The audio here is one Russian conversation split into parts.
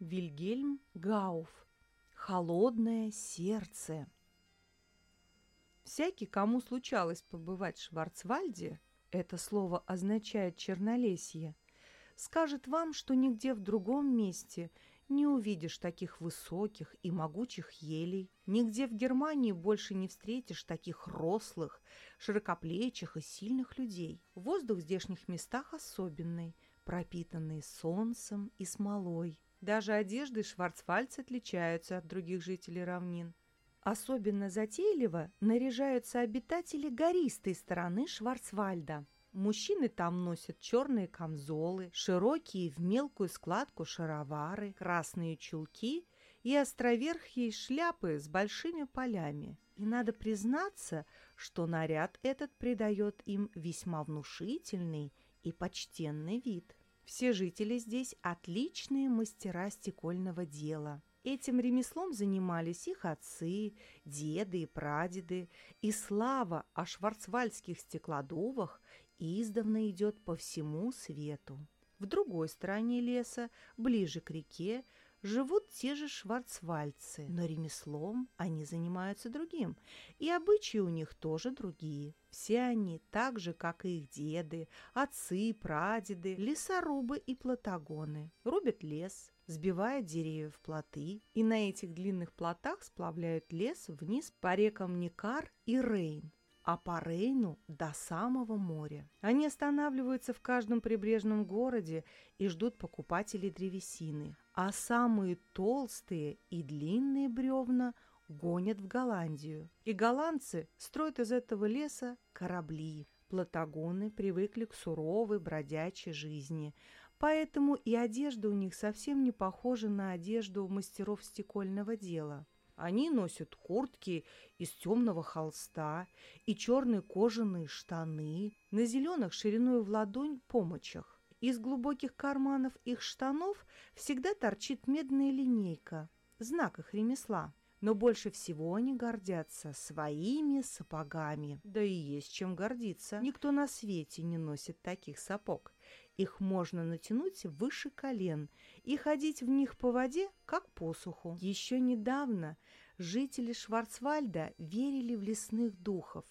Вильгельм Гауф. Холодное сердце. Всякий, кому случалось побывать в Шварцвальде, это слово означает чернолесье, скажет вам, что нигде в другом месте не увидишь таких высоких и могучих елей, нигде в Германии больше не встретишь таких рослых, широкоплечих и сильных людей. Воздух в здешних местах особенный, пропитанный солнцем и смолой. Даже одежды шварцвальцы отличаются от других жителей равнин. Особенно затейливо наряжаются обитатели гористой стороны Шварцвальда. Мужчины там носят черные камзолы, широкие в мелкую складку шаровары, красные чулки и островерхие шляпы с большими полями. И надо признаться, что наряд этот придает им весьма внушительный и почтенный вид. Все жители здесь отличные мастера стекольного дела. Этим ремеслом занимались их отцы, деды и прадеды, и слава о шварцвальдских стеклодувах издавна идет по всему свету. В другой стороне леса, ближе к реке, живут те же шварцвальдцы, но ремеслом они занимаются другим, и обычаи у них тоже другие. Все они, так же, как и их деды, отцы, прадеды, лесорубы и платагоны, рубят лес, сбивая деревья в плоты, и на этих длинных плотах сплавляют лес вниз по рекам Никар и Рейн, а по Рейну до самого моря. Они останавливаются в каждом прибрежном городе и ждут покупателей древесины, а самые толстые и длинные бревна гонят в Голландию. И голландцы строят из этого леса корабли. Платагоны привыкли к суровой бродячей жизни, поэтому и одежда у них совсем не похожа на одежду мастеров стекольного дела. Они носят куртки из темного холста и черные кожаные штаны на зеленых шириной в ладонь помочах. Из глубоких карманов их штанов всегда торчит медная линейка, знак их ремесла но больше всего они гордятся своими сапогами. Да и есть чем гордиться. Никто на свете не носит таких сапог. Их можно натянуть выше колен и ходить в них по воде, как по суху. Еще недавно жители Шварцвальда верили в лесных духов.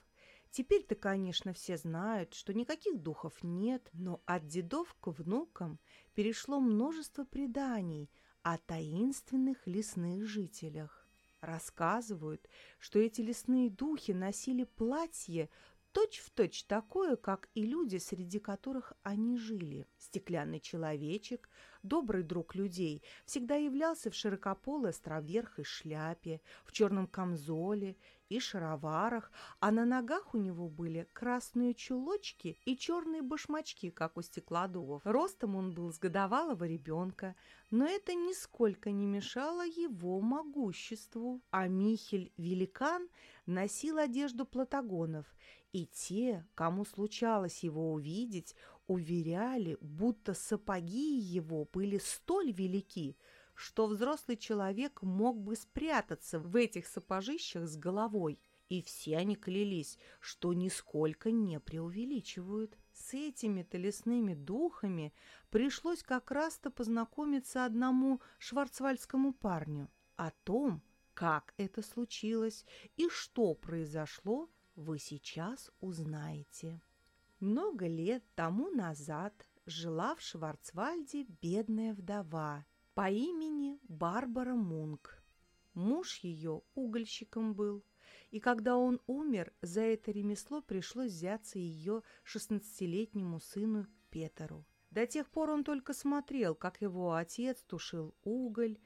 Теперь-то, конечно, все знают, что никаких духов нет, но от дедов к внукам перешло множество преданий о таинственных лесных жителях. Рассказывают, что эти лесные духи носили платье точь-в-точь точь такое, как и люди, среди которых они жили. Стеклянный человечек, добрый друг людей, всегда являлся в широкополой островерхой шляпе, в черном камзоле и шароварах, а на ногах у него были красные чулочки и черные башмачки, как у стеклодувов. Ростом он был с годовалого ребенка, но это нисколько не мешало его могуществу. А Михель Великан носил одежду платагонов, и те, кому случалось его увидеть, уверяли, будто сапоги его были столь велики, что взрослый человек мог бы спрятаться в этих сапожищах с головой. И все они клялись, что нисколько не преувеличивают. С этими-то духами пришлось как раз-то познакомиться одному шварцвальдскому парню. О том, как это случилось и что произошло, вы сейчас узнаете. Много лет тому назад жила в Шварцвальде бедная вдова по имени Барбара Мунк. Муж ее угольщиком был, и когда он умер, за это ремесло пришлось взяться ее шестнадцатилетнему сыну Петеру. До тех пор он только смотрел, как его отец тушил уголь,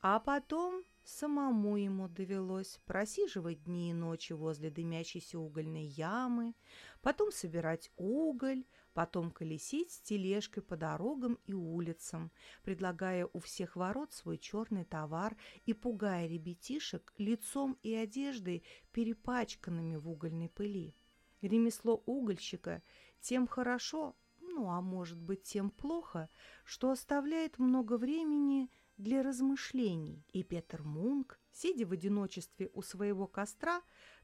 а потом Самому ему довелось просиживать дни и ночи возле дымящейся угольной ямы, потом собирать уголь, потом колесить с тележкой по дорогам и улицам, предлагая у всех ворот свой черный товар и пугая ребятишек лицом и одеждой, перепачканными в угольной пыли. Ремесло угольщика тем хорошо, ну а может быть тем плохо, что оставляет много времени для размышлений, и Петер Мунк, сидя в одиночестве у своего костра,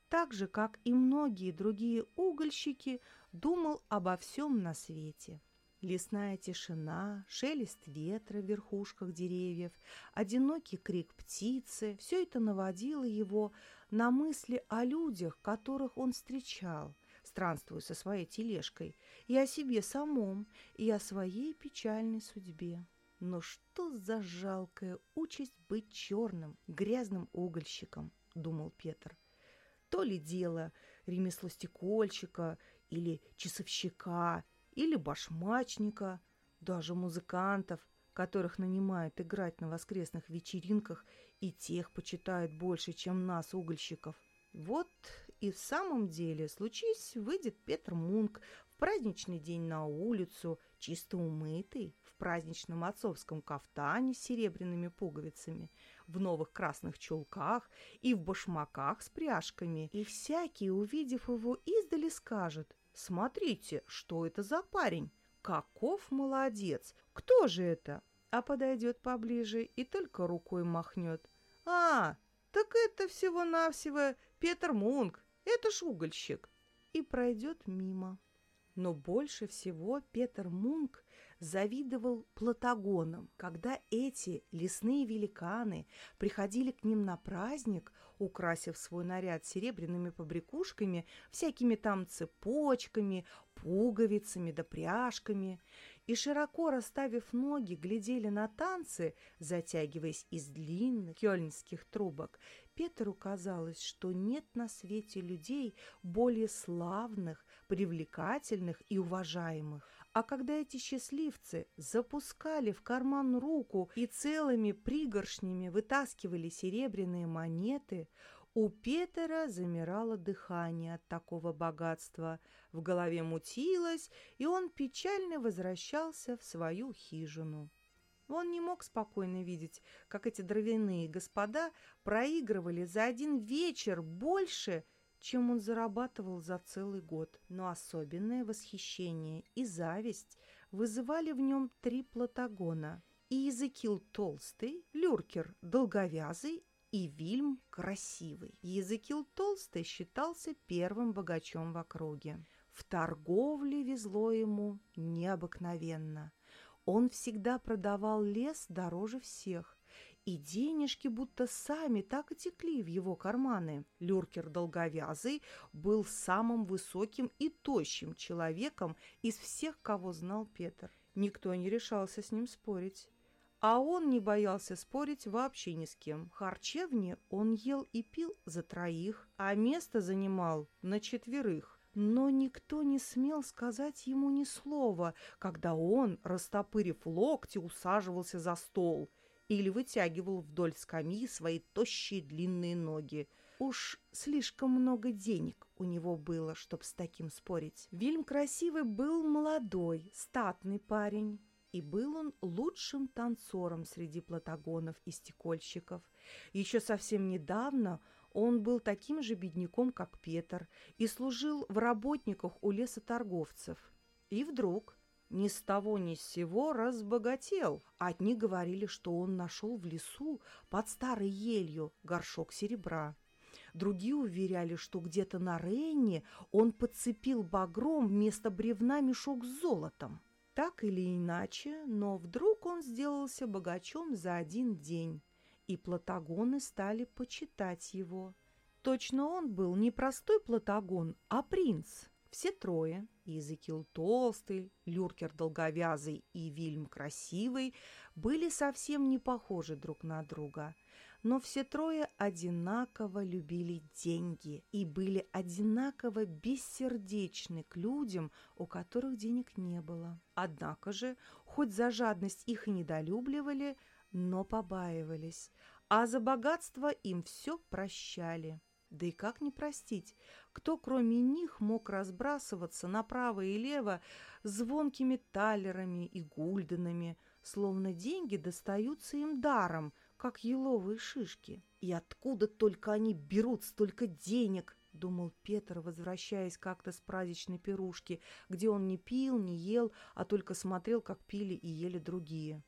так же, как и многие другие угольщики, думал обо всем на свете. Лесная тишина, шелест ветра в верхушках деревьев, одинокий крик птицы – все это наводило его на мысли о людях, которых он встречал, странствуя со своей тележкой, и о себе самом, и о своей печальной судьбе. Но что за жалкая участь быть черным, грязным угольщиком, думал Петр. То ли дело ремесло стекольщика или часовщика, или башмачника, даже музыкантов, которых нанимают играть на воскресных вечеринках, и тех почитают больше, чем нас, угольщиков. Вот и в самом деле, случись, выйдет Петр Мунк в праздничный день на улицу, чисто умытый, праздничном отцовском кафтане с серебряными пуговицами, в новых красных чулках и в башмаках с пряжками. И всякий, увидев его издали, скажет «Смотрите, что это за парень! Каков молодец! Кто же это?» А подойдет поближе и только рукой махнет. «А, так это всего-навсего Петр Мунк, это ж угольщик!» И пройдет мимо. Но больше всего Петр Мунк завидовал платагонам. Когда эти лесные великаны приходили к ним на праздник, украсив свой наряд серебряными побрякушками, всякими там цепочками, пуговицами да пряжками, и, широко расставив ноги, глядели на танцы, затягиваясь из длинных кёльнских трубок, Петру казалось, что нет на свете людей более славных, привлекательных и уважаемых. А когда эти счастливцы запускали в карман руку и целыми пригоршнями вытаскивали серебряные монеты, у Петера замирало дыхание от такого богатства, в голове мутилось, и он печально возвращался в свою хижину. Он не мог спокойно видеть, как эти дровяные господа проигрывали за один вечер больше, чем он зарабатывал за целый год. Но особенное восхищение и зависть вызывали в нем три платагона. И толстый, Люркер долговязый и Вильм красивый. Языкил Толстый считался первым богачом в округе. В торговле везло ему необыкновенно. Он всегда продавал лес дороже всех, и денежки будто сами так и текли в его карманы. Люркер долговязый был самым высоким и тощим человеком из всех, кого знал Петр. Никто не решался с ним спорить. А он не боялся спорить вообще ни с кем. В харчевне он ел и пил за троих, а место занимал на четверых. Но никто не смел сказать ему ни слова, когда он, растопырив локти, усаживался за стол или вытягивал вдоль скамьи свои тощие длинные ноги. Уж слишком много денег у него было, чтоб с таким спорить. Вильм красивый был молодой, статный парень. И был он лучшим танцором среди платагонов и стекольщиков. Еще совсем недавно он был таким же бедняком, как Петр, и служил в работниках у лесоторговцев. И вдруг ни с того ни с сего разбогател. Одни говорили, что он нашел в лесу под старой елью горшок серебра. Другие уверяли, что где-то на Рейне он подцепил багром вместо бревна мешок с золотом. Так или иначе, но вдруг он сделался богачом за один день, и платагоны стали почитать его. Точно он был не простой платагон, а принц. Все трое – Иезекиил Толстый, Люркер Долговязый и Вильм Красивый – были совсем не похожи друг на друга – но все трое одинаково любили деньги и были одинаково бессердечны к людям, у которых денег не было. Однако же, хоть за жадность их и недолюбливали, но побаивались, а за богатство им все прощали. Да и как не простить? Кто, кроме них, мог разбрасываться направо и лево звонкими талерами и гульденами, словно деньги достаются им даром – как еловые шишки. И откуда только они берут столько денег? думал Петр, возвращаясь как-то с праздничной пирушки, где он не пил, не ел, а только смотрел, как пили и ели другие.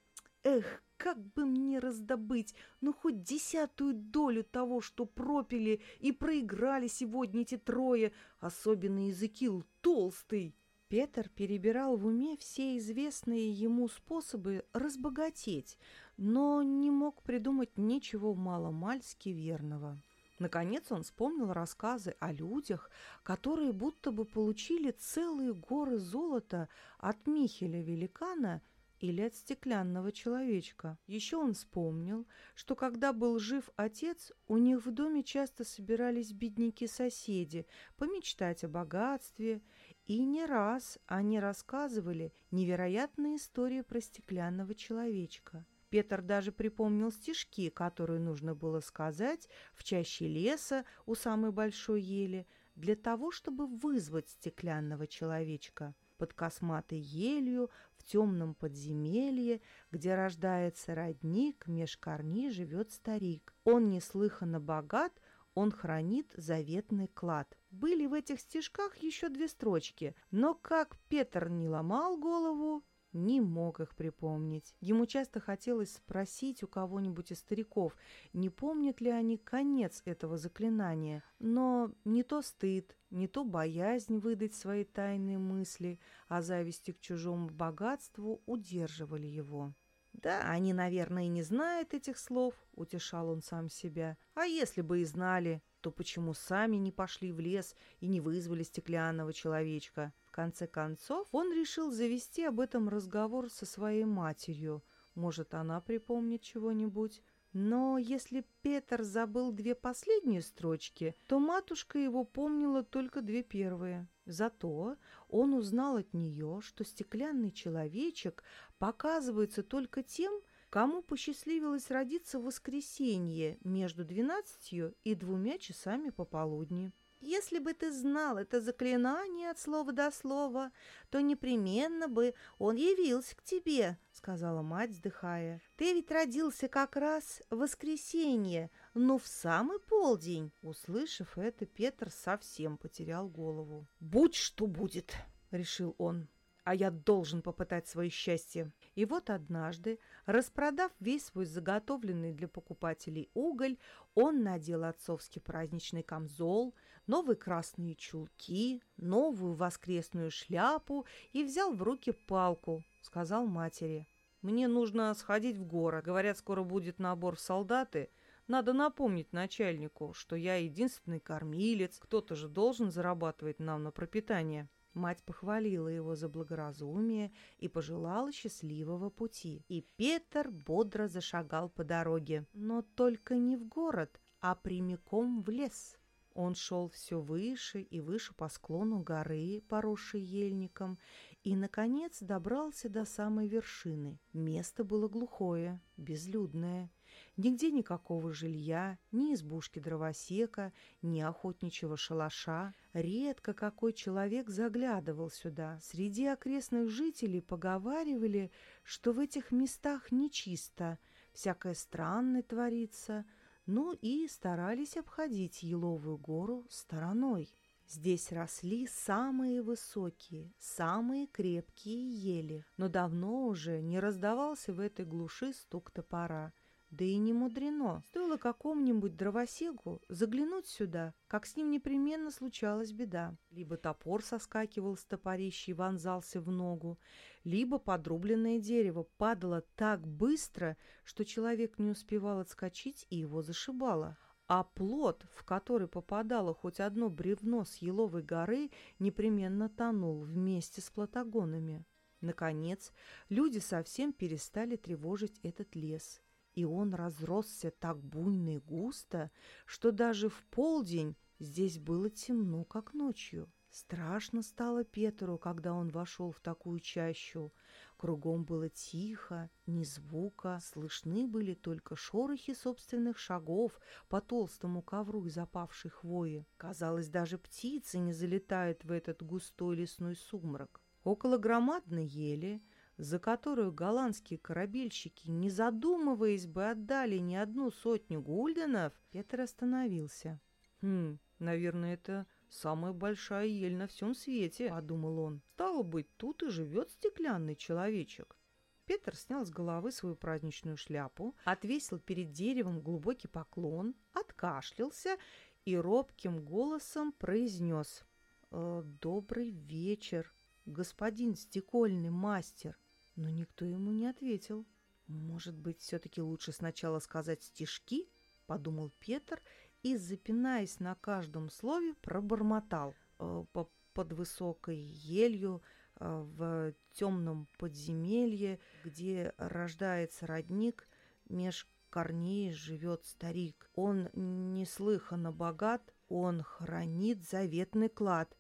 Эх, как бы мне раздобыть, ну хоть десятую долю того, что пропили и проиграли сегодня эти трое, особенно языкил толстый. Петр перебирал в уме все известные ему способы разбогатеть, но не мог придумать ничего маломальски верного. Наконец он вспомнил рассказы о людях, которые будто бы получили целые горы золота от Михеля Великана или от стеклянного человечка. Еще он вспомнил, что когда был жив отец, у них в доме часто собирались бедняки-соседи помечтать о богатстве, и не раз они рассказывали невероятные истории про стеклянного человечка – Петр даже припомнил стишки, которые нужно было сказать в чаще леса у самой большой ели, для того, чтобы вызвать стеклянного человечка. Под косматой елью темном подземелье, где рождается родник, меж корней живет старик. Он неслыханно богат, он хранит заветный клад. Были в этих стишках еще две строчки, но как Петр не ломал голову, не мог их припомнить. Ему часто хотелось спросить у кого-нибудь из стариков, не помнят ли они конец этого заклинания, но не то стыд, не то боязнь выдать свои тайные мысли о зависти к чужому богатству удерживали его. «Да, они, наверное, и не знают этих слов», — утешал он сам себя. «А если бы и знали, то почему сами не пошли в лес и не вызвали стеклянного человечка?» конце концов, он решил завести об этом разговор со своей матерью. Может, она припомнит чего-нибудь. Но если Петр забыл две последние строчки, то матушка его помнила только две первые. Зато он узнал от нее, что стеклянный человечек показывается только тем, кому посчастливилось родиться в воскресенье между двенадцатью и двумя часами пополудни. Если бы ты знал это заклинание от слова до слова, то непременно бы он явился к тебе, — сказала мать, вздыхая. Ты ведь родился как раз в воскресенье, ну, в самый полдень. Услышав это, Петр совсем потерял голову. «Будь что будет!» — решил он а я должен попытать свое счастье. И вот однажды, распродав весь свой заготовленный для покупателей уголь, он надел отцовский праздничный камзол, новые красные чулки, новую воскресную шляпу и взял в руки палку, сказал матери. «Мне нужно сходить в город. Говорят, скоро будет набор в солдаты. Надо напомнить начальнику, что я единственный кормилец. Кто-то же должен зарабатывать нам на пропитание». Мать похвалила его за благоразумие и пожелала счастливого пути. И Петр бодро зашагал по дороге, но только не в город, а прямиком в лес. Он шел все выше и выше по склону горы, поросшей ельником, и, наконец, добрался до самой вершины. Место было глухое, безлюдное. Нигде никакого жилья, ни избушки дровосека, ни охотничьего шалаша. Редко какой человек заглядывал сюда. Среди окрестных жителей поговаривали, что в этих местах нечисто, всякое странное творится, ну и старались обходить Еловую гору стороной. Здесь росли самые высокие, самые крепкие ели, но давно уже не раздавался в этой глуши стук топора. Да и не мудрено. Стоило какому-нибудь дровосеку заглянуть сюда, как с ним непременно случалась беда. Либо топор соскакивал с топорища и вонзался в ногу, либо подрубленное дерево падало так быстро, что человек не успевал отскочить и его зашибало. А плод, в который попадало хоть одно бревно с еловой горы, непременно тонул вместе с платагонами. Наконец, люди совсем перестали тревожить этот лес – и он разросся так буйно и густо, что даже в полдень здесь было темно, как ночью. Страшно стало Петру, когда он вошел в такую чащу. Кругом было тихо, ни звука, слышны были только шорохи собственных шагов по толстому ковру из опавшей хвои. Казалось, даже птицы не залетают в этот густой лесной сумрак. Около громадной ели за которую голландские корабельщики, не задумываясь бы, отдали не одну сотню гульденов, Петр остановился. «Хм, наверное, это самая большая ель на всем свете», — подумал он. «Стало быть, тут и живет стеклянный человечек». Петр снял с головы свою праздничную шляпу, отвесил перед деревом глубокий поклон, откашлялся и робким голосом произнес «Э, «Добрый вечер, господин стекольный мастер?» Но никто ему не ответил. «Может быть, все-таки лучше сначала сказать стишки?» — подумал Петр и, запинаясь на каждом слове, пробормотал. «Э, «Под высокой елью, э, в темном подземелье, где рождается родник, меж корней живет старик. Он неслыханно богат, он хранит заветный клад.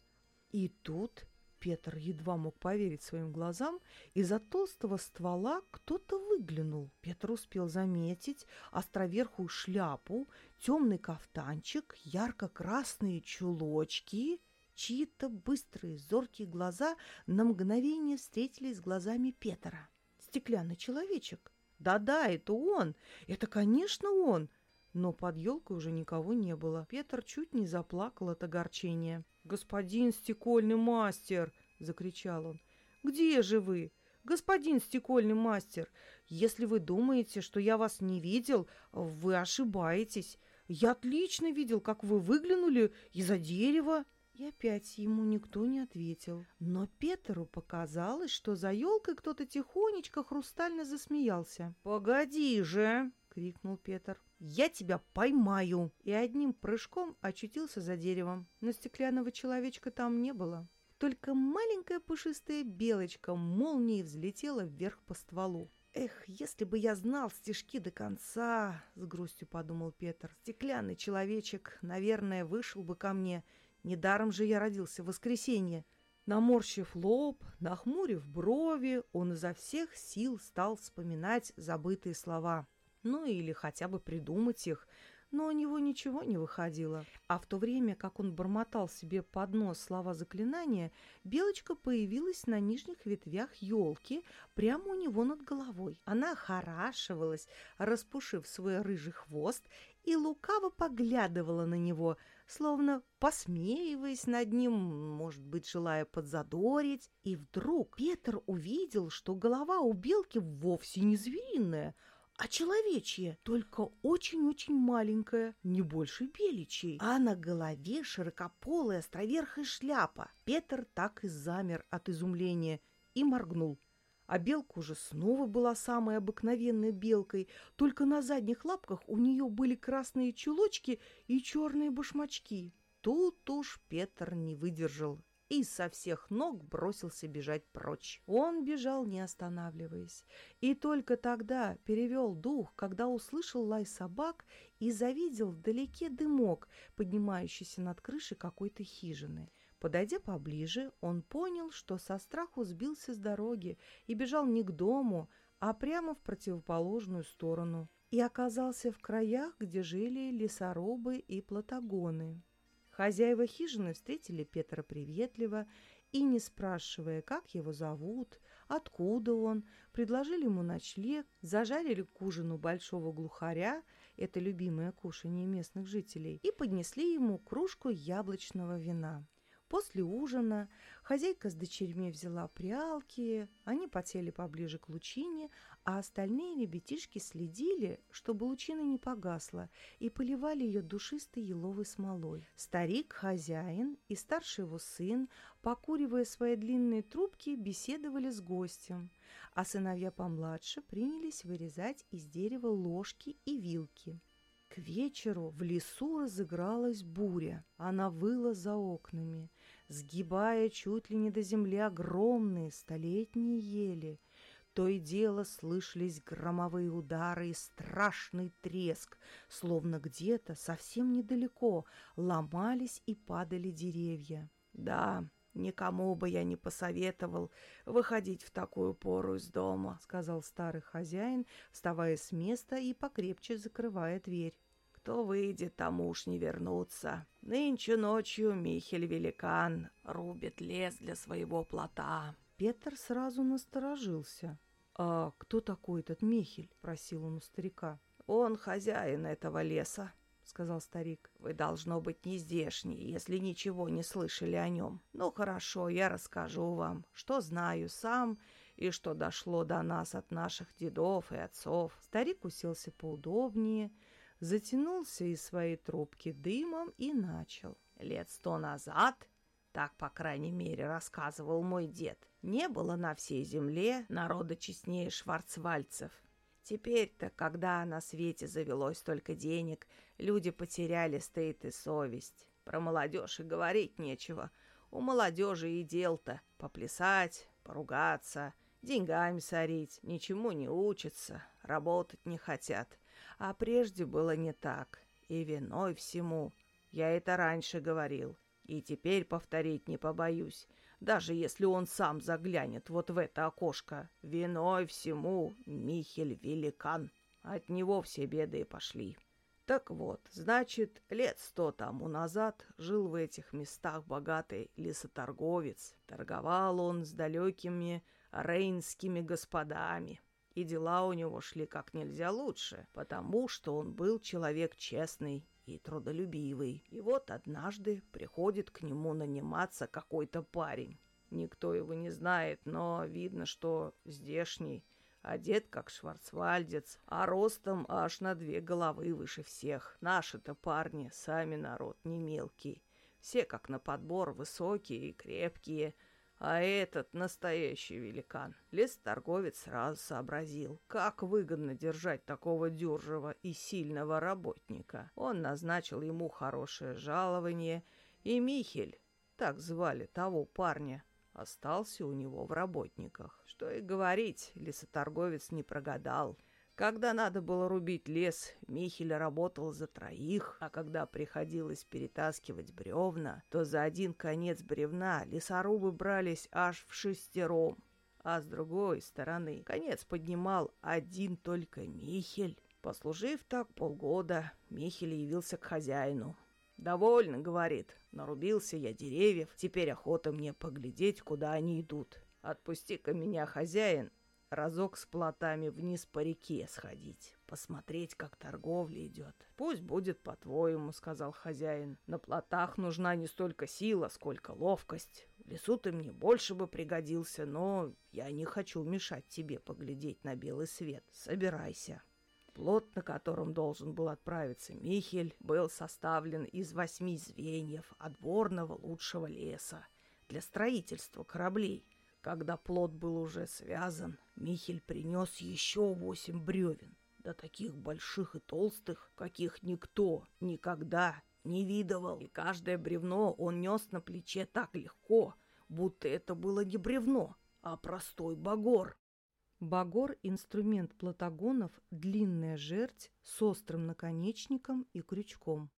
И тут Петр едва мог поверить своим глазам, из-за толстого ствола кто-то выглянул. Петр успел заметить островерхую шляпу, темный кафтанчик, ярко-красные чулочки. Чьи-то быстрые, зоркие глаза на мгновение встретились с глазами Петра. Стеклянный человечек. Да-да, это он. Это, конечно, он. Но под елкой уже никого не было. Петр чуть не заплакал от огорчения. «Господин стекольный мастер!» — закричал он. «Где же вы? Господин стекольный мастер, если вы думаете, что я вас не видел, вы ошибаетесь. Я отлично видел, как вы выглянули из-за дерева». И опять ему никто не ответил. Но Петру показалось, что за елкой кто-то тихонечко хрустально засмеялся. «Погоди же!» — крикнул Петр. «Я тебя поймаю!» И одним прыжком очутился за деревом. Но стеклянного человечка там не было. Только маленькая пушистая белочка молнией взлетела вверх по стволу. «Эх, если бы я знал стишки до конца!» — с грустью подумал Петр. «Стеклянный человечек, наверное, вышел бы ко мне. Недаром же я родился в воскресенье». Наморщив лоб, нахмурив брови, он изо всех сил стал вспоминать забытые слова ну или хотя бы придумать их, но у него ничего не выходило. А в то время, как он бормотал себе под нос слова заклинания, белочка появилась на нижних ветвях елки прямо у него над головой. Она хорашивалась, распушив свой рыжий хвост, и лукаво поглядывала на него, словно посмеиваясь над ним, может быть, желая подзадорить. И вдруг Петр увидел, что голова у белки вовсе не звериная, а человечье, только очень-очень маленькое, не больше беличьей, а на голове широкополая островерхая шляпа. Петр так и замер от изумления и моргнул. А белка уже снова была самой обыкновенной белкой, только на задних лапках у нее были красные чулочки и черные башмачки. Тут уж Петр не выдержал и со всех ног бросился бежать прочь. Он бежал, не останавливаясь, и только тогда перевел дух, когда услышал лай собак и завидел вдалеке дымок, поднимающийся над крышей какой-то хижины. Подойдя поближе, он понял, что со страху сбился с дороги и бежал не к дому, а прямо в противоположную сторону, и оказался в краях, где жили лесорубы и платагоны. Хозяева хижины встретили Петра приветливо и, не спрашивая, как его зовут, откуда он, предложили ему ночлег, зажарили к ужину большого глухаря, это любимое кушанье местных жителей, и поднесли ему кружку яблочного вина. После ужина хозяйка с дочерьми взяла прялки, они потели поближе к лучине, а остальные ребятишки следили, чтобы лучина не погасла, и поливали ее душистой еловой смолой. Старик, хозяин и старший его сын, покуривая свои длинные трубки, беседовали с гостем, а сыновья помладше принялись вырезать из дерева ложки и вилки. К вечеру в лесу разыгралась буря. Она выла за окнами, сгибая чуть ли не до земли огромные столетние ели. То и дело слышались громовые удары и страшный треск, словно где-то совсем недалеко ломались и падали деревья. Да, «Никому бы я не посоветовал выходить в такую пору из дома», — сказал старый хозяин, вставая с места и покрепче закрывая дверь. «Кто выйдет, тому уж не вернуться. Нынче ночью Михель-великан рубит лес для своего плота». Петр сразу насторожился. «А кто такой этот Михель?» — просил он у старика. «Он хозяин этого леса», сказал старик. «Вы, должно быть, не здешние, если ничего не слышали о нем. Ну, хорошо, я расскажу вам, что знаю сам и что дошло до нас от наших дедов и отцов». Старик уселся поудобнее, затянулся из своей трубки дымом и начал. «Лет сто назад Так, по крайней мере, рассказывал мой дед. Не было на всей земле народа честнее шварцвальцев. Теперь-то, когда на свете завелось столько денег, люди потеряли стыд и совесть. Про молодежь и говорить нечего. У молодежи и дел-то поплясать, поругаться, деньгами сорить, ничему не учатся, работать не хотят. А прежде было не так. И виной всему. Я это раньше говорил. И теперь повторить не побоюсь. Даже если он сам заглянет вот в это окошко. Виной всему Михель Великан. От него все беды пошли. Так вот, значит, лет сто тому назад жил в этих местах богатый лесоторговец. Торговал он с далекими рейнскими господами и дела у него шли как нельзя лучше, потому что он был человек честный и трудолюбивый. И вот однажды приходит к нему наниматься какой-то парень. Никто его не знает, но видно, что здешний, одет как шварцвальдец, а ростом аж на две головы выше всех. Наши-то парни, сами народ не мелкий. Все как на подбор высокие и крепкие – а этот настоящий великан. Лес-торговец сразу сообразил, как выгодно держать такого дюржего и сильного работника. Он назначил ему хорошее жалование, и Михель, так звали того парня, остался у него в работниках. Что и говорить, лесоторговец не прогадал. Когда надо было рубить лес, Михель работал за троих, а когда приходилось перетаскивать бревна, то за один конец бревна лесорубы брались аж в шестером. А с другой стороны, конец поднимал один только Михель. Послужив так полгода, Михель явился к хозяину. «Довольно», — говорит, — «нарубился я деревьев, теперь охота мне поглядеть, куда они идут. Отпусти-ка меня, хозяин, разок с плотами вниз по реке сходить, посмотреть, как торговля идет. Пусть будет по-твоему, сказал хозяин. На плотах нужна не столько сила, сколько ловкость. В лесу ты мне больше бы пригодился, но я не хочу мешать тебе поглядеть на белый свет. Собирайся. Плот, на котором должен был отправиться Михель, был составлен из восьми звеньев отборного лучшего леса для строительства кораблей. Когда плод был уже связан, Михель принес еще восемь бревен, да таких больших и толстых, каких никто никогда не видывал. И каждое бревно он нес на плече так легко, будто это было не бревно, а простой багор. Багор – инструмент платагонов, длинная жердь с острым наконечником и крючком.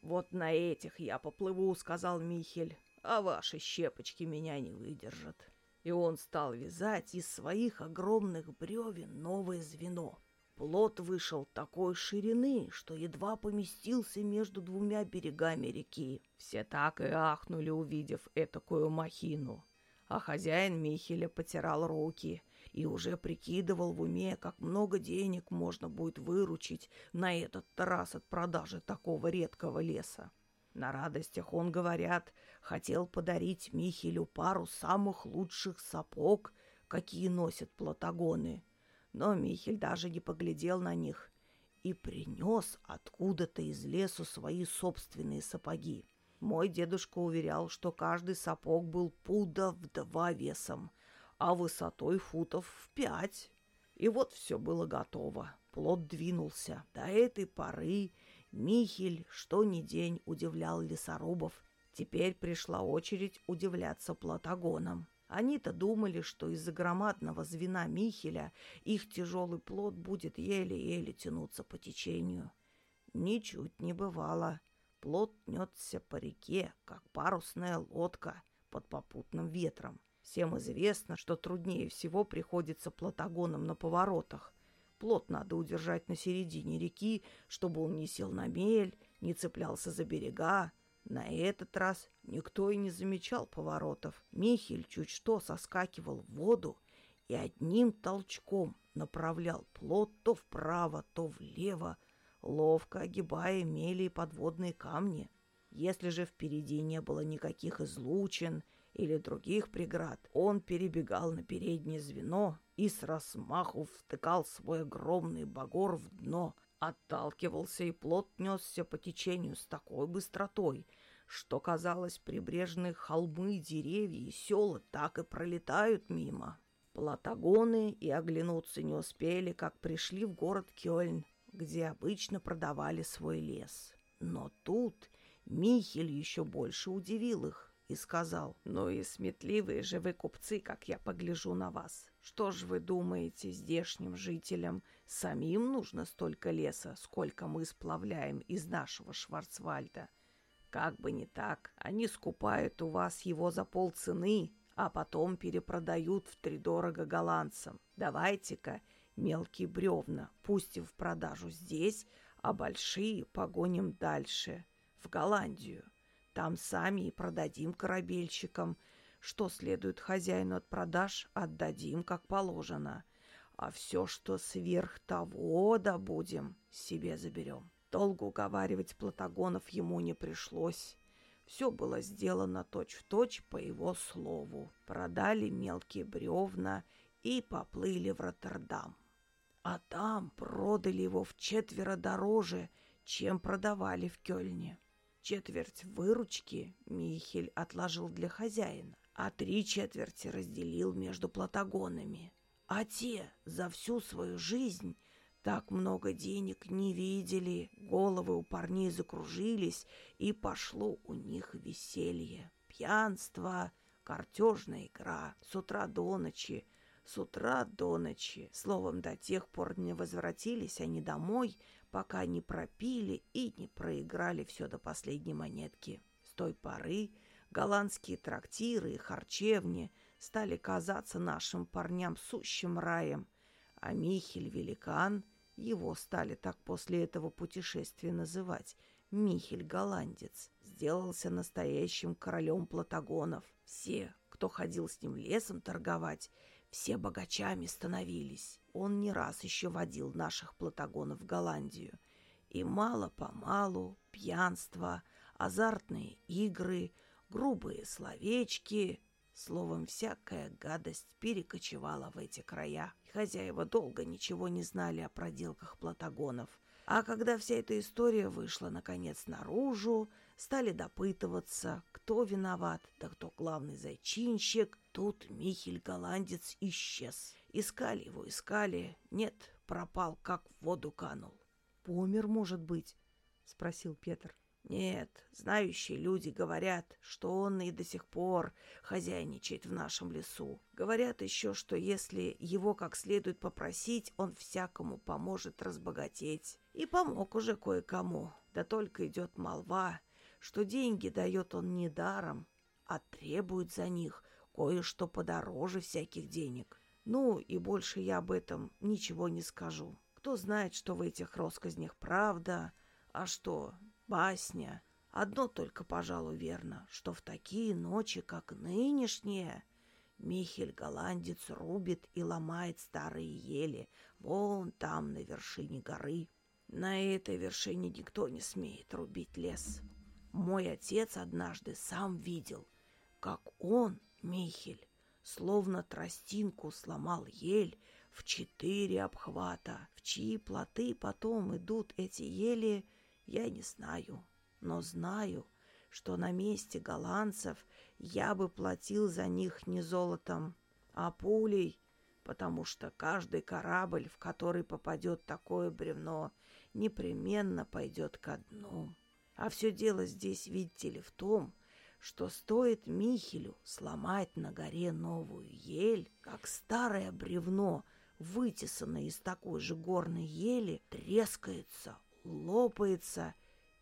«Вот на этих я поплыву», — сказал Михель а ваши щепочки меня не выдержат. И он стал вязать из своих огромных бревен новое звено. Плот вышел такой ширины, что едва поместился между двумя берегами реки. Все так и ахнули, увидев этакую махину. А хозяин Михеля потирал руки и уже прикидывал в уме, как много денег можно будет выручить на этот раз от продажи такого редкого леса. На радостях он, говорят, хотел подарить Михелю пару самых лучших сапог, какие носят платагоны. Но Михель даже не поглядел на них и принес откуда-то из лесу свои собственные сапоги. Мой дедушка уверял, что каждый сапог был пуда в два весом, а высотой футов в пять. И вот все было готово. Плод двинулся. До этой поры Михель что ни день удивлял лесорубов. Теперь пришла очередь удивляться платагонам. Они-то думали, что из-за громадного звена Михеля их тяжелый плод будет еле-еле тянуться по течению. Ничуть не бывало. Плод несся по реке, как парусная лодка под попутным ветром. Всем известно, что труднее всего приходится платагонам на поворотах. Плот надо удержать на середине реки, чтобы он не сел на мель, не цеплялся за берега. На этот раз никто и не замечал поворотов. Михель чуть что соскакивал в воду и одним толчком направлял плот то вправо, то влево, ловко огибая мели и подводные камни. Если же впереди не было никаких излучин или других преград, он перебегал на переднее звено и с размаху втыкал свой огромный багор в дно, отталкивался и плот несся по течению с такой быстротой, что, казалось, прибрежные холмы, деревья и села так и пролетают мимо. Платагоны и оглянуться не успели, как пришли в город Кёльн, где обычно продавали свой лес. Но тут Михель еще больше удивил их и сказал, «Ну и сметливые же вы купцы, как я погляжу на вас. Что ж вы думаете, здешним жителям самим нужно столько леса, сколько мы сплавляем из нашего Шварцвальда? Как бы не так, они скупают у вас его за полцены, а потом перепродают втридорого голландцам. Давайте-ка мелкие бревна пустим в продажу здесь, а большие погоним дальше, в Голландию. Там сами и продадим корабельщикам. Что следует хозяину от продаж, отдадим, как положено. А все, что сверх того добудем, себе заберем. Долго уговаривать Платагонов ему не пришлось. Все было сделано точь-в-точь точь по его слову. Продали мелкие бревна и поплыли в Роттердам. А там продали его в четверо дороже, чем продавали в Кёльне. Четверть выручки Михель отложил для хозяина, а три четверти разделил между платагонами. А те за всю свою жизнь так много денег не видели. Головы у парней закружились, и пошло у них веселье. Пьянство, картежная игра с утра до ночи, с утра до ночи. Словом, до тех пор не возвратились они домой, пока не пропили и не проиграли все до последней монетки. С той поры голландские трактиры и харчевни стали казаться нашим парням сущим раем, а Михель-великан, его стали так после этого путешествия называть, Михель-голландец, сделался настоящим королем платагонов. Все, кто ходил с ним лесом торговать, все богачами становились. Он не раз еще водил наших платагонов в Голландию. И мало-помалу пьянство, азартные игры, грубые словечки, словом, всякая гадость перекочевала в эти края. Хозяева долго ничего не знали о проделках платагонов. А когда вся эта история вышла, наконец, наружу, стали допытываться, кто виноват, да кто главный зайчинщик, тут Михель-голландец исчез. Искали его, искали. Нет, пропал, как в воду канул. «Помер, может быть?» — спросил Петр. Нет, знающие люди говорят, что он и до сих пор хозяйничает в нашем лесу. Говорят еще, что если его как следует попросить, он всякому поможет разбогатеть. И помог уже кое-кому. Да только идет молва, что деньги дает он не даром, а требует за них кое-что подороже всяких денег. Ну, и больше я об этом ничего не скажу. Кто знает, что в этих россказнях правда, а что басня. Одно только, пожалуй, верно, что в такие ночи, как нынешние, Михель голландец рубит и ломает старые ели вон там, на вершине горы. На этой вершине никто не смеет рубить лес. Мой отец однажды сам видел, как он, Михель, словно тростинку сломал ель в четыре обхвата. В чьи плоты потом идут эти ели, я не знаю. Но знаю, что на месте голландцев я бы платил за них не золотом, а пулей, потому что каждый корабль, в который попадет такое бревно, непременно пойдет ко дну. А все дело здесь, видите ли, в том, что стоит Михелю сломать на горе новую ель, как старое бревно, вытесанное из такой же горной ели, трескается, лопается,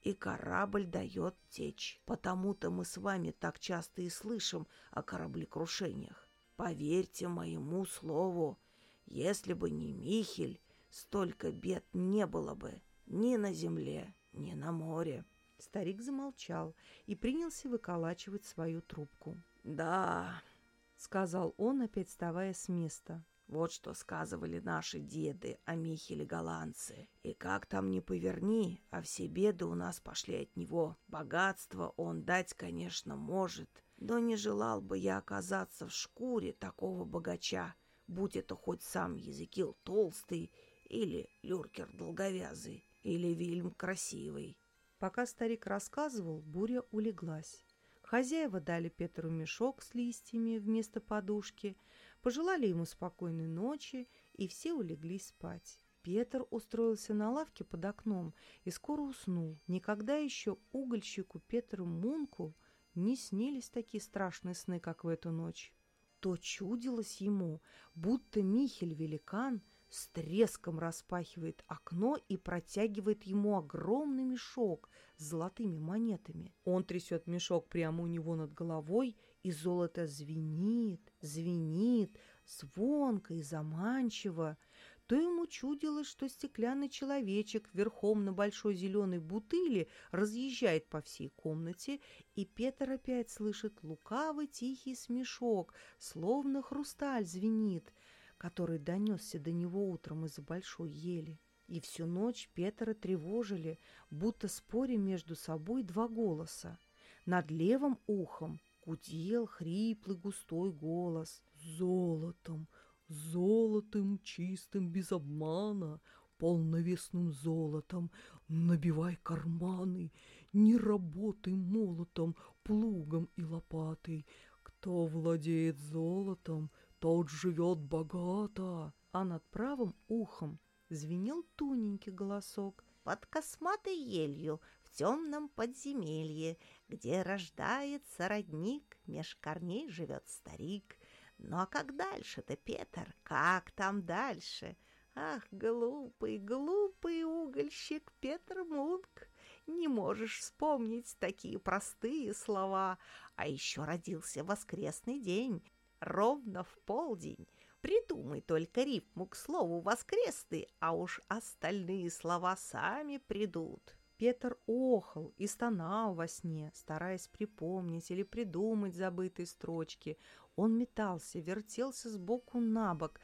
и корабль дает течь. Потому-то мы с вами так часто и слышим о кораблекрушениях. Поверьте моему слову, если бы не Михель, столько бед не было бы ни на земле, ни на море. Старик замолчал и принялся выколачивать свою трубку. «Да», — сказал он, опять вставая с места. «Вот что сказывали наши деды о Михеле голландцы. И как там ни поверни, а все беды у нас пошли от него. Богатство он дать, конечно, может, но не желал бы я оказаться в шкуре такого богача, будь это хоть сам Языкил Толстый или Люркер Долговязый или Вильм Красивый. Пока старик рассказывал, буря улеглась. Хозяева дали Петру мешок с листьями вместо подушки, пожелали ему спокойной ночи, и все улеглись спать. Петр устроился на лавке под окном и скоро уснул. Никогда еще угольщику Петру Мунку не снились такие страшные сны, как в эту ночь. То чудилось ему, будто Михель-великан – с треском распахивает окно и протягивает ему огромный мешок с золотыми монетами. Он трясет мешок прямо у него над головой, и золото звенит, звенит, звонко и заманчиво. То ему чудилось, что стеклянный человечек верхом на большой зеленой бутыли разъезжает по всей комнате, и Петр опять слышит лукавый тихий смешок, словно хрусталь звенит — который донесся до него утром из-за большой ели. И всю ночь Петра тревожили, будто споря между собой два голоса. Над левым ухом гудел хриплый густой голос. «Золотом, золотым, чистым, без обмана, полновесным золотом, набивай карманы, не работай молотом, плугом и лопатой. Кто владеет золотом, тот живет богато. А над правым ухом звенел тоненький голосок. Под косматой елью в темном подземелье, Где рождается родник, меж корней живет старик. Ну а как дальше-то, Петр, как там дальше? Ах, глупый, глупый угольщик Петр Мунк, не можешь вспомнить такие простые слова. А еще родился воскресный день, ровно в полдень. Придумай только рифму к слову «воскресный», а уж остальные слова сами придут. Петр охал и стонал во сне, стараясь припомнить или придумать забытые строчки. Он метался, вертелся сбоку на бок,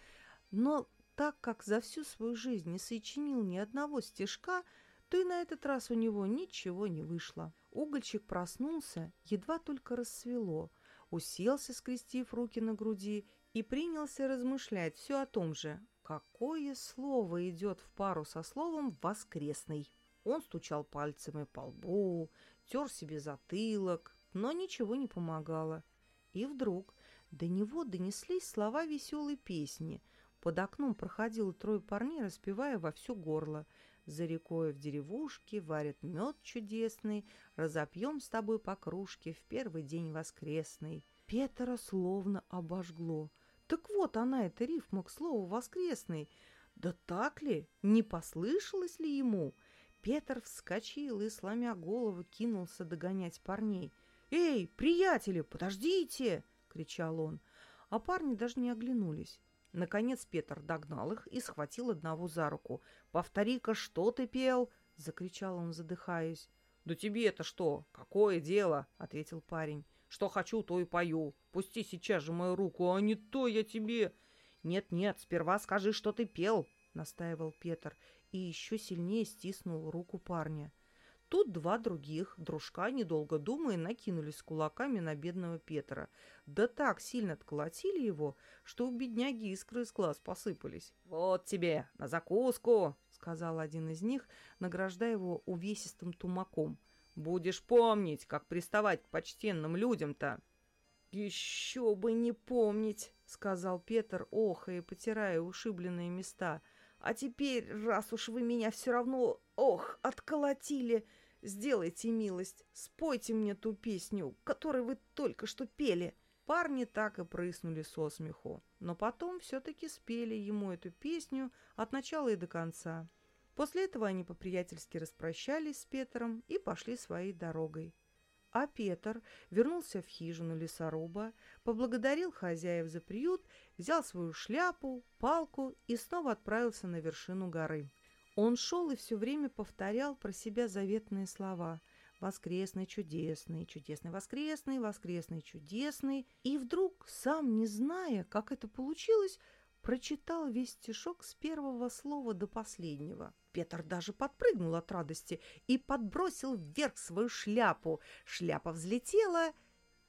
но так как за всю свою жизнь не сочинил ни одного стишка, то и на этот раз у него ничего не вышло. Угольщик проснулся, едва только рассвело – уселся, скрестив руки на груди, и принялся размышлять все о том же, какое слово идет в пару со словом «воскресный». Он стучал пальцами по лбу, тер себе затылок, но ничего не помогало. И вдруг до него донеслись слова веселой песни. Под окном проходило трое парней, распевая во все горло – за рекой в деревушке варят мед чудесный, Разопьем с тобой по кружке в первый день воскресный. Петра словно обожгло. Так вот она, эта рифма к слову воскресный. Да так ли? Не послышалось ли ему? Петр вскочил и, сломя голову, кинулся догонять парней. «Эй, приятели, подождите!» — кричал он. А парни даже не оглянулись. Наконец Петр догнал их и схватил одного за руку. «Повтори-ка, что ты пел?» — закричал он, задыхаясь. «Да тебе это что? Какое дело?» — ответил парень. «Что хочу, то и пою. Пусти сейчас же мою руку, а не то я тебе...» «Нет-нет, сперва скажи, что ты пел», — настаивал Петр и еще сильнее стиснул руку парня. Тут два других дружка, недолго думая, накинулись кулаками на бедного Петра. Да так сильно отколотили его, что у бедняги искры из глаз посыпались. «Вот тебе, на закуску!» — сказал один из них, награждая его увесистым тумаком. «Будешь помнить, как приставать к почтенным людям-то!» «Еще бы не помнить!» — сказал Петр, охая, потирая ушибленные места. «А теперь, раз уж вы меня все равно, ох, отколотили!» Сделайте милость, спойте мне ту песню, которую вы только что пели». Парни так и прыснули со смеху, но потом все-таки спели ему эту песню от начала и до конца. После этого они по-приятельски распрощались с Петром и пошли своей дорогой. А Петр вернулся в хижину лесоруба, поблагодарил хозяев за приют, взял свою шляпу, палку и снова отправился на вершину горы. Он шел и все время повторял про себя заветные слова «Воскресный, чудесный, чудесный, воскресный, воскресный, чудесный». И вдруг, сам не зная, как это получилось, прочитал весь стишок с первого слова до последнего. Петр даже подпрыгнул от радости и подбросил вверх свою шляпу. Шляпа взлетела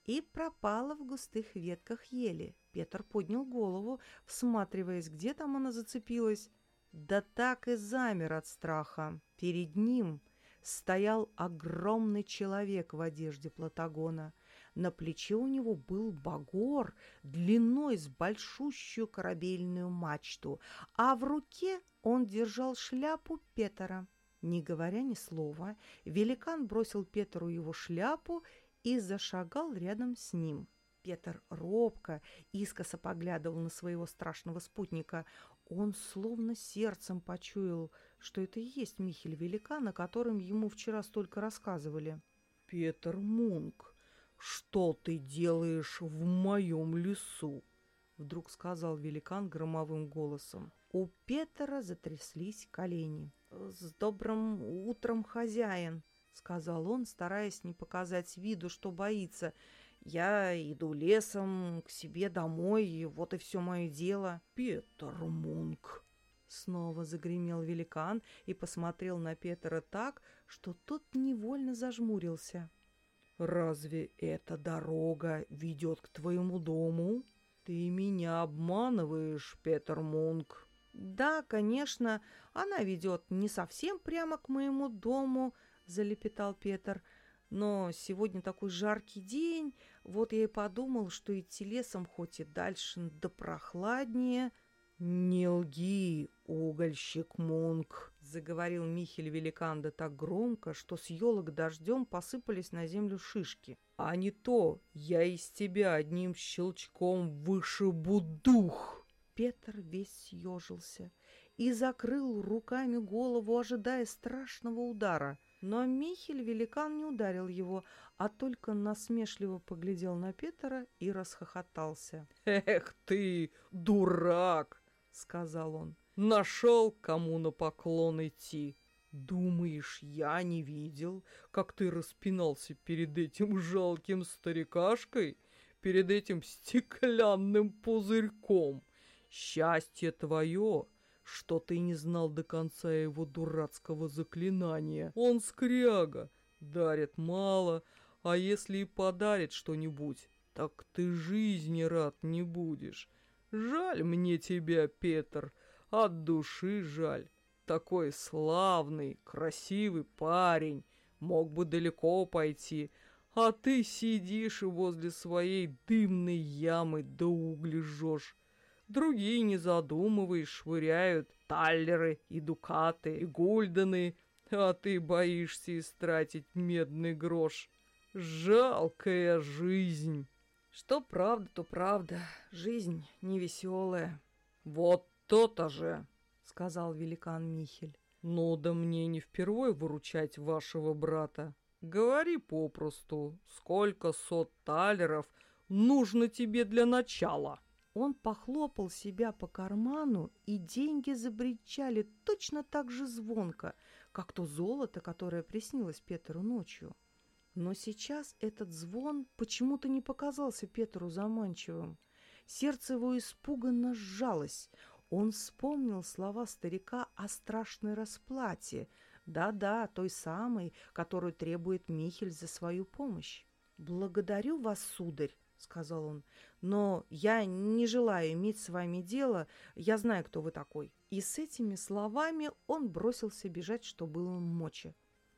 и пропала в густых ветках ели. Петр поднял голову, всматриваясь, где там она зацепилась да так и замер от страха. Перед ним стоял огромный человек в одежде Платагона. На плече у него был багор длиной с большущую корабельную мачту, а в руке он держал шляпу Петера. Не говоря ни слова, великан бросил Петру его шляпу и зашагал рядом с ним. Петр робко, искоса поглядывал на своего страшного спутника. Он словно сердцем почуял, что это и есть Михель Великан, о котором ему вчера столько рассказывали. «Петр Мунк, что ты делаешь в моем лесу?» Вдруг сказал великан громовым голосом. У Петра затряслись колени. «С добрым утром, хозяин!» — сказал он, стараясь не показать виду, что боится. «Я иду лесом к себе домой, и вот и все мое дело». «Петр Мунк!» Снова загремел великан и посмотрел на Петра так, что тот невольно зажмурился. «Разве эта дорога ведет к твоему дому? Ты меня обманываешь, Петр Мунк!» «Да, конечно, она ведет не совсем прямо к моему дому», — залепетал Петр. «Но сегодня такой жаркий день, вот я и подумал, что идти лесом хоть и дальше, да прохладнее». «Не лги, угольщик Мунк», — заговорил Михель Великанда так громко, что с елок дождем посыпались на землю шишки. «А не то я из тебя одним щелчком вышибу дух!» Петр весь съежился и закрыл руками голову, ожидая страшного удара. Но Михель великан не ударил его, а только насмешливо поглядел на Петра и расхохотался. «Эх ты, дурак!» — сказал он. «Нашел, кому на поклон идти. Думаешь, я не видел, как ты распинался перед этим жалким старикашкой, перед этим стеклянным пузырьком?» Счастье твое, что ты не знал до конца его дурацкого заклинания. Он скряга, дарит мало, а если и подарит что-нибудь, так ты жизни рад не будешь. Жаль мне тебя, Петр, от души жаль. Такой славный, красивый парень, мог бы далеко пойти, а ты сидишь возле своей дымной ямы да угли жжешь. Другие, не задумываясь, швыряют таллеры и дукаты, и гульдены, а ты боишься истратить медный грош. Жалкая жизнь. Что правда, то правда. Жизнь невеселая. Вот то-то же, сказал великан Михель. Ну да мне не впервой выручать вашего брата. Говори попросту, сколько сот талеров нужно тебе для начала? Он похлопал себя по карману, и деньги забричали точно так же звонко, как то золото, которое приснилось Петру ночью. Но сейчас этот звон почему-то не показался Петру заманчивым. Сердце его испуганно сжалось. Он вспомнил слова старика о страшной расплате. Да-да, той самой, которую требует Михель за свою помощь. «Благодарю вас, сударь», — сказал он. «Но я не желаю иметь с вами дело. Я знаю, кто вы такой». И с этими словами он бросился бежать, что было мочи.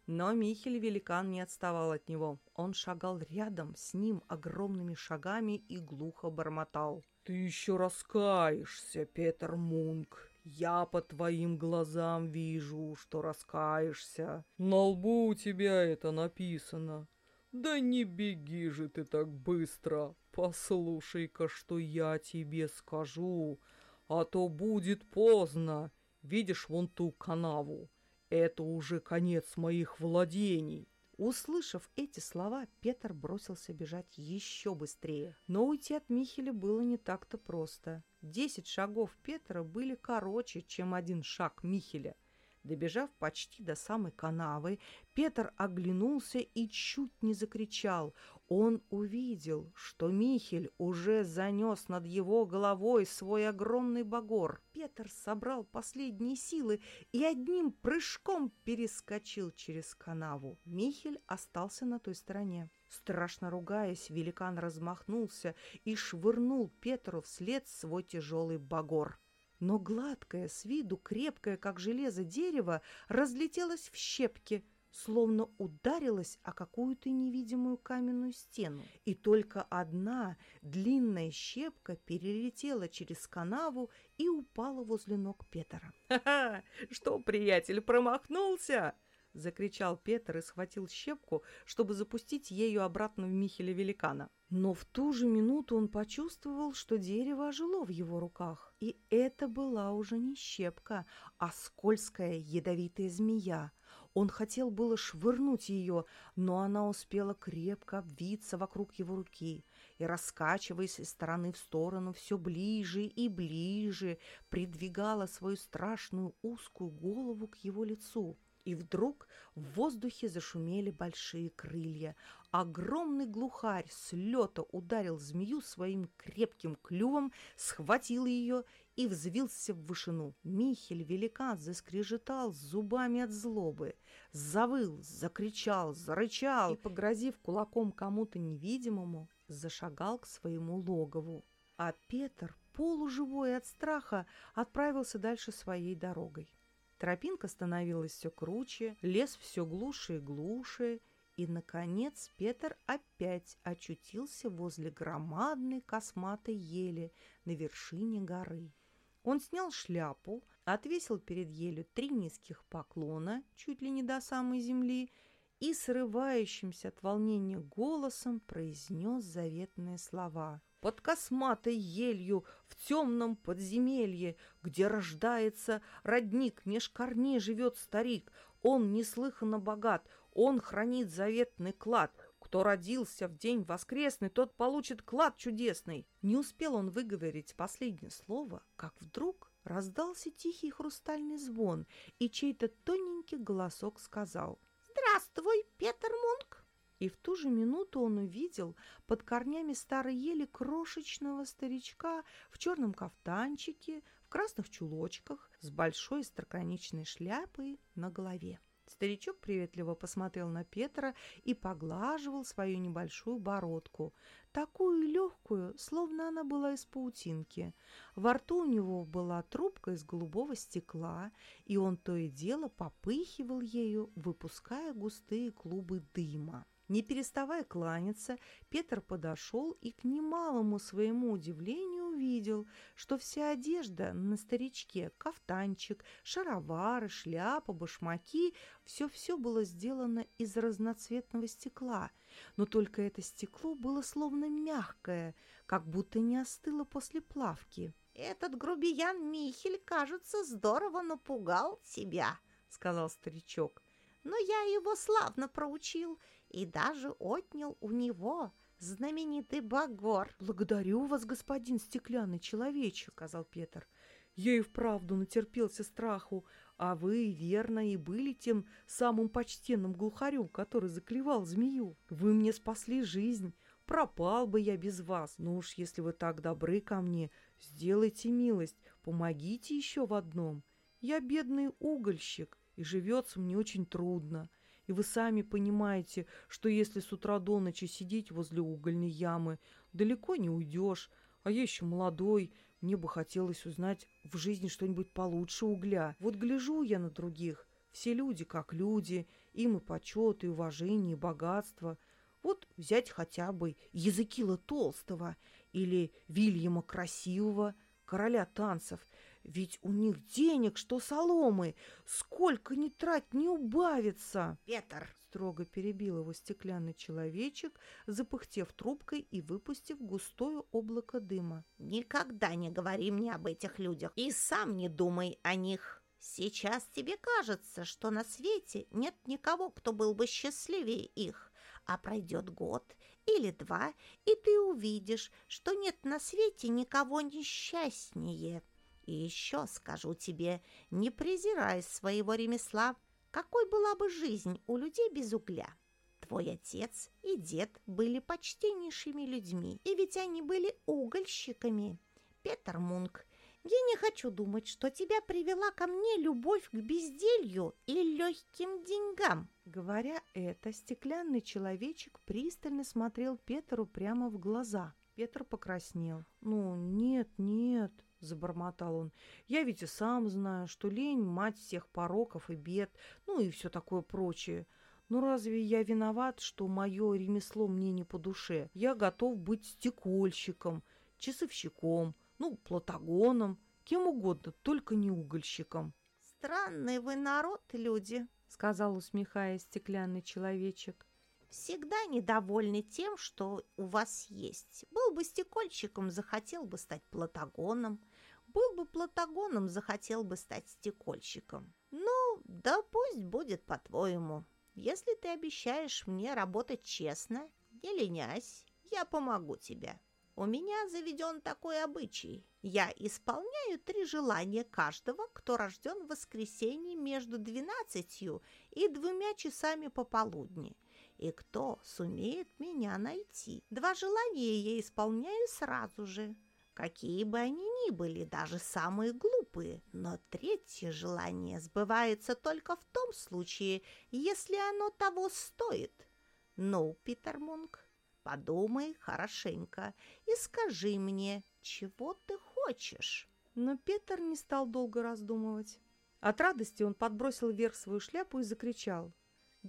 Но Михель Великан не отставал от него. Он шагал рядом с ним огромными шагами и глухо бормотал. «Ты еще раскаешься, Петер Мунк. Я по твоим глазам вижу, что раскаешься. На лбу у тебя это написано. Да не беги же ты так быстро. Послушай-ка, что я тебе скажу, а то будет поздно. Видишь вон ту канаву? Это уже конец моих владений. Услышав эти слова, Петр бросился бежать еще быстрее. Но уйти от Михеля было не так-то просто. Десять шагов Петра были короче, чем один шаг Михеля – Добежав почти до самой канавы, Петр оглянулся и чуть не закричал. Он увидел, что Михель уже занес над его головой свой огромный багор. Петр собрал последние силы и одним прыжком перескочил через канаву. Михель остался на той стороне. Страшно ругаясь, великан размахнулся и швырнул Петру вслед свой тяжелый багор но гладкое, с виду крепкое, как железо дерево, разлетелось в щепки. словно ударилась о какую-то невидимую каменную стену. И только одна длинная щепка перелетела через канаву и упала возле ног Петра. «Ха-ха! Что, приятель, промахнулся?» — закричал Петр и схватил щепку, чтобы запустить ею обратно в Михеля Великана. Но в ту же минуту он почувствовал, что дерево ожило в его руках. И это была уже не щепка, а скользкая ядовитая змея. Он хотел было швырнуть ее, но она успела крепко обвиться вокруг его руки и, раскачиваясь из стороны в сторону, все ближе и ближе придвигала свою страшную узкую голову к его лицу. И вдруг в воздухе зашумели большие крылья. Огромный глухарь с лета ударил змею своим крепким клювом, схватил ее и взвился в вышину. Михель великан заскрежетал зубами от злобы, завыл, закричал, зарычал и, погрозив кулаком кому-то невидимому, зашагал к своему логову. А Петр, полуживой от страха, отправился дальше своей дорогой. Тропинка становилась все круче, лес все глуше и глуше, и, наконец, Петр опять очутился возле громадной косматой ели на вершине горы. Он снял шляпу, отвесил перед елью три низких поклона, чуть ли не до самой земли, и срывающимся от волнения голосом произнес заветные слова под косматой елью в темном подземелье, где рождается родник, меж корней живет старик. Он неслыханно богат, он хранит заветный клад. Кто родился в день воскресный, тот получит клад чудесный. Не успел он выговорить последнее слово, как вдруг раздался тихий хрустальный звон, и чей-то тоненький голосок сказал «Здравствуй, Петр Мунк!» И в ту же минуту он увидел под корнями старой ели крошечного старичка в черном кафтанчике, в красных чулочках, с большой строконечной шляпой на голове. Старичок приветливо посмотрел на Петра и поглаживал свою небольшую бородку, такую легкую, словно она была из паутинки. Во рту у него была трубка из голубого стекла, и он то и дело попыхивал ею, выпуская густые клубы дыма. Не переставая кланяться, Петр подошел и к немалому своему удивлению увидел, что вся одежда на старичке, кафтанчик, шаровары, шляпа, башмаки – все-все было сделано из разноцветного стекла, но только это стекло было словно мягкое, как будто не остыло после плавки. «Этот грубиян Михель, кажется, здорово напугал тебя», — сказал старичок. «Но я его славно проучил» и даже отнял у него знаменитый багор. «Благодарю вас, господин стеклянный человечек», — сказал Петр. «Я и вправду натерпелся страху, а вы, верно, и были тем самым почтенным глухарем, который заклевал змею. Вы мне спасли жизнь». Пропал бы я без вас. Но уж если вы так добры ко мне, сделайте милость, помогите еще в одном. Я бедный угольщик, и живется мне очень трудно. И вы сами понимаете, что если с утра до ночи сидеть возле угольной ямы, далеко не уйдешь. А я еще молодой, мне бы хотелось узнать в жизни что-нибудь получше угля. Вот гляжу я на других. Все люди как люди, им и почет, и уважение, и богатство. Вот взять хотя бы Языкила Толстого или Вильяма Красивого, короля танцев – ведь у них денег, что соломы. Сколько ни трать, не убавится. Петр, строго перебил его стеклянный человечек, запыхтев трубкой и выпустив густое облако дыма. Никогда не говори мне об этих людях и сам не думай о них. Сейчас тебе кажется, что на свете нет никого, кто был бы счастливее их. А пройдет год или два, и ты увидишь, что нет на свете никого несчастнее. И еще скажу тебе, не презирай своего ремесла. Какой была бы жизнь у людей без угля? Твой отец и дед были почтеннейшими людьми, и ведь они были угольщиками. Петер Мунк, я не хочу думать, что тебя привела ко мне любовь к безделью и легким деньгам. Говоря это, стеклянный человечек пристально смотрел Петру прямо в глаза. Петр покраснел. «Ну, нет, нет», — забормотал он. «Я ведь и сам знаю, что лень — мать всех пороков и бед, ну и все такое прочее. Ну разве я виноват, что мое ремесло мне не по душе? Я готов быть стекольщиком, часовщиком, ну, платагоном, кем угодно, только не угольщиком. «Странный вы народ, люди», — сказал, усмехаясь стеклянный человечек. «Всегда недовольны тем, что у вас есть. Был бы стекольщиком, захотел бы стать платагоном. Был бы платагоном, захотел бы стать стекольщиком. Ну, да пусть будет по-твоему. Если ты обещаешь мне работать честно, не ленясь, я помогу тебе. У меня заведен такой обычай. Я исполняю три желания каждого, кто рожден в воскресенье между двенадцатью и двумя часами пополудни. И кто сумеет меня найти. Два желания я исполняю сразу же, какие бы они ни были, даже самые глупые. Но третье желание сбывается только в том случае, если оно того стоит. Ну, Питер Мунк, подумай хорошенько и скажи мне, чего ты хочешь. Но Петр не стал долго раздумывать. От радости он подбросил вверх свою шляпу и закричал.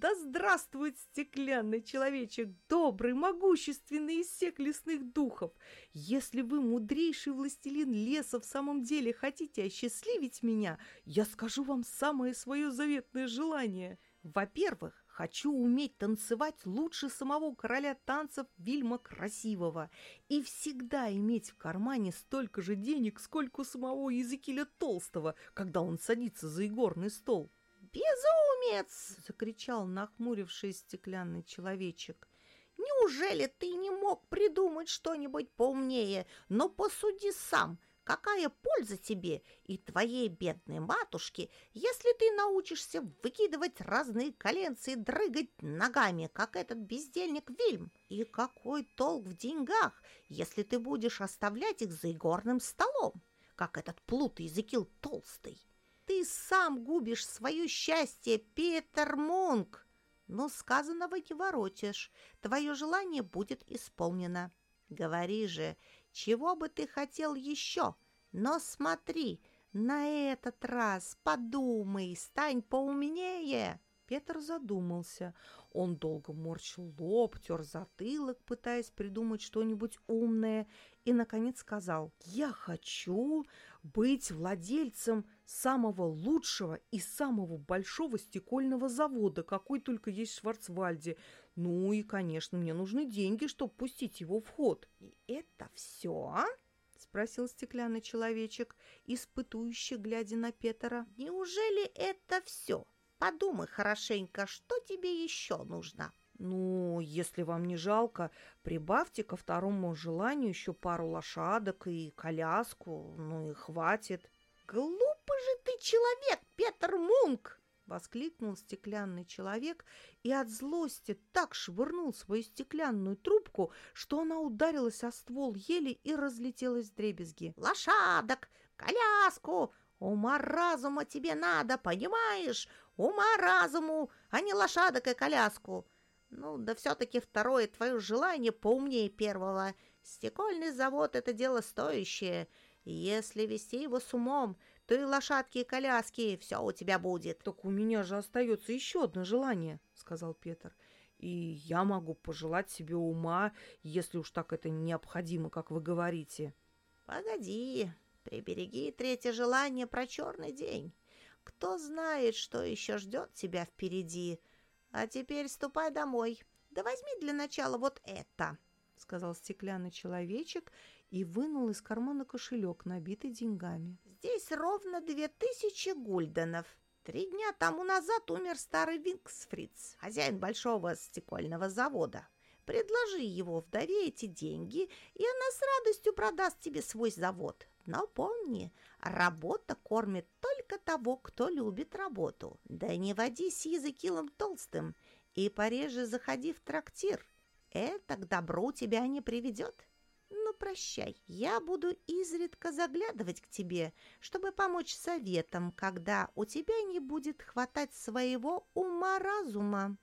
Да здравствует стеклянный человечек, добрый, могущественный из всех лесных духов! Если вы, мудрейший властелин леса, в самом деле хотите осчастливить меня, я скажу вам самое свое заветное желание. Во-первых, хочу уметь танцевать лучше самого короля танцев Вильма Красивого и всегда иметь в кармане столько же денег, сколько у самого Языкиля Толстого, когда он садится за игорный стол. «Безумец!» — закричал нахмуривший стеклянный человечек. «Неужели ты не мог придумать что-нибудь поумнее? Но посуди сам, какая польза тебе и твоей бедной матушке, если ты научишься выкидывать разные коленцы и дрыгать ногами, как этот бездельник Вильм? И какой толк в деньгах, если ты будешь оставлять их за игорным столом, как этот плут Языкил Толстый?» Ты сам губишь свое счастье, Питер Мунк. Но сказанного не воротишь, твое желание будет исполнено. Говори же, чего бы ты хотел еще? Но смотри, на этот раз подумай, стань поумнее. Петр задумался. Он долго морщил лоб, тер затылок, пытаясь придумать что-нибудь умное, и, наконец, сказал, «Я хочу быть владельцем самого лучшего и самого большого стекольного завода, какой только есть в Шварцвальде. Ну и, конечно, мне нужны деньги, чтобы пустить его в ход». «И это все?» а?» — спросил стеклянный человечек, испытующий, глядя на Петра. «Неужели это все? Подумай хорошенько, что тебе еще нужно?» Ну, если вам не жалко, прибавьте ко второму желанию еще пару лошадок и коляску, ну и хватит. Глупый же ты человек, Петр Мунк! Воскликнул стеклянный человек и от злости так швырнул свою стеклянную трубку, что она ударилась о ствол ели и разлетелась в дребезги. «Лошадок! Коляску! Ума-разума тебе надо, понимаешь? Ума-разуму, а не лошадок и коляску!» Ну, да все-таки второе твое желание поумнее первого. Стекольный завод — это дело стоящее. Если вести его с умом, то и лошадки, и коляски, все у тебя будет. — Так у меня же остается еще одно желание, — сказал Петр. И я могу пожелать себе ума, если уж так это необходимо, как вы говорите. — Погоди, прибереги третье желание про черный день. Кто знает, что еще ждет тебя впереди — а теперь ступай домой. Да возьми для начала вот это, сказал стеклянный человечек и вынул из кармана кошелек, набитый деньгами. Здесь ровно две тысячи гульденов. Три дня тому назад умер старый Винксфриц, хозяин большого стекольного завода. Предложи его вдове эти деньги, и она с радостью продаст тебе свой завод. Но помни, работа кормит только того, кто любит работу. Да не водись языкилом толстым и пореже заходи в трактир. Это к добру тебя не приведет. Ну, прощай, я буду изредка заглядывать к тебе, чтобы помочь советам, когда у тебя не будет хватать своего ума-разума.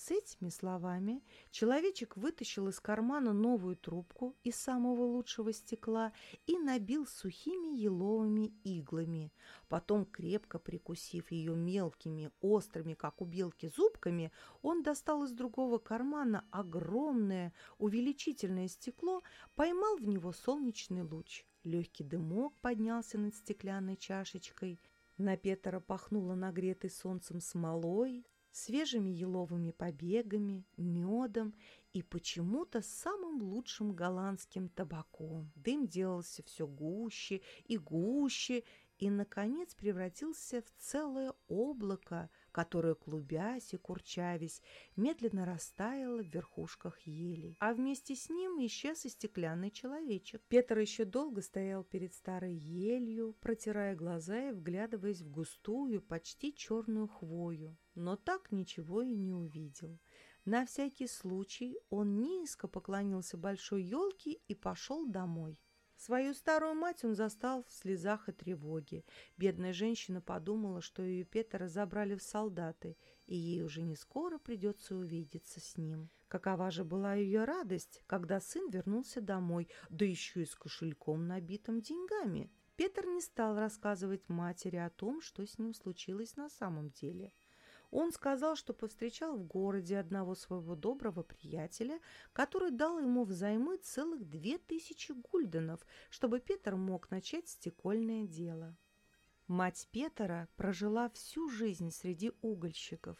С этими словами человечек вытащил из кармана новую трубку из самого лучшего стекла и набил сухими еловыми иглами. Потом, крепко прикусив ее мелкими, острыми, как у белки, зубками, он достал из другого кармана огромное увеличительное стекло, поймал в него солнечный луч. Легкий дымок поднялся над стеклянной чашечкой. На Петра пахнуло нагретой солнцем смолой, свежими еловыми побегами, медом и почему-то самым лучшим голландским табаком. Дым делался все гуще и гуще, и, наконец, превратился в целое облако, которое, клубясь и курчавясь, медленно растаяло в верхушках елей. А вместе с ним исчез и стеклянный человечек. Петр еще долго стоял перед старой елью, протирая глаза и вглядываясь в густую, почти черную хвою, но так ничего и не увидел. На всякий случай он низко поклонился большой елке и пошел домой. Свою старую мать он застал в слезах и тревоге. Бедная женщина подумала, что ее Петра забрали в солдаты, и ей уже не скоро придется увидеться с ним. Какова же была ее радость, когда сын вернулся домой, да еще и с кошельком, набитым деньгами. Петр не стал рассказывать матери о том, что с ним случилось на самом деле. Он сказал, что повстречал в городе одного своего доброго приятеля, который дал ему взаймы целых две тысячи гульденов, чтобы Петр мог начать стекольное дело. Мать Петра прожила всю жизнь среди угольщиков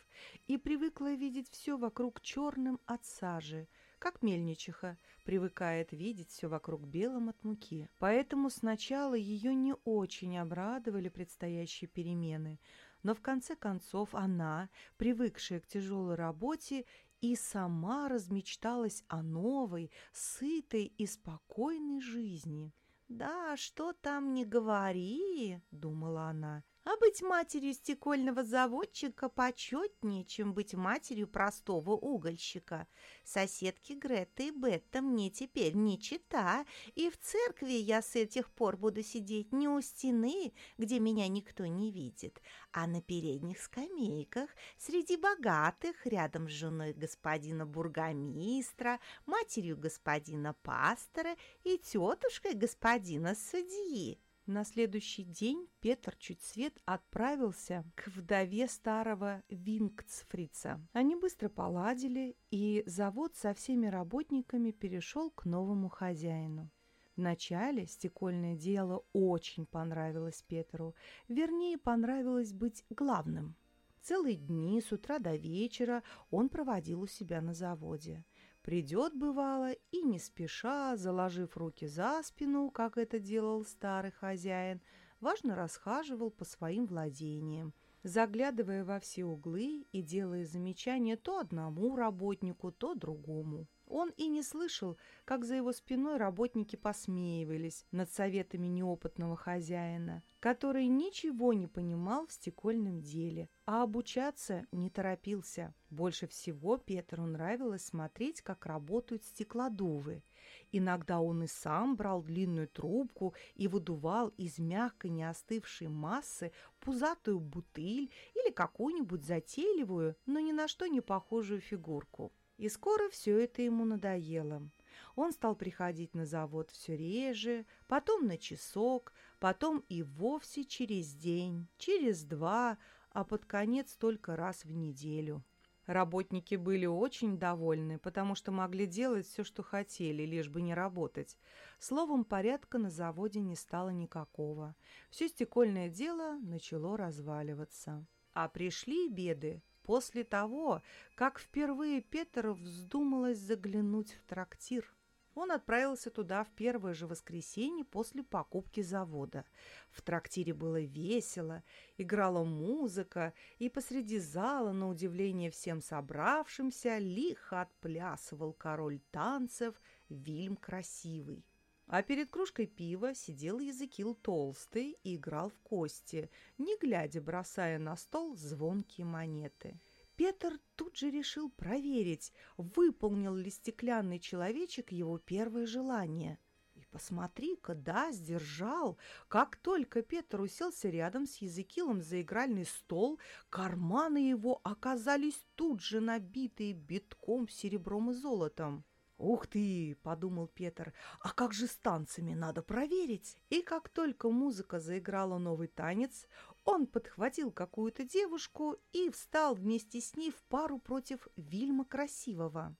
и привыкла видеть все вокруг черным от сажи, как мельничиха привыкает видеть все вокруг белым от муки. Поэтому сначала ее не очень обрадовали предстоящие перемены – но в конце концов она, привыкшая к тяжелой работе, и сама размечталась о новой, сытой и спокойной жизни. «Да, что там не говори», — думала она, а быть матерью стекольного заводчика почетнее, чем быть матерью простого угольщика. Соседки Гретта и Бетта мне теперь не чита, и в церкви я с этих пор буду сидеть не у стены, где меня никто не видит, а на передних скамейках среди богатых, рядом с женой господина бургомистра, матерью господина пастора и тетушкой господина судьи. На следующий день Петр чуть свет отправился к вдове старого Вингцфрица. Они быстро поладили, и завод со всеми работниками перешел к новому хозяину. Вначале стекольное дело очень понравилось Петру, вернее, понравилось быть главным. Целые дни с утра до вечера он проводил у себя на заводе. Придет, бывало, и не спеша, заложив руки за спину, как это делал старый хозяин, важно расхаживал по своим владениям, заглядывая во все углы и делая замечания то одному работнику, то другому. Он и не слышал, как за его спиной работники посмеивались над советами неопытного хозяина, который ничего не понимал в стекольном деле, а обучаться не торопился. Больше всего Петру нравилось смотреть, как работают стеклодувы. Иногда он и сам брал длинную трубку и выдувал из мягкой неостывшей массы пузатую бутыль или какую-нибудь затейливую, но ни на что не похожую фигурку. И скоро все это ему надоело. Он стал приходить на завод все реже, потом на часок, потом и вовсе через день, через два, а под конец только раз в неделю. Работники были очень довольны, потому что могли делать все, что хотели, лишь бы не работать. Словом, порядка на заводе не стало никакого. Все стекольное дело начало разваливаться. А пришли беды после того, как впервые Петру вздумалось заглянуть в трактир. Он отправился туда в первое же воскресенье после покупки завода. В трактире было весело, играла музыка, и посреди зала, на удивление всем собравшимся, лихо отплясывал король танцев Вильм Красивый. А перед кружкой пива сидел Языкил Толстый и играл в кости, не глядя бросая на стол звонкие монеты. Петр тут же решил проверить, выполнил ли стеклянный человечек его первое желание. И посмотри-ка, да, сдержал. Как только Петр уселся рядом с Языкилом за игральный стол, карманы его оказались тут же набитые битком серебром и золотом. «Ух ты!» – подумал Петр. «А как же с танцами? Надо проверить!» И как только музыка заиграла новый танец, он подхватил какую-то девушку и встал вместе с ней в пару против Вильма Красивого.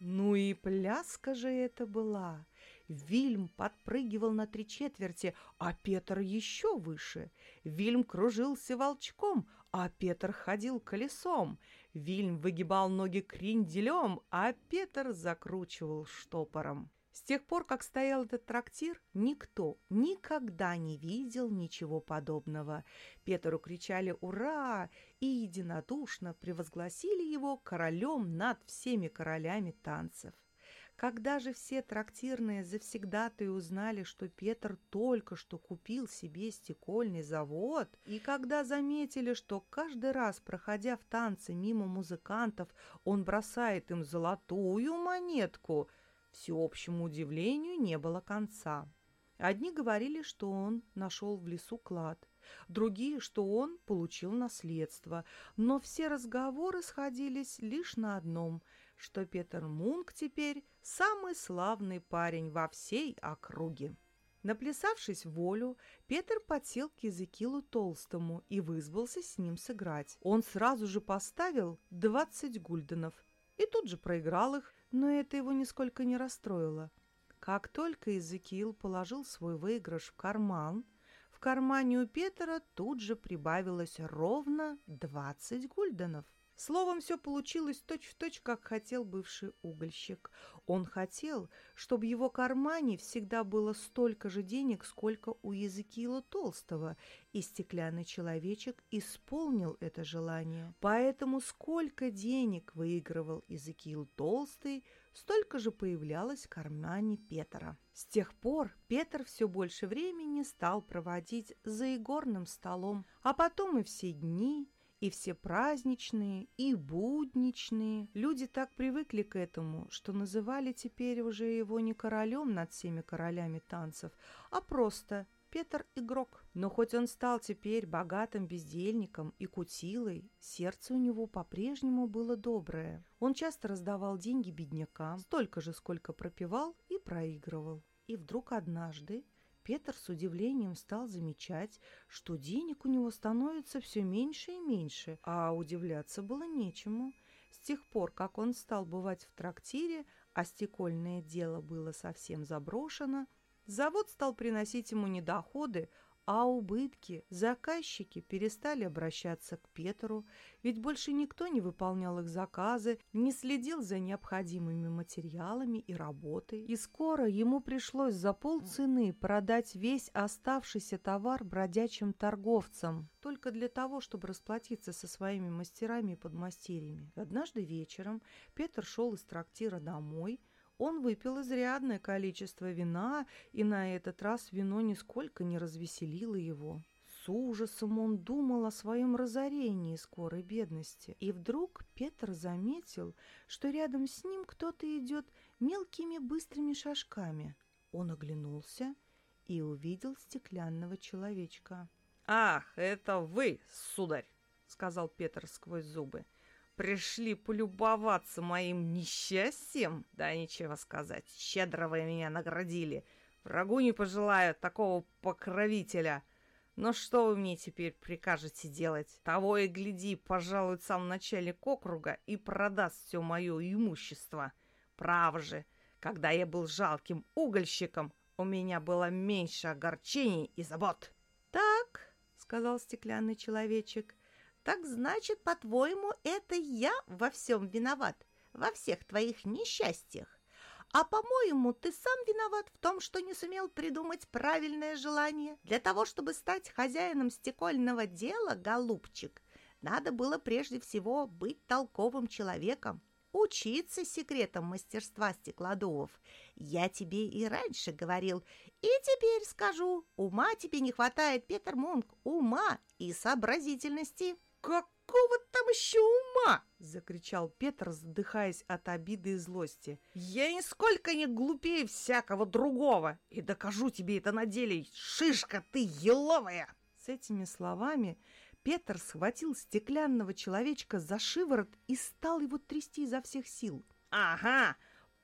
Ну и пляска же это была! Вильм подпрыгивал на три четверти, а Петр еще выше. Вильм кружился волчком, а Петр ходил колесом. Вильм выгибал ноги кренделем, а Петр закручивал штопором. С тех пор, как стоял этот трактир, никто никогда не видел ничего подобного. Петру кричали «Ура!» и единодушно превозгласили его королем над всеми королями танцев. Когда же все трактирные завсегдатые узнали, что Петр только что купил себе стекольный завод, и когда заметили, что каждый раз, проходя в танцы мимо музыкантов, он бросает им золотую монетку – Всеобщему удивлению не было конца. Одни говорили, что он нашел в лесу клад, другие, что он получил наследство, но все разговоры сходились лишь на одном, что Петер Мунк теперь самый славный парень во всей округе. Наплясавшись волю, Петр подсел к Языкилу Толстому и вызвался с ним сыграть. Он сразу же поставил двадцать гульденов и тут же проиграл их, но это его нисколько не расстроило. Как только Изекиил положил свой выигрыш в карман, в кармане у Петра тут же прибавилось ровно 20 гульденов. Словом, все получилось точь-в-точь, точь, как хотел бывший угольщик. Он хотел, чтобы в его кармане всегда было столько же денег, сколько у Языкила Толстого, и стеклянный человечек исполнил это желание. Поэтому сколько денег выигрывал Языкил Толстый, столько же появлялось в кармане Петра. С тех пор Петр все больше времени стал проводить за игорным столом, а потом и все дни, и все праздничные, и будничные. Люди так привыкли к этому, что называли теперь уже его не королем над всеми королями танцев, а просто Петр Игрок. Но хоть он стал теперь богатым бездельником и кутилой, сердце у него по-прежнему было доброе. Он часто раздавал деньги беднякам, столько же, сколько пропивал и проигрывал. И вдруг однажды Петр с удивлением стал замечать, что денег у него становится все меньше и меньше, а удивляться было нечему. С тех пор, как он стал бывать в трактире, а стекольное дело было совсем заброшено, завод стал приносить ему не доходы, а убытки заказчики перестали обращаться к Петру, ведь больше никто не выполнял их заказы, не следил за необходимыми материалами и работой. И скоро ему пришлось за полцены продать весь оставшийся товар бродячим торговцам, только для того, чтобы расплатиться со своими мастерами и подмастерьями. Однажды вечером Петр шел из трактира домой – он выпил изрядное количество вина, и на этот раз вино нисколько не развеселило его. С ужасом он думал о своем разорении скорой бедности. И вдруг Петр заметил, что рядом с ним кто-то идет мелкими быстрыми шажками. Он оглянулся и увидел стеклянного человечка. «Ах, это вы, сударь!» — сказал Петр сквозь зубы. Пришли полюбоваться моим несчастьем? Да ничего сказать, щедро вы меня наградили. Врагу не пожелаю такого покровителя. Но что вы мне теперь прикажете делать? Того и гляди, пожалуй, сам начальник округа и продаст все мое имущество. Право же, когда я был жалким угольщиком, у меня было меньше огорчений и забот. «Так», — сказал стеклянный человечек, — так значит, по-твоему, это я во всем виноват, во всех твоих несчастьях? А, по-моему, ты сам виноват в том, что не сумел придумать правильное желание. Для того, чтобы стать хозяином стекольного дела, голубчик, надо было прежде всего быть толковым человеком, учиться секретам мастерства стеклодувов. Я тебе и раньше говорил, и теперь скажу, ума тебе не хватает, Петер Мунк, ума и сообразительности. «Какого там еще ума!» — закричал Петр, задыхаясь от обиды и злости. «Я нисколько не глупее всякого другого, и докажу тебе это на деле, шишка ты еловая!» С этими словами Петр схватил стеклянного человечка за шиворот и стал его трясти изо всех сил. «Ага,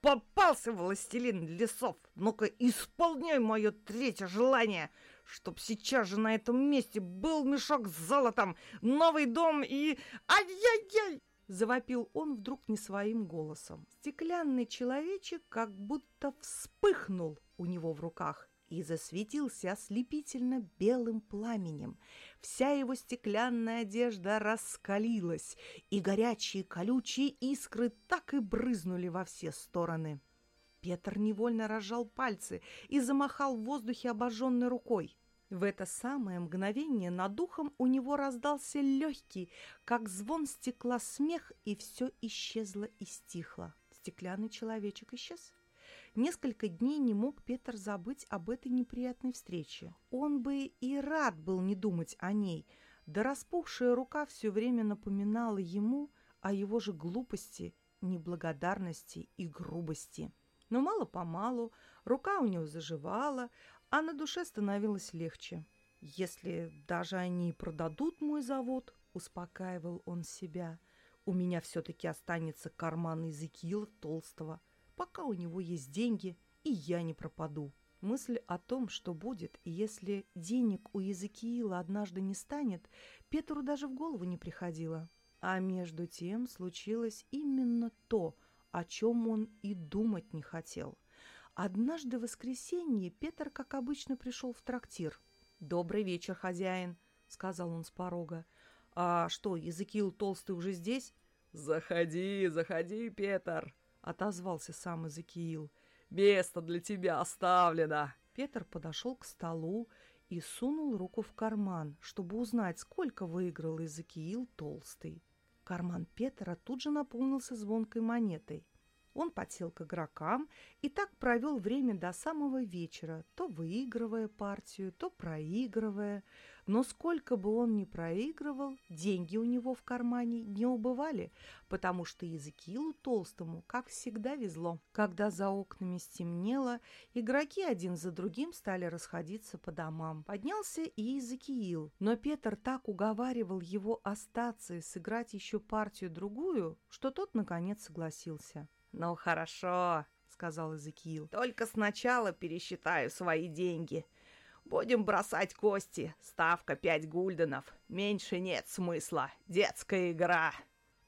попался властелин лесов! Ну-ка, исполняй мое третье желание, чтоб сейчас же на этом месте был мешок с золотом, новый дом и... Ай-яй-яй!» Завопил он вдруг не своим голосом. Стеклянный человечек как будто вспыхнул у него в руках и засветился ослепительно белым пламенем. Вся его стеклянная одежда раскалилась, и горячие колючие искры так и брызнули во все стороны. Петр невольно разжал пальцы и замахал в воздухе обожженной рукой. В это самое мгновение над духом у него раздался легкий, как звон стекла смех, и все исчезло и стихло. Стеклянный человечек исчез. Несколько дней не мог Петр забыть об этой неприятной встрече. Он бы и рад был не думать о ней, да распухшая рука все время напоминала ему о его же глупости, неблагодарности и грубости. Но мало-помалу рука у него заживала, а на душе становилось легче. «Если даже они продадут мой завод», — успокаивал он себя, — «у меня все-таки останется карман Иезекиила Толстого пока у него есть деньги, и я не пропаду. Мысль о том, что будет, если денег у Языкиила однажды не станет, Петру даже в голову не приходило. А между тем случилось именно то, о чем он и думать не хотел. Однажды в воскресенье Петр, как обычно, пришел в трактир. «Добрый вечер, хозяин», — сказал он с порога. «А что, Языкил Толстый уже здесь?» «Заходи, заходи, Петр», — отозвался сам Изакиил. «Место для тебя оставлено!» Петр подошел к столу и сунул руку в карман, чтобы узнать, сколько выиграл Изакиил Толстый. Карман Петра тут же наполнился звонкой монетой. Он подсел к игрокам и так провел время до самого вечера, то выигрывая партию, то проигрывая. Но сколько бы он ни проигрывал, деньги у него в кармане не убывали, потому что Языкилу Толстому, как всегда, везло. Когда за окнами стемнело, игроки один за другим стали расходиться по домам. Поднялся и Языкиил, но Петр так уговаривал его остаться и сыграть еще партию-другую, что тот, наконец, согласился. «Ну хорошо», — сказал Эзекиил. «Только сначала пересчитаю свои деньги. Будем бросать кости. Ставка пять гульденов. Меньше нет смысла. Детская игра».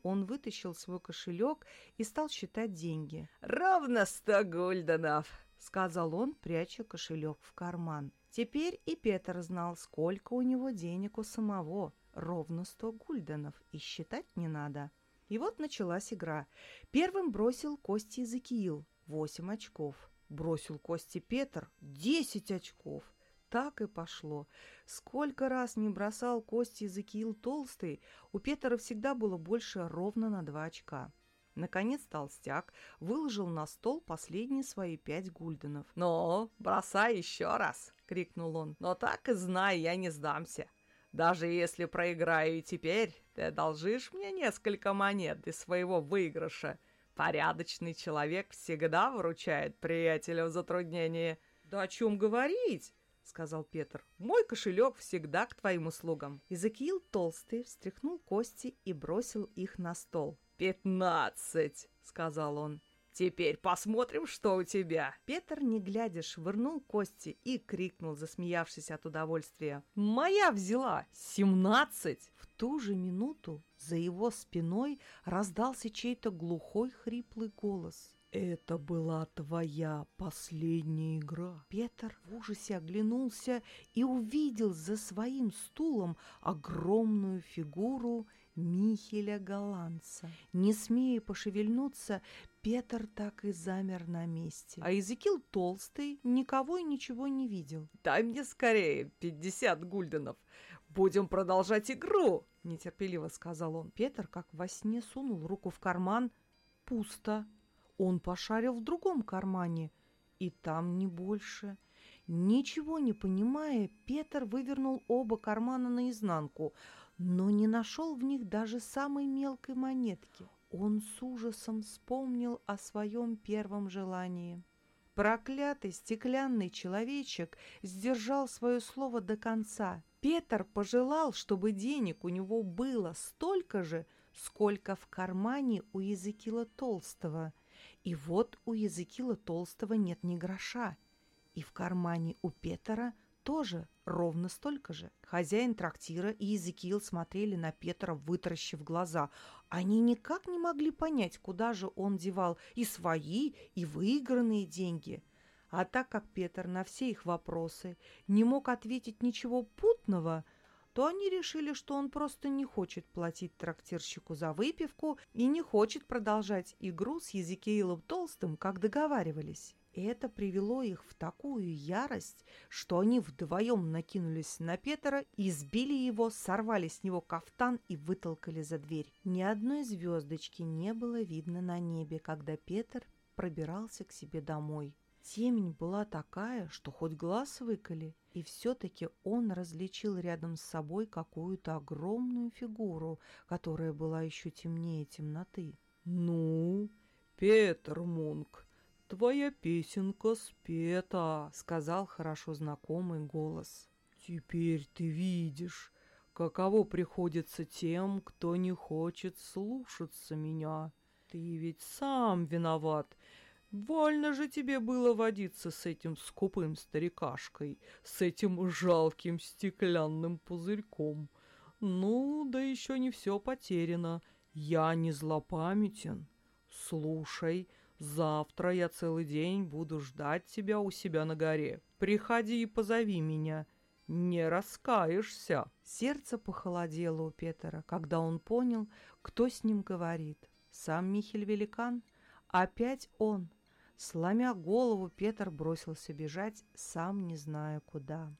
Он вытащил свой кошелек и стал считать деньги. «Ровно сто гульденов», — сказал он, пряча кошелек в карман. Теперь и Петр знал, сколько у него денег у самого. Ровно сто гульденов, и считать не надо. И вот началась игра. Первым бросил Кости Иезекиил – 8 очков. Бросил Кости Петр – 10 очков. Так и пошло. Сколько раз не бросал Кости Иезекиил толстый, у Петра всегда было больше ровно на 2 очка. Наконец толстяк выложил на стол последние свои пять гульденов. «Ну, бросай еще раз!» — крикнул он. «Но так и знай, я не сдамся. Даже если проиграю и теперь, ты одолжишь мне несколько монет из своего выигрыша. Порядочный человек всегда выручает приятеля в затруднении. Да о чем говорить? — сказал Петр. «Мой кошелек всегда к твоим услугам». Изакиил толстый встряхнул кости и бросил их на стол. «Пятнадцать!» — сказал он. Теперь посмотрим, что у тебя. Петр, не глядя, швырнул кости и крикнул, засмеявшись от удовольствия. Моя взяла! Семнадцать! В ту же минуту за его спиной раздался чей-то глухой хриплый голос. «Это была твоя последняя игра». Петр в ужасе оглянулся и увидел за своим стулом огромную фигуру Михеля Голландца. Не смея пошевельнуться, Петр так и замер на месте. А Языкил толстый никого и ничего не видел. «Дай мне скорее пятьдесят гульденов. Будем продолжать игру!» — нетерпеливо сказал он. Петр, как во сне, сунул руку в карман. Пусто. Он пошарил в другом кармане. И там не больше. Ничего не понимая, Петр вывернул оба кармана наизнанку, но не нашел в них даже самой мелкой монетки. Он с ужасом вспомнил о своем первом желании. Проклятый стеклянный человечек сдержал свое слово до конца. Петр пожелал, чтобы денег у него было столько же, сколько в кармане у Языкила Толстого. И вот у Языкила Толстого нет ни гроша. И в кармане у Петра тоже ровно столько же. Хозяин трактира и Языкил смотрели на Петра, вытаращив глаза. Они никак не могли понять, куда же он девал и свои, и выигранные деньги. А так как Петр на все их вопросы не мог ответить ничего путного, то они решили, что он просто не хочет платить трактирщику за выпивку и не хочет продолжать игру с Езекиилом Толстым, как договаривались. Это привело их в такую ярость, что они вдвоем накинулись на Петра, избили его, сорвали с него кафтан и вытолкали за дверь. Ни одной звездочки не было видно на небе, когда Петр пробирался к себе домой. Темень была такая, что хоть глаз выколи, и все-таки он различил рядом с собой какую-то огромную фигуру, которая была еще темнее темноты. «Ну, Петр Мунк, твоя песенка спета», — сказал хорошо знакомый голос. «Теперь ты видишь, каково приходится тем, кто не хочет слушаться меня. Ты ведь сам виноват». Вольно же тебе было водиться с этим скупым старикашкой, с этим жалким стеклянным пузырьком. Ну, да еще не все потеряно. Я не злопамятен. Слушай, — Завтра я целый день буду ждать тебя у себя на горе. Приходи и позови меня. Не раскаешься. Сердце похолодело у Петера, когда он понял, кто с ним говорит. Сам Михель Великан? Опять он. Сломя голову, Петр бросился бежать, сам не зная куда.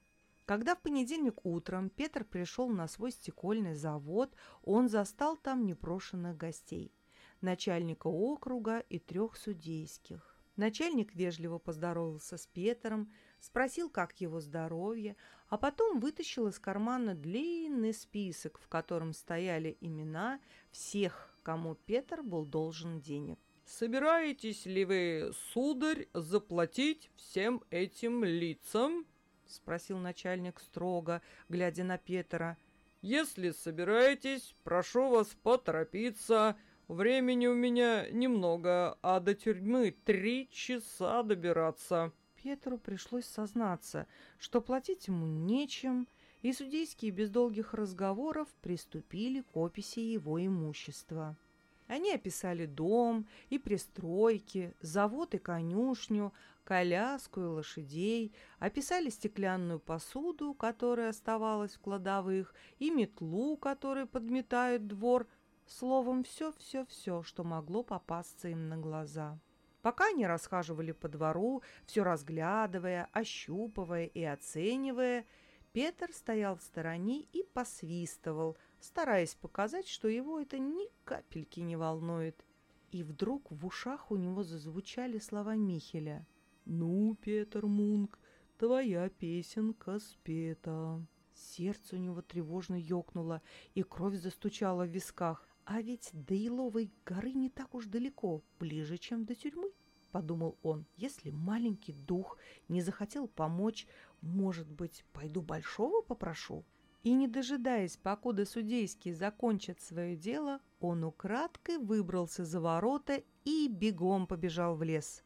Когда в понедельник утром Петр пришел на свой стекольный завод, он застал там непрошенных гостей – начальника округа и трех судейских. Начальник вежливо поздоровался с Петром, спросил, как его здоровье, а потом вытащил из кармана длинный список, в котором стояли имена всех, кому Петр был должен денег. «Собираетесь ли вы, сударь, заплатить всем этим лицам?» — спросил начальник строго, глядя на Петра. «Если собираетесь, прошу вас поторопиться. Времени у меня немного, а до тюрьмы три часа добираться. Петру пришлось сознаться, что платить ему нечем, и судейские без долгих разговоров приступили к описи его имущества. Они описали дом и пристройки, завод и конюшню, коляску и лошадей, описали стеклянную посуду, которая оставалась в кладовых, и метлу, которой подметают двор – Словом, все-все-все, что могло попасться им на глаза. Пока они расхаживали по двору, все разглядывая, ощупывая и оценивая, Петр стоял в стороне и посвистывал, стараясь показать, что его это ни капельки не волнует. И вдруг в ушах у него зазвучали слова Михеля. «Ну, Петр Мунк, твоя песенка спета». Сердце у него тревожно ёкнуло, и кровь застучала в висках. А ведь до Иловой горы не так уж далеко, ближе, чем до тюрьмы, подумал он. Если маленький дух не захотел помочь, может быть, пойду большого попрошу? И не дожидаясь, покуда судейские закончат свое дело, он украдкой выбрался за ворота и бегом побежал в лес.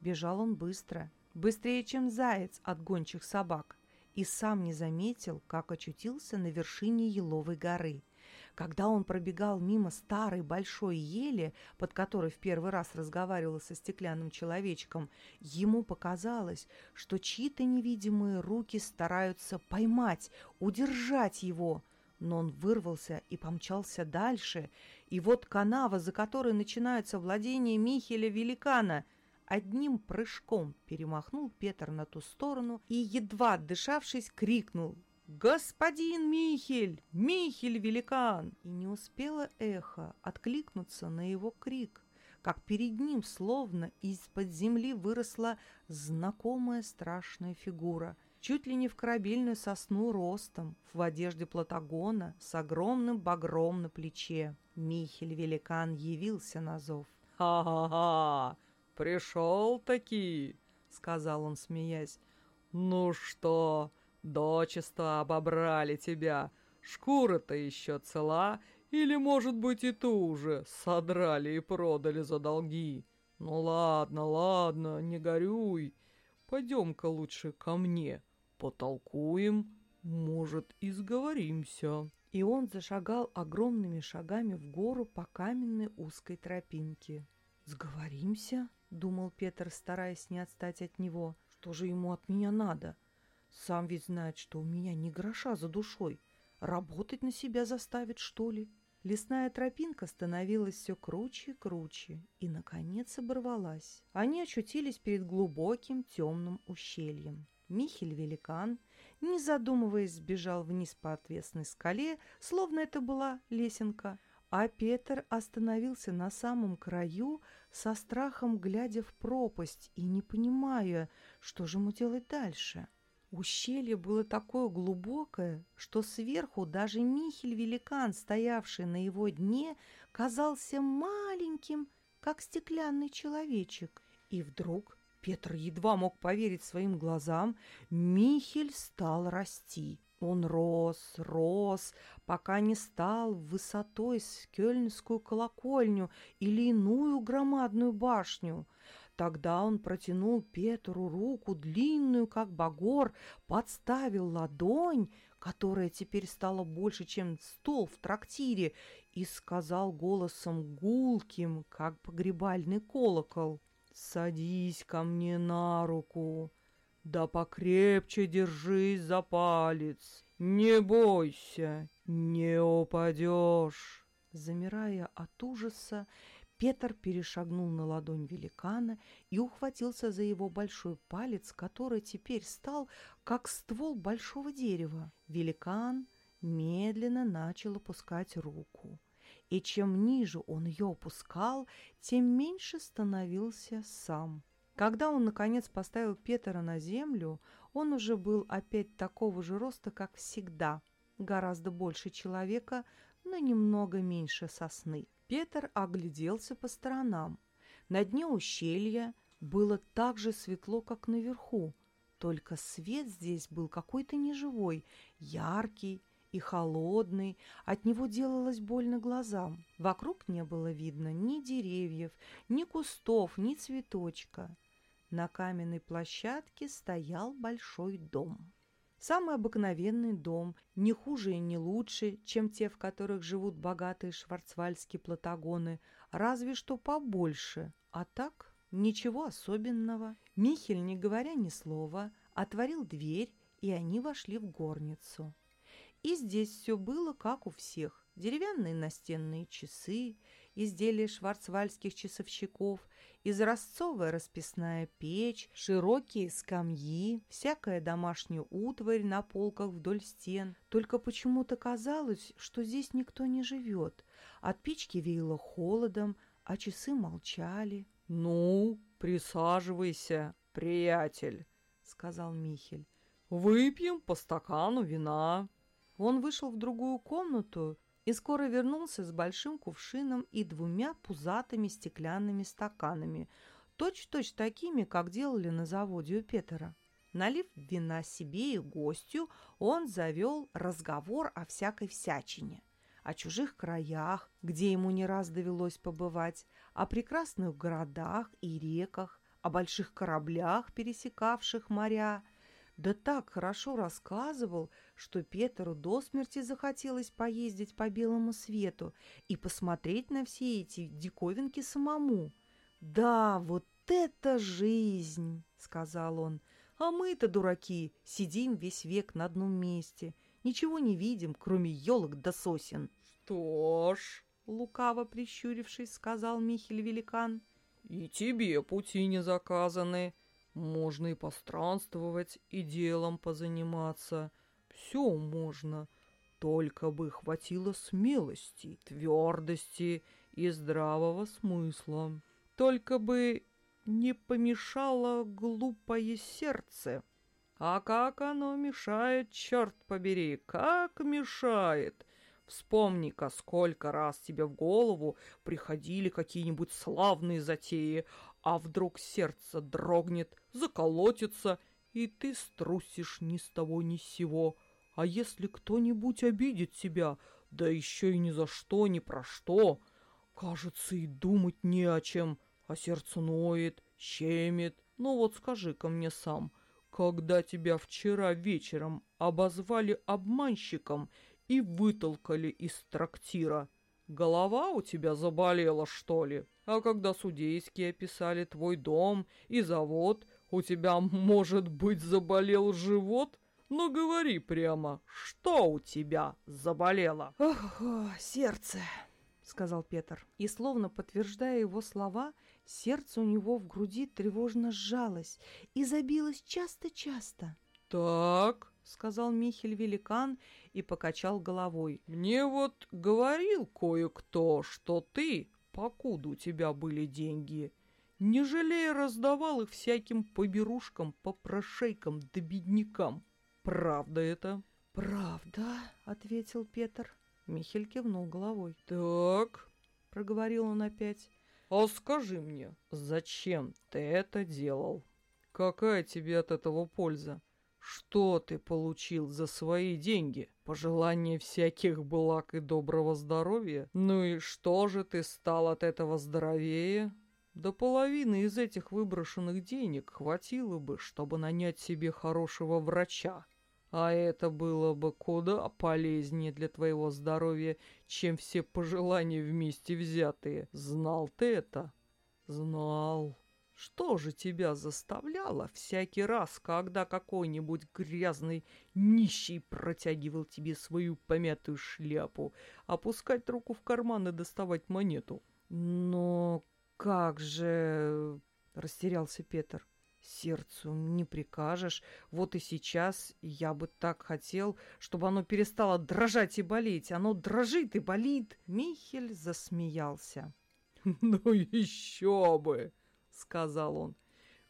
Бежал он быстро, быстрее, чем заяц от гончих собак, и сам не заметил, как очутился на вершине Еловой горы – когда он пробегал мимо старой большой ели, под которой в первый раз разговаривал со стеклянным человечком, ему показалось, что чьи-то невидимые руки стараются поймать, удержать его. Но он вырвался и помчался дальше, и вот канава, за которой начинаются владения Михеля Великана — Одним прыжком перемахнул Петр на ту сторону и, едва отдышавшись, крикнул «Господин Михель! Михель великан!» И не успело эхо откликнуться на его крик, как перед ним словно из-под земли выросла знакомая страшная фигура, чуть ли не в корабельную сосну ростом, в одежде платагона с огромным багром на плече. Михель-великан явился на зов. «Ха-ха-ха! Пришел-таки!» — сказал он, смеясь. «Ну что, дочисто обобрали тебя. Шкура-то еще цела, или, может быть, и ту уже содрали и продали за долги. Ну ладно, ладно, не горюй. Пойдем-ка лучше ко мне, потолкуем, может, и сговоримся». И он зашагал огромными шагами в гору по каменной узкой тропинке. «Сговоримся?» — думал Петр, стараясь не отстать от него. «Что же ему от меня надо? Сам ведь знает, что у меня ни гроша за душой. Работать на себя заставит, что ли?» Лесная тропинка становилась все круче и круче, и, наконец, оборвалась. Они очутились перед глубоким темным ущельем. Михель-великан, не задумываясь, сбежал вниз по отвесной скале, словно это была лесенка, а Петр остановился на самом краю, со страхом глядя в пропасть и не понимая, что же ему делать дальше. Ущелье было такое глубокое, что сверху даже Михель-великан, стоявший на его дне, казался маленьким, как стеклянный человечек. И вдруг Петр едва мог поверить своим глазам, Михель стал расти. Он рос, рос, пока не стал высотой с кёльнскую колокольню или иную громадную башню. Тогда он протянул Петру руку, длинную, как багор, подставил ладонь, которая теперь стала больше, чем стол в трактире, и сказал голосом гулким, как погребальный колокол — Садись ко мне на руку, да покрепче держись за палец. Не бойся, не упадешь. Замирая от ужаса, Петр перешагнул на ладонь великана и ухватился за его большой палец, который теперь стал как ствол большого дерева. Великан медленно начал опускать руку и чем ниже он ее опускал, тем меньше становился сам. Когда он, наконец, поставил Петра на землю, он уже был опять такого же роста, как всегда, гораздо больше человека, но немного меньше сосны. Петр огляделся по сторонам. На дне ущелья было так же светло, как наверху, только свет здесь был какой-то неживой, яркий, и холодный, от него делалось больно глазам. Вокруг не было видно ни деревьев, ни кустов, ни цветочка. На каменной площадке стоял большой дом. Самый обыкновенный дом, не хуже и не лучше, чем те, в которых живут богатые шварцвальские платагоны, разве что побольше, а так ничего особенного. Михель, не говоря ни слова, отворил дверь, и они вошли в горницу. И здесь все было как у всех. Деревянные настенные часы, изделия шварцвальских часовщиков, изразцовая расписная печь, широкие скамьи, всякая домашняя утварь на полках вдоль стен. Только почему-то казалось, что здесь никто не живет. От печки веяло холодом, а часы молчали. «Ну, присаживайся, приятель», — сказал Михель. «Выпьем по стакану вина». Он вышел в другую комнату и скоро вернулся с большим кувшином и двумя пузатыми стеклянными стаканами, точь-точь такими, как делали на заводе у Петера. Налив вина себе и гостю, он завел разговор о всякой всячине, о чужих краях, где ему не раз довелось побывать, о прекрасных городах и реках, о больших кораблях, пересекавших моря – да так хорошо рассказывал, что Петру до смерти захотелось поездить по белому свету и посмотреть на все эти диковинки самому. «Да, вот это жизнь!» — сказал он. «А мы-то, дураки, сидим весь век на одном месте, ничего не видим, кроме елок да сосен». «Что ж...» — лукаво прищурившись, сказал Михель-великан. «И тебе пути не заказаны». Можно и постранствовать, и делом позаниматься. Все можно, только бы хватило смелости, твердости и здравого смысла. Только бы не помешало глупое сердце. А как оно мешает, черт побери, как мешает! Вспомни-ка, сколько раз тебе в голову приходили какие-нибудь славные затеи, а вдруг сердце дрогнет, заколотится, и ты струсишь ни с того ни с сего. А если кто-нибудь обидит тебя, да еще и ни за что, ни про что, кажется, и думать не о чем, а сердце ноет, щемит. Ну вот скажи-ка мне сам, когда тебя вчера вечером обозвали обманщиком и вытолкали из трактира. Голова у тебя заболела, что ли? А когда судейские описали твой дом и завод, у тебя, может быть, заболел живот? Ну, говори прямо, что у тебя заболело? Ох, сердце, сказал Петр. И, словно подтверждая его слова, сердце у него в груди тревожно сжалось и забилось часто-часто. Так, — сказал Михель великан и покачал головой. «Мне вот говорил кое-кто, что ты, покуда у тебя были деньги, не жалея раздавал их всяким поберушкам, попрошайкам да беднякам. Правда это?» «Правда», — ответил Петр. Михель кивнул головой. «Так», — проговорил он опять. «А скажи мне, зачем ты это делал? Какая тебе от этого польза?» Что ты получил за свои деньги? Пожелание всяких благ и доброго здоровья? Ну и что же ты стал от этого здоровее? До половины из этих выброшенных денег хватило бы, чтобы нанять себе хорошего врача. А это было бы куда полезнее для твоего здоровья, чем все пожелания вместе взятые. Знал ты это? Знал. Что же тебя заставляло всякий раз, когда какой-нибудь грязный нищий протягивал тебе свою помятую шляпу, опускать руку в карман и доставать монету? Но как же... Растерялся Петр. Сердцу не прикажешь. Вот и сейчас я бы так хотел, чтобы оно перестало дрожать и болеть. Оно дрожит и болит. Михель засмеялся. Ну еще бы! Сказал он.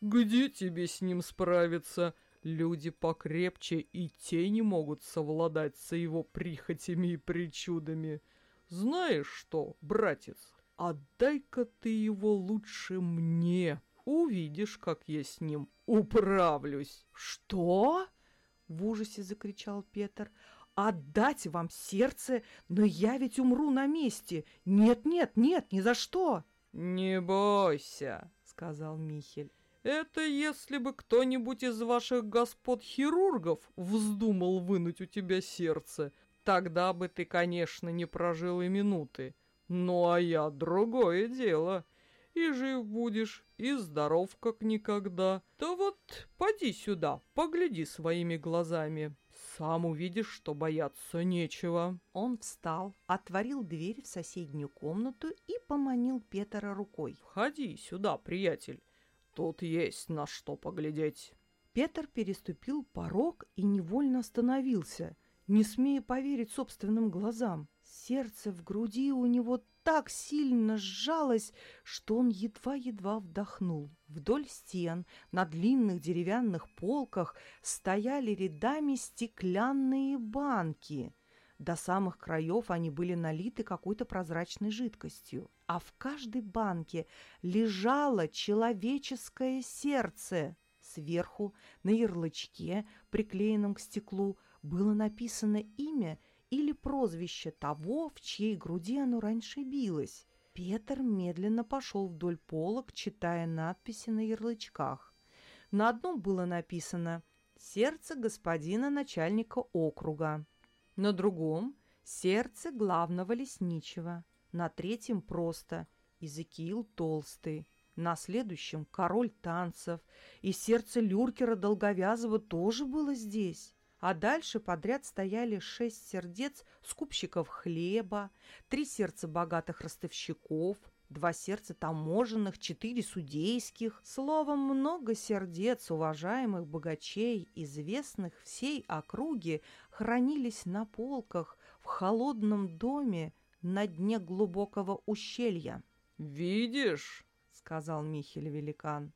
«Где тебе с ним справиться? Люди покрепче и те не могут совладать с его прихотями и причудами. Знаешь что, братец, отдай-ка ты его лучше мне. Увидишь, как я с ним управлюсь». «Что?» — в ужасе закричал Петр. «Отдать вам сердце? Но я ведь умру на месте! Нет, нет, нет, ни за что!» «Не бойся!» Сказал Михель. Это если бы кто-нибудь из ваших господ-хирургов вздумал вынуть у тебя сердце, тогда бы ты, конечно, не прожил и минуты. Ну а я другое дело. И жив будешь, и здоров как никогда. Да вот, поди сюда, погляди своими глазами. Сам увидишь, что бояться нечего. Он встал, отворил дверь в соседнюю комнату и поманил Петра рукой. «Входи сюда, приятель. Тут есть на что поглядеть». Петр переступил порог и невольно остановился, не смея поверить собственным глазам. Сердце в груди у него так сильно сжалось, что он едва-едва вдохнул. Вдоль стен на длинных деревянных полках стояли рядами стеклянные банки. До самых краев они были налиты какой-то прозрачной жидкостью. А в каждой банке лежало человеческое сердце. Сверху на ярлычке, приклеенном к стеклу, было написано имя или прозвище того, в чьей груди оно раньше билось. Петр медленно пошел вдоль полок, читая надписи на ярлычках. На одном было написано «Сердце господина начальника округа», на другом — «Сердце главного лесничего», на третьем просто «Изекиил Толстый», на следующем «Король танцев», и сердце Люркера Долговязого тоже было здесь. А дальше подряд стояли шесть сердец скупщиков хлеба, три сердца богатых ростовщиков, два сердца таможенных, четыре судейских. Словом, много сердец уважаемых богачей, известных всей округе, хранились на полках в холодном доме на дне глубокого ущелья. «Видишь?» — сказал Михель Великан.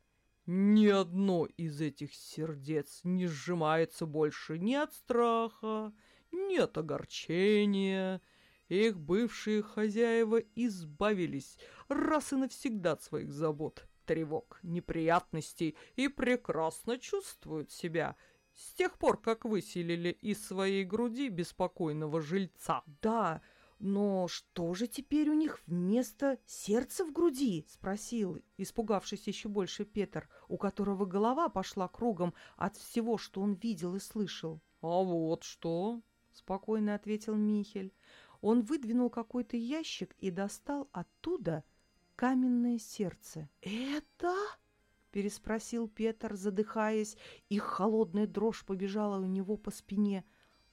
Ни одно из этих сердец не сжимается больше ни от страха, ни от огорчения. Их бывшие хозяева избавились раз и навсегда от своих забот, тревог, неприятностей и прекрасно чувствуют себя с тех пор, как выселили из своей груди беспокойного жильца. Да, «Но что же теперь у них вместо сердца в груди?» — спросил, испугавшись еще больше Петр, у которого голова пошла кругом от всего, что он видел и слышал. «А вот что?» — спокойно ответил Михель. Он выдвинул какой-то ящик и достал оттуда каменное сердце. «Это?» — переспросил Петр, задыхаясь, и холодная дрожь побежала у него по спине.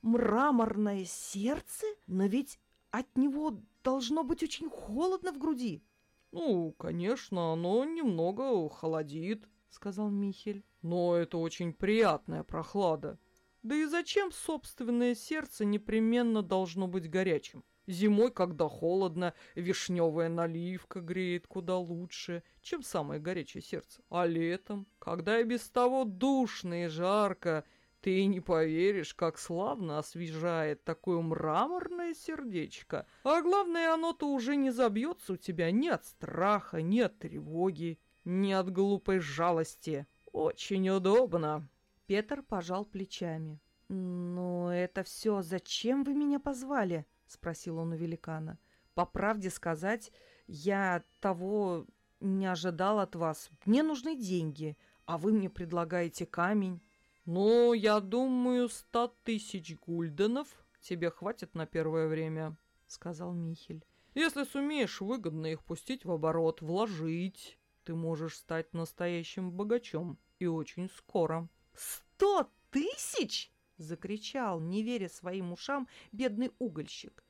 «Мраморное сердце? Но ведь от него должно быть очень холодно в груди. Ну, конечно, оно немного холодит, сказал Михель. Но это очень приятная прохлада. Да и зачем собственное сердце непременно должно быть горячим? Зимой, когда холодно, вишневая наливка греет куда лучше, чем самое горячее сердце. А летом, когда и без того душно и жарко, ты не поверишь, как славно освежает такое мраморное сердечко. А главное, оно-то уже не забьется у тебя ни от страха, ни от тревоги, ни от глупой жалости. Очень удобно. Петр пожал плечами. «Но это все зачем вы меня позвали?» — спросил он у великана. «По правде сказать, я того не ожидал от вас. Мне нужны деньги, а вы мне предлагаете камень». «Ну, я думаю, ста тысяч гульденов тебе хватит на первое время», — сказал Михель. «Если сумеешь выгодно их пустить в оборот, вложить, ты можешь стать настоящим богачом, и очень скоро». «Сто тысяч?» — закричал, не веря своим ушам, бедный угольщик.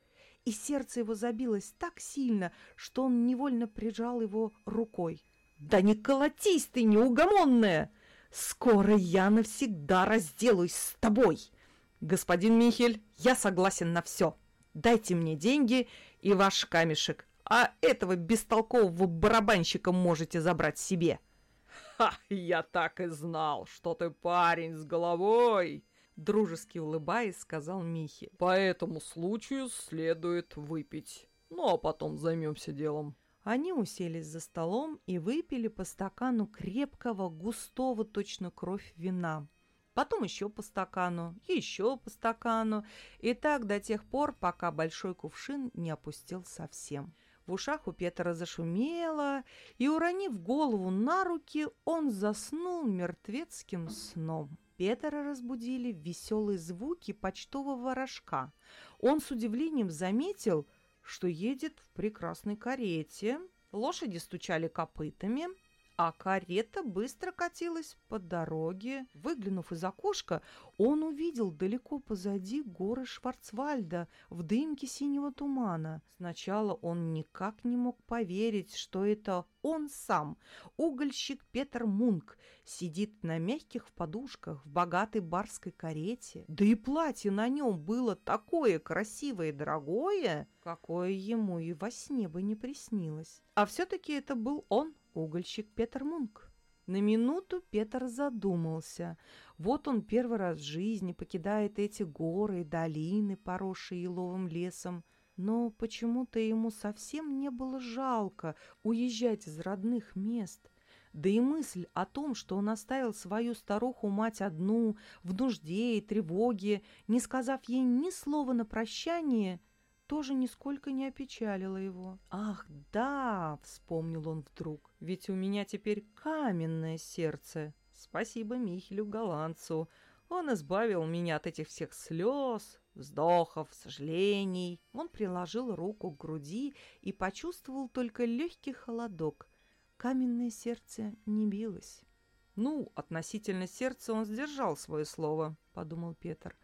И сердце его забилось так сильно, что он невольно прижал его рукой. «Да не колотись ты, неугомонная!» Скоро я навсегда разделаюсь с тобой. Господин Михель, я согласен на все. Дайте мне деньги и ваш камешек, а этого бестолкового барабанщика можете забрать себе. Ха, я так и знал, что ты парень с головой, дружески улыбаясь, сказал Михель. По этому случаю следует выпить. Ну, а потом займемся делом. Они уселись за столом и выпили по стакану крепкого, густого, точно кровь вина. Потом еще по стакану, еще по стакану, и так до тех пор, пока большой кувшин не опустил совсем. В ушах у Петра зашумело, и, уронив голову на руки, он заснул мертвецким сном. Петра разбудили веселые звуки почтового рожка. Он с удивлением заметил, что едет в прекрасной карете. Лошади стучали копытами, а карета быстро катилась по дороге. Выглянув из окошка, он увидел далеко позади горы Шварцвальда в дымке синего тумана. Сначала он никак не мог поверить, что это он сам, угольщик Петр Мунк, сидит на мягких подушках в богатой барской карете. Да и платье на нем было такое красивое и дорогое, какое ему и во сне бы не приснилось. А все-таки это был он, угольщик Петр Мунк. На минуту Петр задумался. Вот он первый раз в жизни покидает эти горы и долины, поросшие еловым лесом. Но почему-то ему совсем не было жалко уезжать из родных мест. Да и мысль о том, что он оставил свою старуху-мать одну, в нужде и тревоге, не сказав ей ни слова на прощание, тоже нисколько не опечалило его. «Ах, да!» — вспомнил он вдруг. «Ведь у меня теперь каменное сердце. Спасибо Михелю Голландцу. Он избавил меня от этих всех слез, вздохов, сожалений. Он приложил руку к груди и почувствовал только легкий холодок. Каменное сердце не билось. «Ну, относительно сердца он сдержал свое слово», — подумал Петр.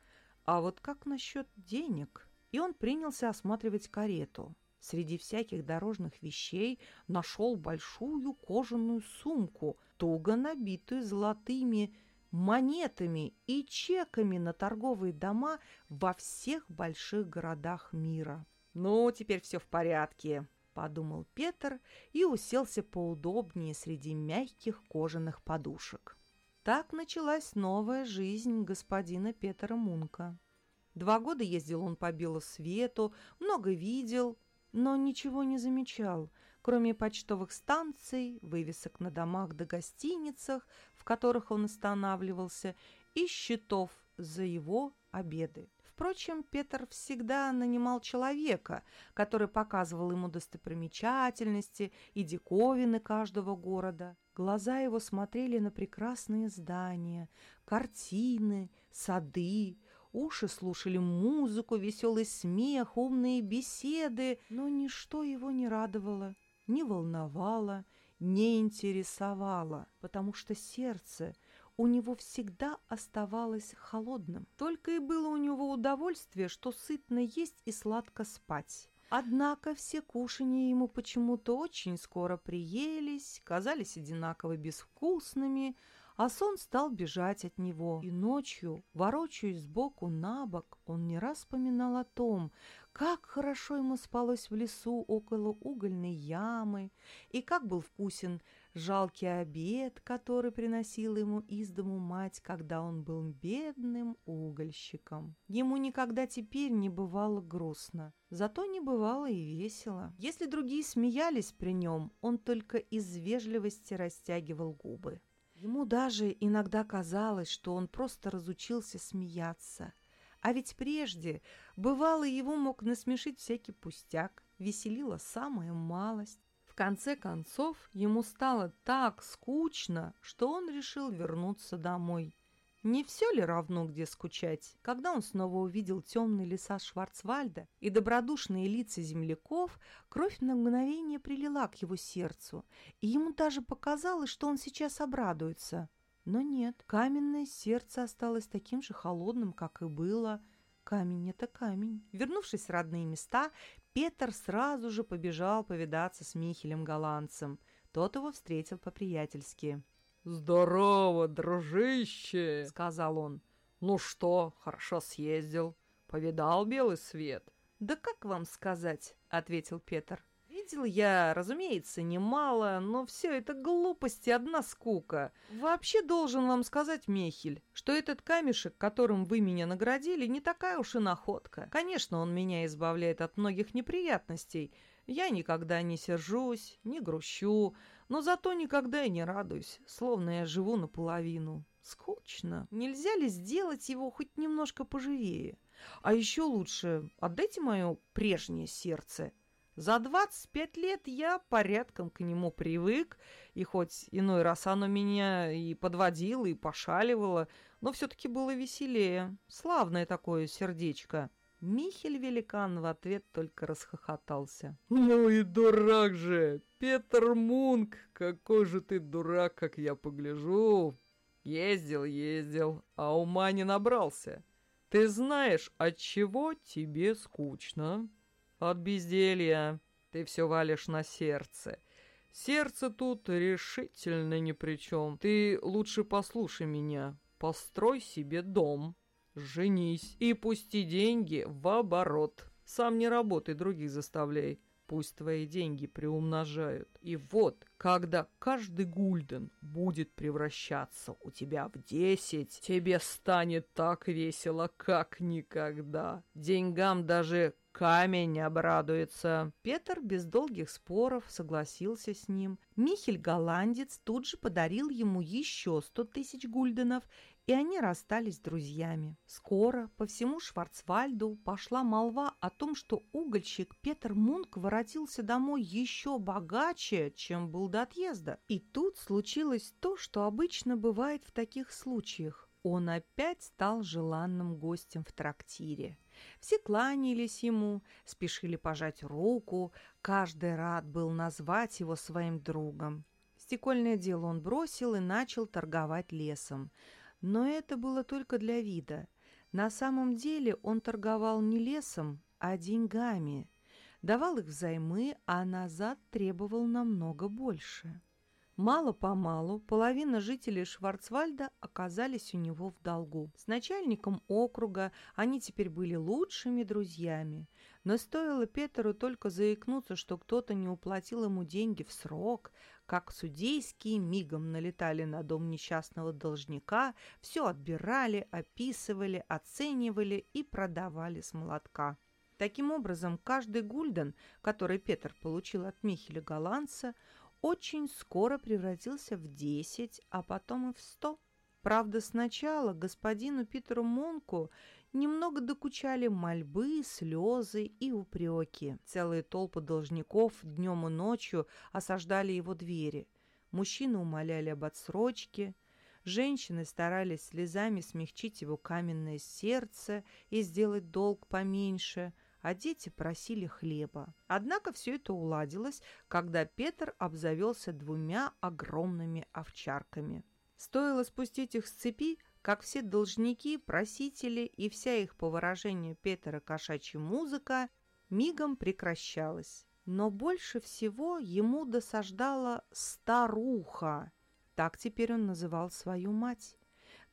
«А вот как насчет денег?» И он принялся осматривать карету. Среди всяких дорожных вещей нашел большую кожаную сумку, туго набитую золотыми монетами и чеками на торговые дома во всех больших городах мира. «Ну, теперь все в порядке», — подумал Петр и уселся поудобнее среди мягких кожаных подушек. Так началась новая жизнь господина Петра Мунка. Два года ездил он по белу свету, много видел, но ничего не замечал, кроме почтовых станций, вывесок на домах да гостиницах, в которых он останавливался, и счетов за его обеды. Впрочем, Петр всегда нанимал человека, который показывал ему достопримечательности и диковины каждого города. Глаза его смотрели на прекрасные здания, картины, сады, уши слушали музыку, веселый смех, умные беседы, но ничто его не радовало, не волновало, не интересовало, потому что сердце у него всегда оставалось холодным. Только и было у него удовольствие, что сытно есть и сладко спать. Однако все кушанья ему почему-то очень скоро приелись, казались одинаково безвкусными, а сон стал бежать от него. И ночью, ворочаясь сбоку на бок, он не раз вспоминал о том, как хорошо ему спалось в лесу около угольной ямы, и как был вкусен жалкий обед, который приносила ему из дому мать, когда он был бедным угольщиком. Ему никогда теперь не бывало грустно, зато не бывало и весело. Если другие смеялись при нем, он только из вежливости растягивал губы. Ему даже иногда казалось, что он просто разучился смеяться. А ведь прежде, бывало, его мог насмешить всякий пустяк, веселила самая малость. В конце концов, ему стало так скучно, что он решил вернуться домой. Не все ли равно, где скучать? Когда он снова увидел темные леса Шварцвальда и добродушные лица земляков, кровь на мгновение прилила к его сердцу, и ему даже показалось, что он сейчас обрадуется. Но нет, каменное сердце осталось таким же холодным, как и было. Камень — это камень. Вернувшись в родные места, Петр сразу же побежал повидаться с Михелем Голландцем. Тот его встретил по-приятельски. «Здорово, дружище!» — сказал он. «Ну что, хорошо съездил? Повидал белый свет?» «Да как вам сказать?» — ответил Петр. Видел я, разумеется, немало, но все это глупости, одна скука. Вообще должен вам сказать, Мехель, что этот камешек, которым вы меня наградили, не такая уж и находка. Конечно, он меня избавляет от многих неприятностей. Я никогда не сержусь, не грущу, но зато никогда и не радуюсь, словно я живу наполовину. Скучно. Нельзя ли сделать его хоть немножко поживее? А еще лучше отдайте мое прежнее сердце. За 25 лет я порядком к нему привык, и хоть иной раз оно меня и подводило, и пошаливало, но все-таки было веселее. Славное такое сердечко. Михель Великан в ответ только расхохотался. «Ну и дурак же! Петр Мунк! Какой же ты дурак, как я погляжу! Ездил, ездил, а ума не набрался. Ты знаешь, от чего тебе скучно?» От безделья ты все валишь на сердце. Сердце тут решительно ни при чем. Ты лучше послушай меня. Построй себе дом, женись и пусти деньги в оборот. Сам не работай, других заставляй. Пусть твои деньги приумножают. И вот, когда каждый гульден будет превращаться у тебя в десять, тебе станет так весело, как никогда. Деньгам даже камень обрадуется. Петр без долгих споров согласился с ним. Михель Голландец тут же подарил ему еще сто тысяч гульденов, и они расстались друзьями. Скоро по всему Шварцвальду пошла молва о том, что угольщик Петр Мунк воротился домой еще богаче, чем был до отъезда. И тут случилось то, что обычно бывает в таких случаях. Он опять стал желанным гостем в трактире. Все кланялись ему, спешили пожать руку, каждый рад был назвать его своим другом. Стекольное дело он бросил и начал торговать лесом. Но это было только для вида. На самом деле он торговал не лесом, а деньгами. Давал их взаймы, а назад требовал намного больше. Мало-помалу половина жителей Шварцвальда оказались у него в долгу. С начальником округа они теперь были лучшими друзьями. Но стоило Петеру только заикнуться, что кто-то не уплатил ему деньги в срок, как судейские мигом налетали на дом несчастного должника, все отбирали, описывали, оценивали и продавали с молотка. Таким образом, каждый гульден, который Петр получил от Михеля Голландца, очень скоро превратился в десять, а потом и в сто. Правда, сначала господину Питеру Монку немного докучали мольбы, слезы и упреки. Целые толпы должников днем и ночью осаждали его двери. Мужчины умоляли об отсрочке, женщины старались слезами смягчить его каменное сердце и сделать долг поменьше – а дети просили хлеба. Однако все это уладилось, когда Петр обзавелся двумя огромными овчарками. Стоило спустить их с цепи, как все должники, просители и вся их, по выражению Петра, кошачья музыка мигом прекращалась. Но больше всего ему досаждала старуха. Так теперь он называл свою мать.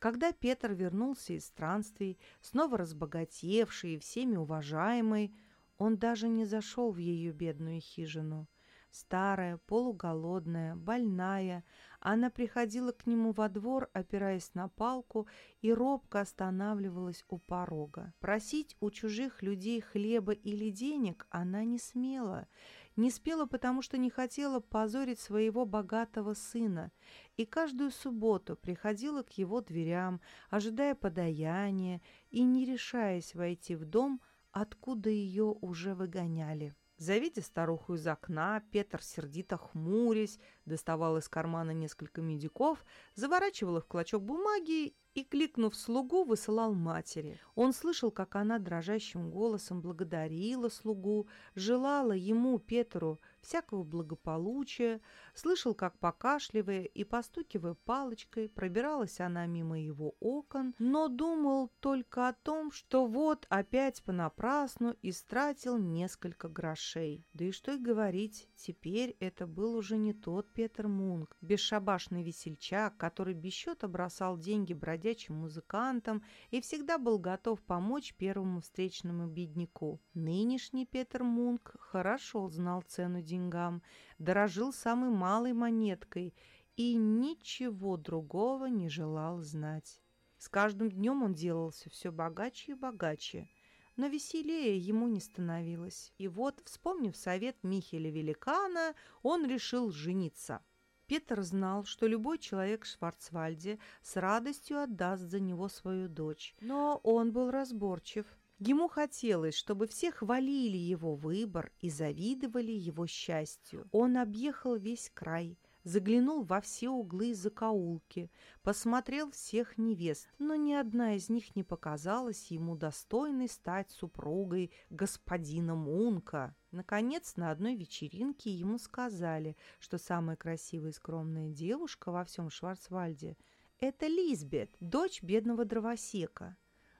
Когда Петр вернулся из странствий, снова разбогатевший и всеми уважаемый, он даже не зашел в ее бедную хижину. Старая, полуголодная, больная, она приходила к нему во двор, опираясь на палку, и робко останавливалась у порога. Просить у чужих людей хлеба или денег она не смела, не спела, потому что не хотела позорить своего богатого сына, и каждую субботу приходила к его дверям, ожидая подаяния и не решаясь войти в дом, откуда ее уже выгоняли. Завидя старуху из окна, Петр, сердито хмурясь, доставал из кармана несколько медиков, их в клочок бумаги и, кликнув слугу, высылал матери. Он слышал, как она дрожащим голосом благодарила слугу, желала ему, Петру, всякого благополучия, слышал, как, покашливая и постукивая палочкой, пробиралась она мимо его окон, но думал только о том, что вот опять понапрасну истратил несколько грошей. Да и что и говорить, теперь это был уже не тот Петр Мунк, бесшабашный весельчак, который без счета бросал деньги бродячим музыкантам и всегда был готов помочь первому встречному бедняку. Нынешний Петр Мунк хорошо знал цену деньгам, дорожил самой малой монеткой и ничего другого не желал знать. С каждым днем он делался все богаче и богаче, но веселее ему не становилось. И вот, вспомнив совет Михеля Великана, он решил жениться. Петр знал, что любой человек в Шварцвальде с радостью отдаст за него свою дочь, но он был разборчив – Ему хотелось, чтобы все хвалили его выбор и завидовали его счастью. Он объехал весь край, заглянул во все углы и закоулки, посмотрел всех невест, но ни одна из них не показалась ему достойной стать супругой господина Мунка. Наконец, на одной вечеринке ему сказали, что самая красивая и скромная девушка во всем Шварцвальде – это Лизбет, дочь бедного дровосека.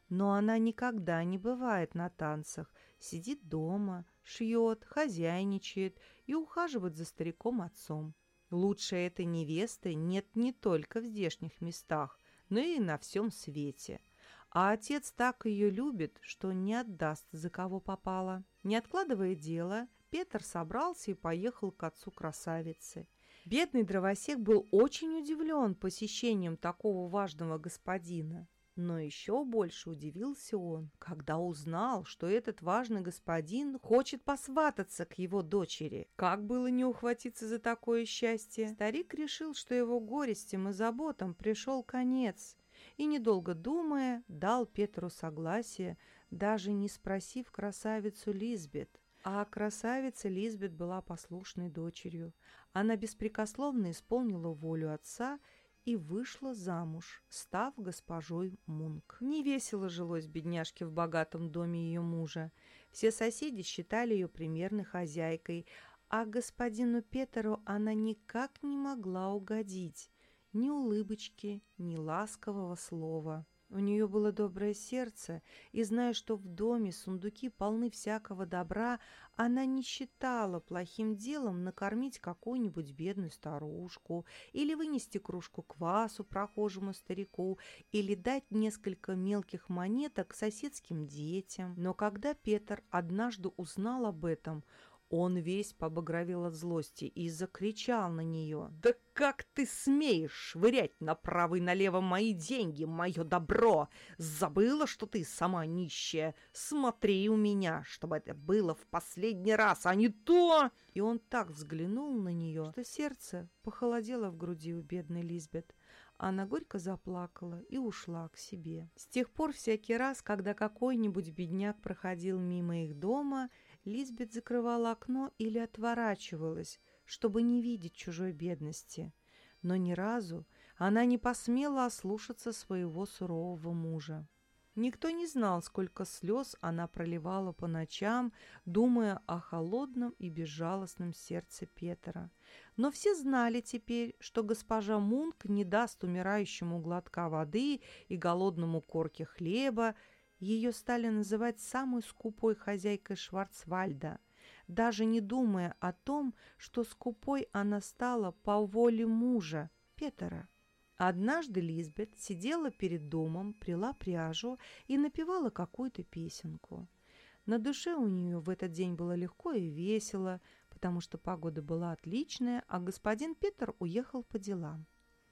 Но она никогда не бывает на танцах, сидит дома, шьет, хозяйничает и ухаживает за стариком-отцом. Лучше этой невесты нет не только в здешних местах, но и на всем свете. А отец так ее любит, что не отдаст, за кого попало. Не откладывая дело, Петр собрался и поехал к отцу красавицы. Бедный дровосек был очень удивлен посещением такого важного господина. Но еще больше удивился он, когда узнал, что этот важный господин хочет посвататься к его дочери. Как было не ухватиться за такое счастье? Старик решил, что его горестям и заботам пришел конец, и, недолго думая, дал Петру согласие, даже не спросив красавицу Лизбет. А красавица Лизбет была послушной дочерью. Она беспрекословно исполнила волю отца и вышла замуж, став госпожой Мунк. Невесело жилось бедняжке в богатом доме ее мужа. Все соседи считали ее примерной хозяйкой, а господину Петеру она никак не могла угодить. Ни улыбочки, ни ласкового слова. У нее было доброе сердце, и, зная, что в доме сундуки полны всякого добра, она не считала плохим делом накормить какую-нибудь бедную старушку, или вынести кружку квасу прохожему старику, или дать несколько мелких монеток соседским детям. Но когда Петр однажды узнал об этом, он весь побагровел от злости и закричал на нее. «Да как ты смеешь швырять направо и налево мои деньги, мое добро? Забыла, что ты сама нищая? Смотри у меня, чтобы это было в последний раз, а не то!» И он так взглянул на нее, что сердце похолодело в груди у бедной Лизбет. Она горько заплакала и ушла к себе. С тех пор всякий раз, когда какой-нибудь бедняк проходил мимо их дома, Лизбет закрывала окно или отворачивалась, чтобы не видеть чужой бедности. Но ни разу она не посмела ослушаться своего сурового мужа. Никто не знал, сколько слез она проливала по ночам, думая о холодном и безжалостном сердце Петра. Но все знали теперь, что госпожа Мунк не даст умирающему глотка воды и голодному корке хлеба, ее стали называть самой скупой хозяйкой Шварцвальда, даже не думая о том, что скупой она стала по воле мужа, Петера. Однажды Лизбет сидела перед домом, прила пряжу и напевала какую-то песенку. На душе у нее в этот день было легко и весело, потому что погода была отличная, а господин Петр уехал по делам.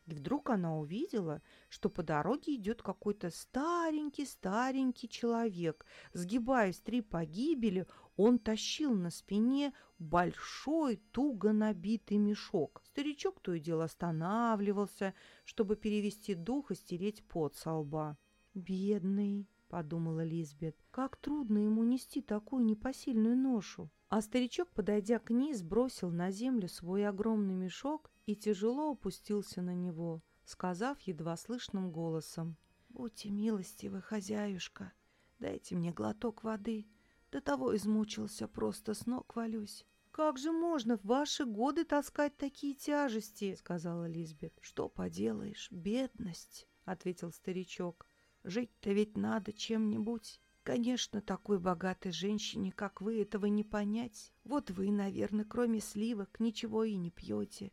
И вдруг она увидела, что по дороге идет какой-то старенький-старенький человек. Сгибаясь три погибели, он тащил на спине большой, туго набитый мешок. Старичок то и дело останавливался, чтобы перевести дух и стереть пот со лба. «Бедный!» — подумала Лизбет. «Как трудно ему нести такую непосильную ношу!» А старичок, подойдя к ней, сбросил на землю свой огромный мешок и тяжело опустился на него, сказав едва слышным голосом. «Будьте милостивы, хозяюшка, дайте мне глоток воды. До того измучился, просто с ног валюсь». «Как же можно в ваши годы таскать такие тяжести?» — сказала Лизбет. «Что поделаешь, бедность», — ответил старичок. «Жить-то ведь надо чем-нибудь». Конечно, такой богатой женщине, как вы, этого не понять. Вот вы, наверное, кроме сливок ничего и не пьете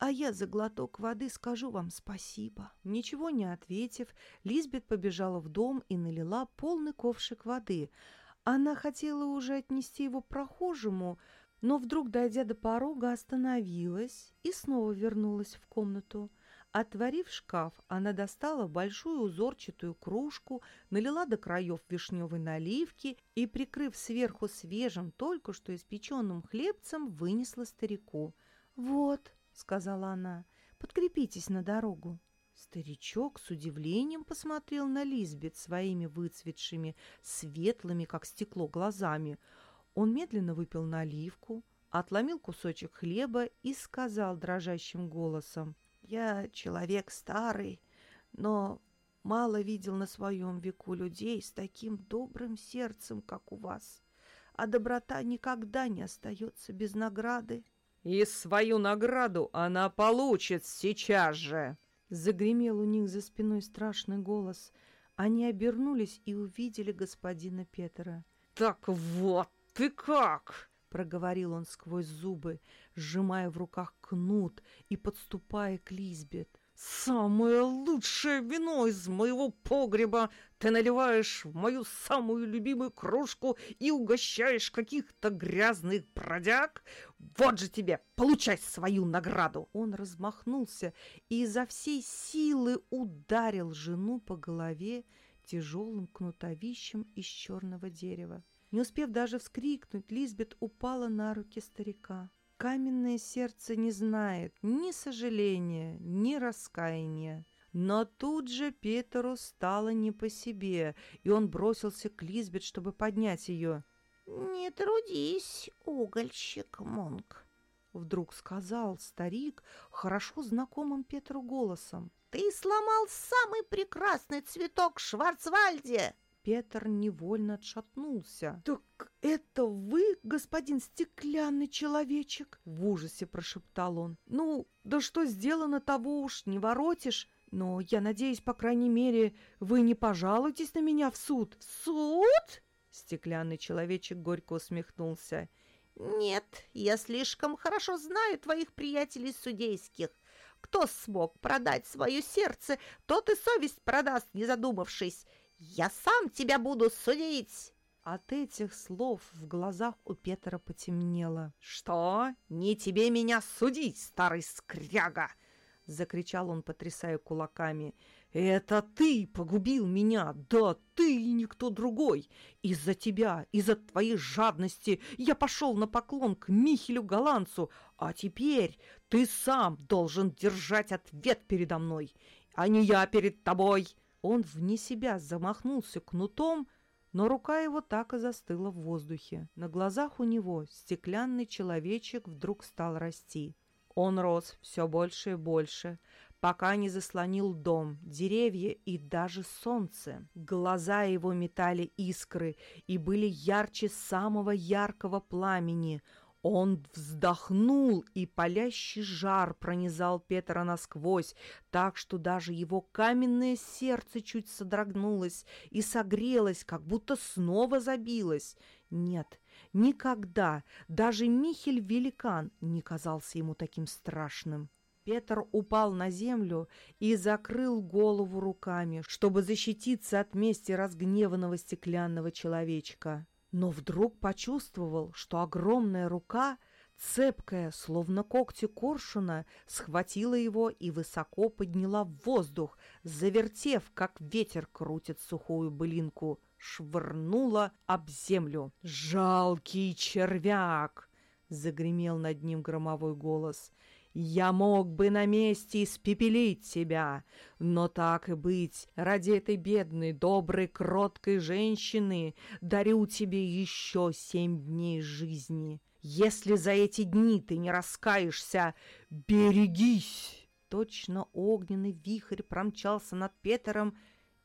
а я за глоток воды скажу вам спасибо». Ничего не ответив, Лизбет побежала в дом и налила полный ковшик воды. Она хотела уже отнести его прохожему, но вдруг, дойдя до порога, остановилась и снова вернулась в комнату. Отворив шкаф, она достала большую узорчатую кружку, налила до краев вишневой наливки и, прикрыв сверху свежим, только что испеченным хлебцем, вынесла старику. «Вот», сказала она. «Подкрепитесь на дорогу». Старичок с удивлением посмотрел на Лизбет своими выцветшими, светлыми, как стекло, глазами. Он медленно выпил наливку, отломил кусочек хлеба и сказал дрожащим голосом. «Я человек старый, но мало видел на своем веку людей с таким добрым сердцем, как у вас, а доброта никогда не остается без награды». И свою награду она получит сейчас же!» Загремел у них за спиной страшный голос. Они обернулись и увидели господина Петра. «Так вот ты как!» — проговорил он сквозь зубы, сжимая в руках кнут и подступая к Лизбет. «Самое лучшее вино из моего погреба ты наливаешь в мою самую любимую кружку и угощаешь каких-то грязных бродяг? Вот же тебе, получай свою награду!» Он размахнулся и изо всей силы ударил жену по голове тяжелым кнутовищем из черного дерева. Не успев даже вскрикнуть, Лизбет упала на руки старика. Каменное сердце не знает ни сожаления, ни раскаяния. Но тут же Петеру стало не по себе, и он бросился к Лизбет, чтобы поднять ее. «Не трудись, угольщик Монк», — вдруг сказал старик хорошо знакомым Петру голосом. «Ты сломал самый прекрасный цветок в Шварцвальде!» Петр невольно отшатнулся. «Так это вы, господин стеклянный человечек?» В ужасе прошептал он. «Ну, да что сделано, того уж не воротишь. Но я надеюсь, по крайней мере, вы не пожалуетесь на меня в суд. В суд? Стеклянный человечек горько усмехнулся. Нет, я слишком хорошо знаю твоих приятелей судейских. Кто смог продать свое сердце, тот и совесть продаст, не задумавшись. Я сам тебя буду судить!» От этих слов в глазах у Петра потемнело. «Что? Не тебе меня судить, старый скряга!» — закричал он, потрясая кулаками. «Это ты погубил меня! Да, ты и никто другой! Из-за тебя, из-за твоей жадности я пошел на поклон к Михелю Голландцу, а теперь ты сам должен держать ответ передо мной, а не я перед тобой!» Он вне себя замахнулся кнутом, но рука его так и застыла в воздухе. На глазах у него стеклянный человечек вдруг стал расти. Он рос все больше и больше, пока не заслонил дом, деревья и даже солнце. Глаза его метали искры и были ярче самого яркого пламени. Он вздохнул, и палящий жар пронизал Петра насквозь, так что даже его каменное сердце чуть содрогнулось и согрелось, как будто снова забилось. Нет, никогда даже Михель-великан не казался ему таким страшным. Петр упал на землю и закрыл голову руками, чтобы защититься от мести разгневанного стеклянного человечка но вдруг почувствовал, что огромная рука, цепкая, словно когти коршуна, схватила его и высоко подняла в воздух, завертев, как ветер крутит сухую былинку, швырнула об землю. «Жалкий червяк!» — загремел над ним громовой голос. Я мог бы на месте испепелить тебя, но так и быть, ради этой бедной, доброй, кроткой женщины дарю тебе еще семь дней жизни. Если за эти дни ты не раскаешься, берегись!» Точно огненный вихрь промчался над Петером,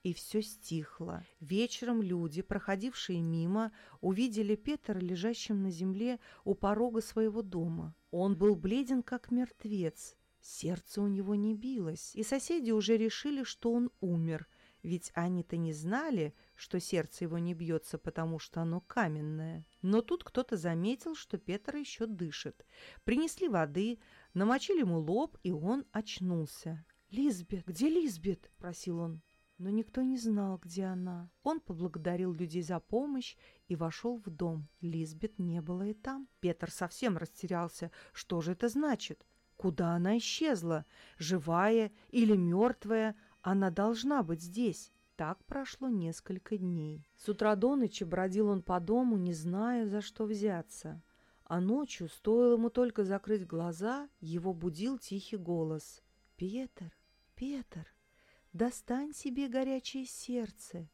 и все стихло. Вечером люди, проходившие мимо, увидели Петра лежащим на земле у порога своего дома. Он был бледен, как мертвец. Сердце у него не билось, и соседи уже решили, что он умер, ведь они-то не знали, что сердце его не бьется, потому что оно каменное. Но тут кто-то заметил, что Петр еще дышит. Принесли воды, намочили ему лоб, и он очнулся. «Лизбет, где Лизбет?» – просил он но никто не знал, где она. Он поблагодарил людей за помощь и вошел в дом. Лизбет не было и там. Петр совсем растерялся. Что же это значит? Куда она исчезла? Живая или мертвая? Она должна быть здесь. Так прошло несколько дней. С утра до ночи бродил он по дому, не зная, за что взяться. А ночью, стоило ему только закрыть глаза, его будил тихий голос. «Петр, Петр!» Достань себе горячее сердце,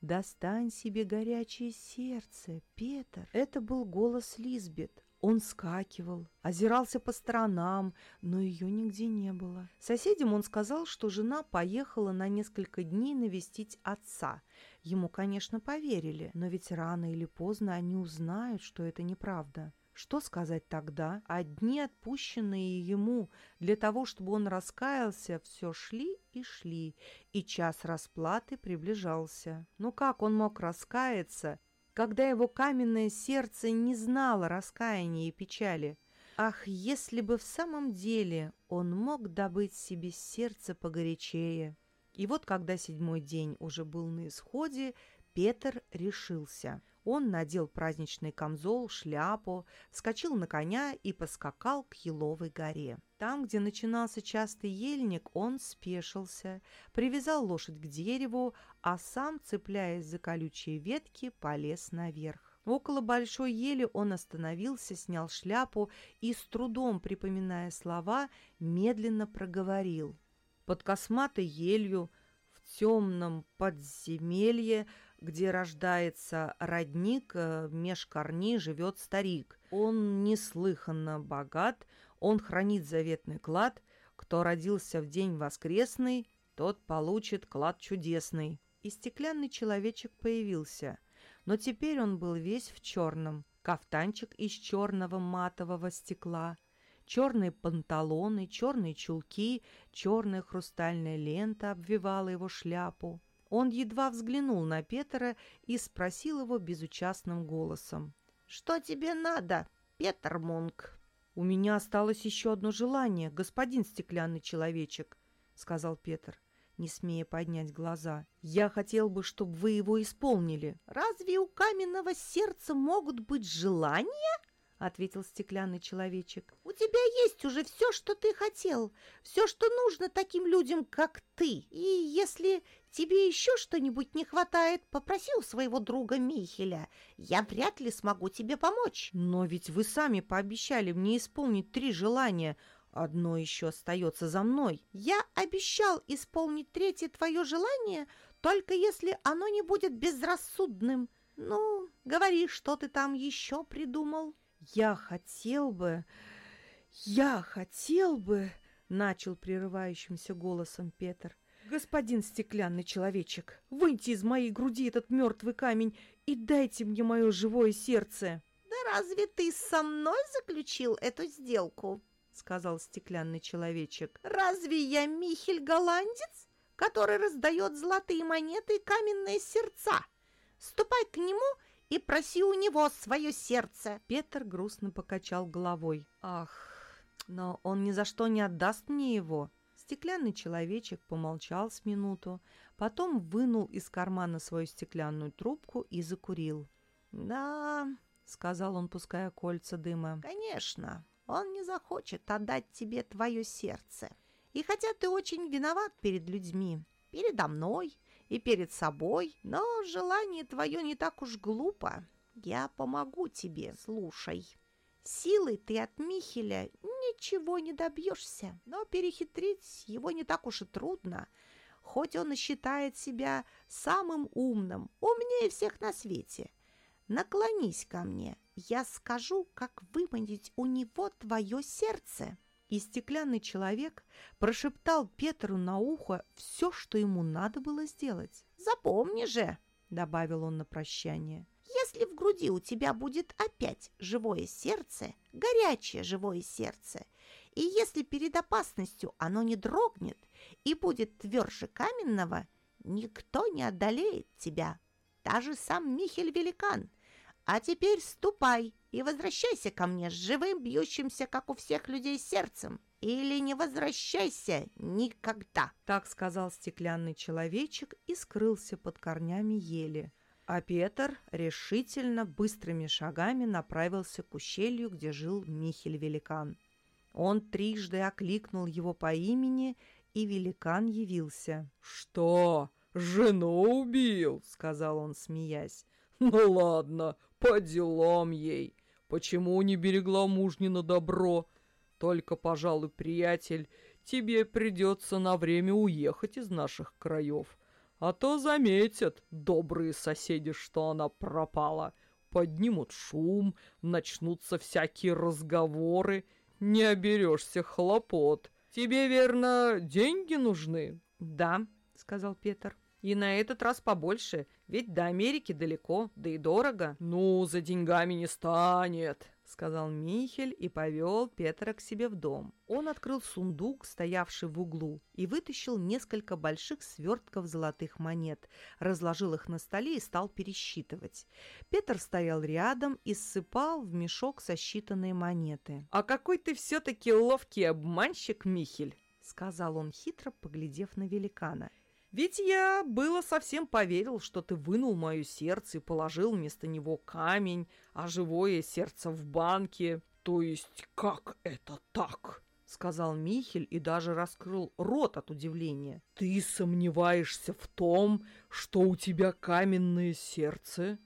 достань себе горячее сердце, Петр. Это был голос Лизбет. Он скакивал, озирался по сторонам, но ее нигде не было. Соседям он сказал, что жена поехала на несколько дней навестить отца. Ему, конечно, поверили, но ведь рано или поздно они узнают, что это неправда. Что сказать тогда? Одни отпущенные ему для того, чтобы он раскаялся, все шли и шли, и час расплаты приближался. Но как он мог раскаяться, когда его каменное сердце не знало раскаяния и печали? Ах, если бы в самом деле он мог добыть себе сердце погорячее! И вот, когда седьмой день уже был на исходе, Петр решился – он надел праздничный камзол, шляпу, вскочил на коня и поскакал к Еловой горе. Там, где начинался частый ельник, он спешился, привязал лошадь к дереву, а сам, цепляясь за колючие ветки, полез наверх. Около большой ели он остановился, снял шляпу и, с трудом припоминая слова, медленно проговорил. Под косматой елью в темном подземелье где рождается родник, э, меж корней живет старик. Он неслыханно богат, он хранит заветный клад. Кто родился в день воскресный, тот получит клад чудесный. И стеклянный человечек появился. Но теперь он был весь в черном. Кафтанчик из черного матового стекла, Черные панталоны, черные чулки, черная хрустальная лента обвивала его шляпу. Он едва взглянул на Петра и спросил его безучастным голосом. «Что тебе надо, Петр Мунк?» «У меня осталось еще одно желание, господин стеклянный человечек», — сказал Петр, не смея поднять глаза. «Я хотел бы, чтобы вы его исполнили». «Разве у каменного сердца могут быть желания?» — ответил стеклянный человечек. «У тебя есть уже все, что ты хотел, все, что нужно таким людям, как ты. И если тебе еще что-нибудь не хватает, попроси у своего друга Михеля. Я вряд ли смогу тебе помочь». «Но ведь вы сами пообещали мне исполнить три желания. Одно еще остается за мной». «Я обещал исполнить третье твое желание, только если оно не будет безрассудным. Ну, говори, что ты там еще придумал». «Я хотел бы... Я хотел бы...» — начал прерывающимся голосом Петр. «Господин стеклянный человечек, выньте из моей груди этот мертвый камень и дайте мне мое живое сердце!» «Да разве ты со мной заключил эту сделку?» — сказал стеклянный человечек. «Разве я Михель Голландец, который раздает золотые монеты и каменные сердца? Ступай к нему и проси у него свое сердце. Петр грустно покачал головой. Ах, но он ни за что не отдаст мне его. Стеклянный человечек помолчал с минуту, потом вынул из кармана свою стеклянную трубку и закурил. «Да», — сказал он, пуская кольца дыма, — «конечно, он не захочет отдать тебе твое сердце. И хотя ты очень виноват перед людьми, передо мной и перед собой, но желание твое не так уж глупо. Я помогу тебе, слушай. Силой ты от Михеля ничего не добьешься, но перехитрить его не так уж и трудно, хоть он и считает себя самым умным, умнее всех на свете. Наклонись ко мне, я скажу, как выманить у него твое сердце» и стеклянный человек прошептал Петру на ухо все, что ему надо было сделать. «Запомни же», — добавил он на прощание, «если в груди у тебя будет опять живое сердце, горячее живое сердце, и если перед опасностью оно не дрогнет и будет тверже каменного, никто не одолеет тебя, даже сам Михель-великан. А теперь ступай и возвращайся ко мне с живым, бьющимся, как у всех людей, сердцем. Или не возвращайся никогда!» Так сказал стеклянный человечек и скрылся под корнями ели. А Петр решительно быстрыми шагами направился к ущелью, где жил Михель-великан. Он трижды окликнул его по имени, и великан явился. «Что, жену убил?» — сказал он, смеясь. «Ну ладно, по делам ей. Почему не берегла мужнина добро? Только, пожалуй, приятель, тебе придется на время уехать из наших краев. А то заметят добрые соседи, что она пропала. Поднимут шум, начнутся всякие разговоры. Не оберешься хлопот. Тебе, верно, деньги нужны? Да, сказал Петр. И на этот раз побольше, ведь до Америки далеко, да и дорого. Ну, за деньгами не станет, сказал Михель и повел Петра к себе в дом. Он открыл сундук, стоявший в углу, и вытащил несколько больших свертков золотых монет, разложил их на столе и стал пересчитывать. Петр стоял рядом и ссыпал в мешок сосчитанные монеты. «А какой ты все-таки ловкий обманщик, Михель!» — сказал он хитро, поглядев на великана. Ведь я было совсем поверил, что ты вынул мое сердце и положил вместо него камень, а живое сердце в банке. То есть как это так? сказал Михель и даже раскрыл рот от удивления. Ты сомневаешься в том, что у тебя каменное сердце?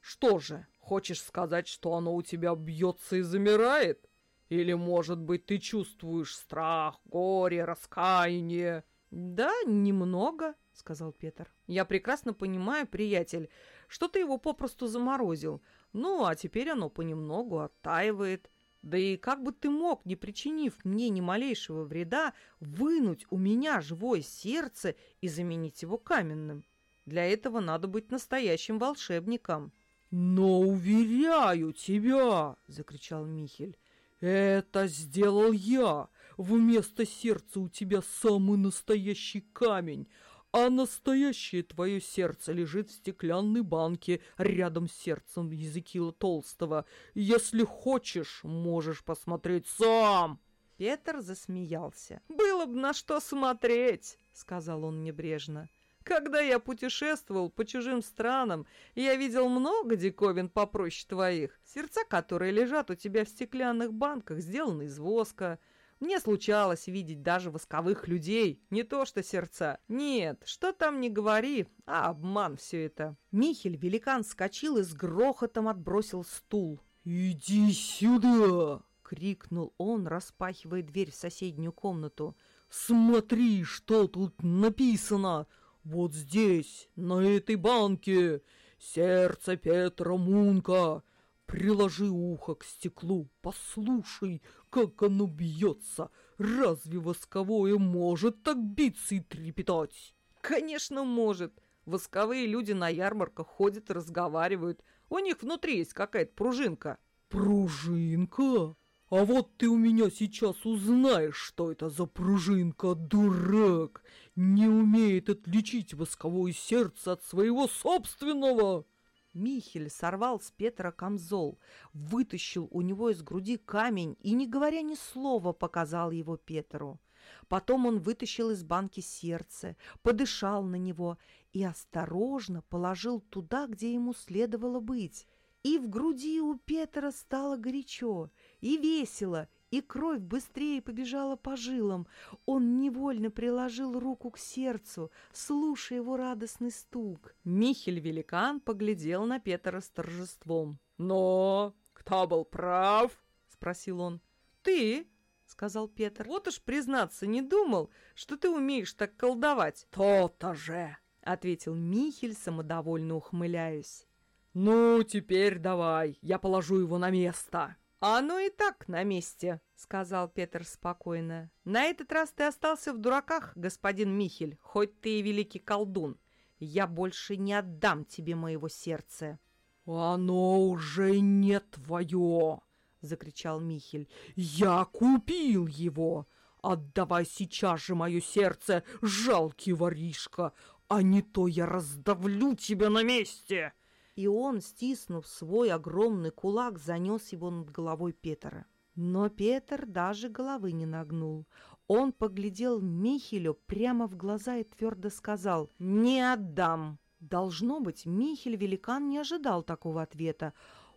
Что же, хочешь сказать, что оно у тебя бьется и замирает? Или, может быть, ты чувствуешь страх, горе, раскаяние? «Да, немного», — сказал Петр. «Я прекрасно понимаю, приятель, что ты его попросту заморозил. Ну, а теперь оно понемногу оттаивает. Да и как бы ты мог, не причинив мне ни малейшего вреда, вынуть у меня живое сердце и заменить его каменным? Для этого надо быть настоящим волшебником». «Но уверяю тебя!» — закричал Михель. Это сделал я. Вместо сердца у тебя самый настоящий камень, а настоящее твое сердце лежит в стеклянной банке рядом с сердцем Языкила Толстого. Если хочешь, можешь посмотреть сам. Петр засмеялся. «Было бы на что смотреть», — сказал он небрежно. Когда я путешествовал по чужим странам, я видел много диковин попроще твоих. Сердца, которые лежат у тебя в стеклянных банках, сделаны из воска. Мне случалось видеть даже восковых людей, не то что сердца. Нет, что там не говори, а обман все это. Михель, великан, скочил и с грохотом отбросил стул. «Иди сюда!» — крикнул он, распахивая дверь в соседнюю комнату. «Смотри, что тут написано! Вот здесь, на этой банке, сердце Петра Мунка. Приложи ухо к стеклу, послушай, как оно бьется. Разве восковое может так биться и трепетать? Конечно, может. Восковые люди на ярмарках ходят и разговаривают. У них внутри есть какая-то пружинка. Пружинка? А вот ты у меня сейчас узнаешь, что это за пружинка, дурак. Не умеет отличить восковое сердце от своего собственного. Михель сорвал с Петра камзол, вытащил у него из груди камень и, не говоря ни слова, показал его Петру. Потом он вытащил из банки сердце, подышал на него и осторожно положил туда, где ему следовало быть. И в груди у Петра стало горячо, и весело, и кровь быстрее побежала по жилам. Он невольно приложил руку к сердцу, слушая его радостный стук. Михель-великан поглядел на Петра с торжеством. «Но кто был прав?» — спросил он. «Ты?» — сказал Петр. «Вот уж признаться, не думал, что ты умеешь так колдовать». «То-то же!» — ответил Михель, самодовольно ухмыляясь. «Ну, теперь давай, я положу его на место». «Оно и так на месте», — сказал Петр спокойно. «На этот раз ты остался в дураках, господин Михель, хоть ты и великий колдун. Я больше не отдам тебе моего сердца». «Оно уже не твое!» — закричал Михель. «Я купил его! Отдавай сейчас же мое сердце, жалкий воришка, а не то я раздавлю тебя на месте!» И он, стиснув свой огромный кулак, занес его над головой Петра. Но Петр даже головы не нагнул. Он поглядел Михелю прямо в глаза и твердо сказал «Не отдам!». Должно быть, Михель-великан не ожидал такого ответа.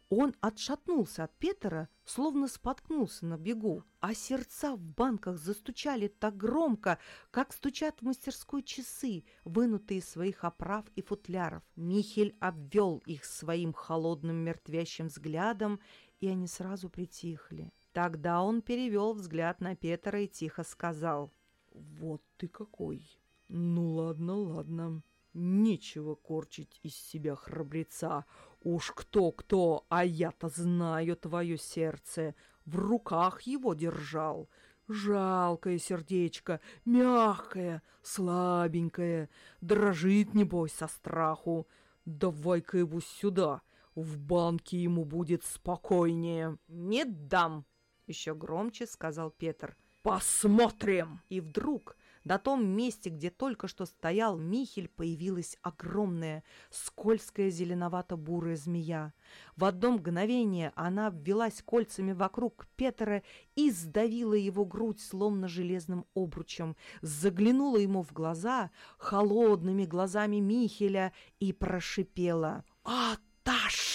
Он отшатнулся от Петера, словно споткнулся на бегу, а сердца в банках застучали так громко, как стучат в мастерской часы, вынутые из своих оправ и футляров. Михель обвел их своим холодным мертвящим взглядом, и они сразу притихли. Тогда он перевел взгляд на Петра и тихо сказал. «Вот ты какой! Ну ладно, ладно, нечего корчить из себя храбреца. Уж кто-кто, а я-то знаю твое сердце, в руках его держал. Жалкое сердечко, мягкое, слабенькое, дрожит, небось, со страху. Давай-ка его сюда, в банке ему будет спокойнее. «Не дам!» — еще громче сказал Петр. «Посмотрим!» И вдруг на том месте, где только что стоял Михель, появилась огромная, скользкая зеленовато-бурая змея. В одно мгновение она обвелась кольцами вокруг Петра и сдавила его грудь словно железным обручем, заглянула ему в глаза холодными глазами Михеля и прошипела «Аташ!»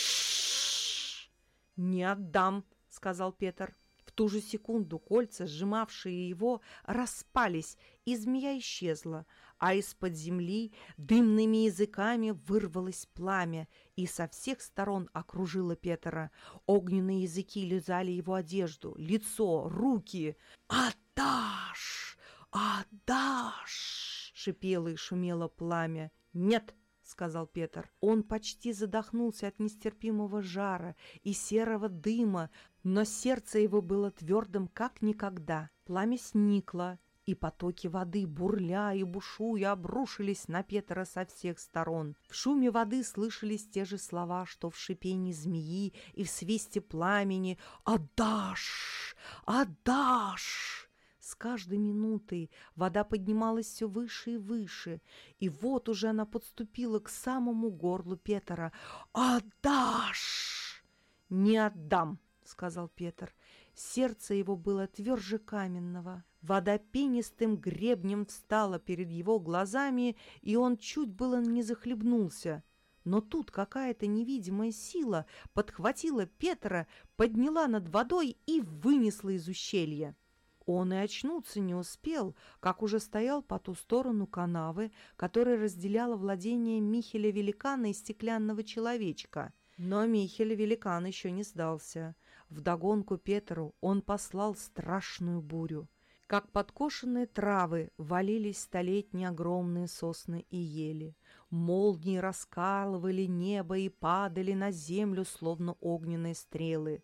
«Не отдам!» — сказал Петр. Ту же секунду кольца, сжимавшие его, распались, и змея исчезла, а из-под земли дымными языками вырвалось пламя и со всех сторон окружило Петра. Огненные языки лизали его одежду, лицо, руки. «Отдашь! Отдашь!» — шипело и шумело пламя. «Нет!» — сказал Петр. Он почти задохнулся от нестерпимого жара и серого дыма, но сердце его было твердым, как никогда. Пламя сникло, и потоки воды, бурля и бушуя, обрушились на Петра со всех сторон. В шуме воды слышались те же слова, что в шипении змеи и в свисте пламени «Отдашь! Отдашь!» С каждой минутой вода поднималась все выше и выше, и вот уже она подступила к самому горлу Петра. «Отдашь!» «Не отдам!» — сказал Петр. Сердце его было тверже каменного. Вода пенистым гребнем встала перед его глазами, и он чуть было не захлебнулся. Но тут какая-то невидимая сила подхватила Петра, подняла над водой и вынесла из ущелья. Он и очнуться не успел, как уже стоял по ту сторону канавы, которая разделяла владение Михеля Великана и стеклянного человечка. Но Михель Великан еще не сдался. Вдогонку Петру он послал страшную бурю. Как подкошенные травы валились столетние огромные сосны и ели. Молнии раскалывали небо и падали на землю, словно огненные стрелы.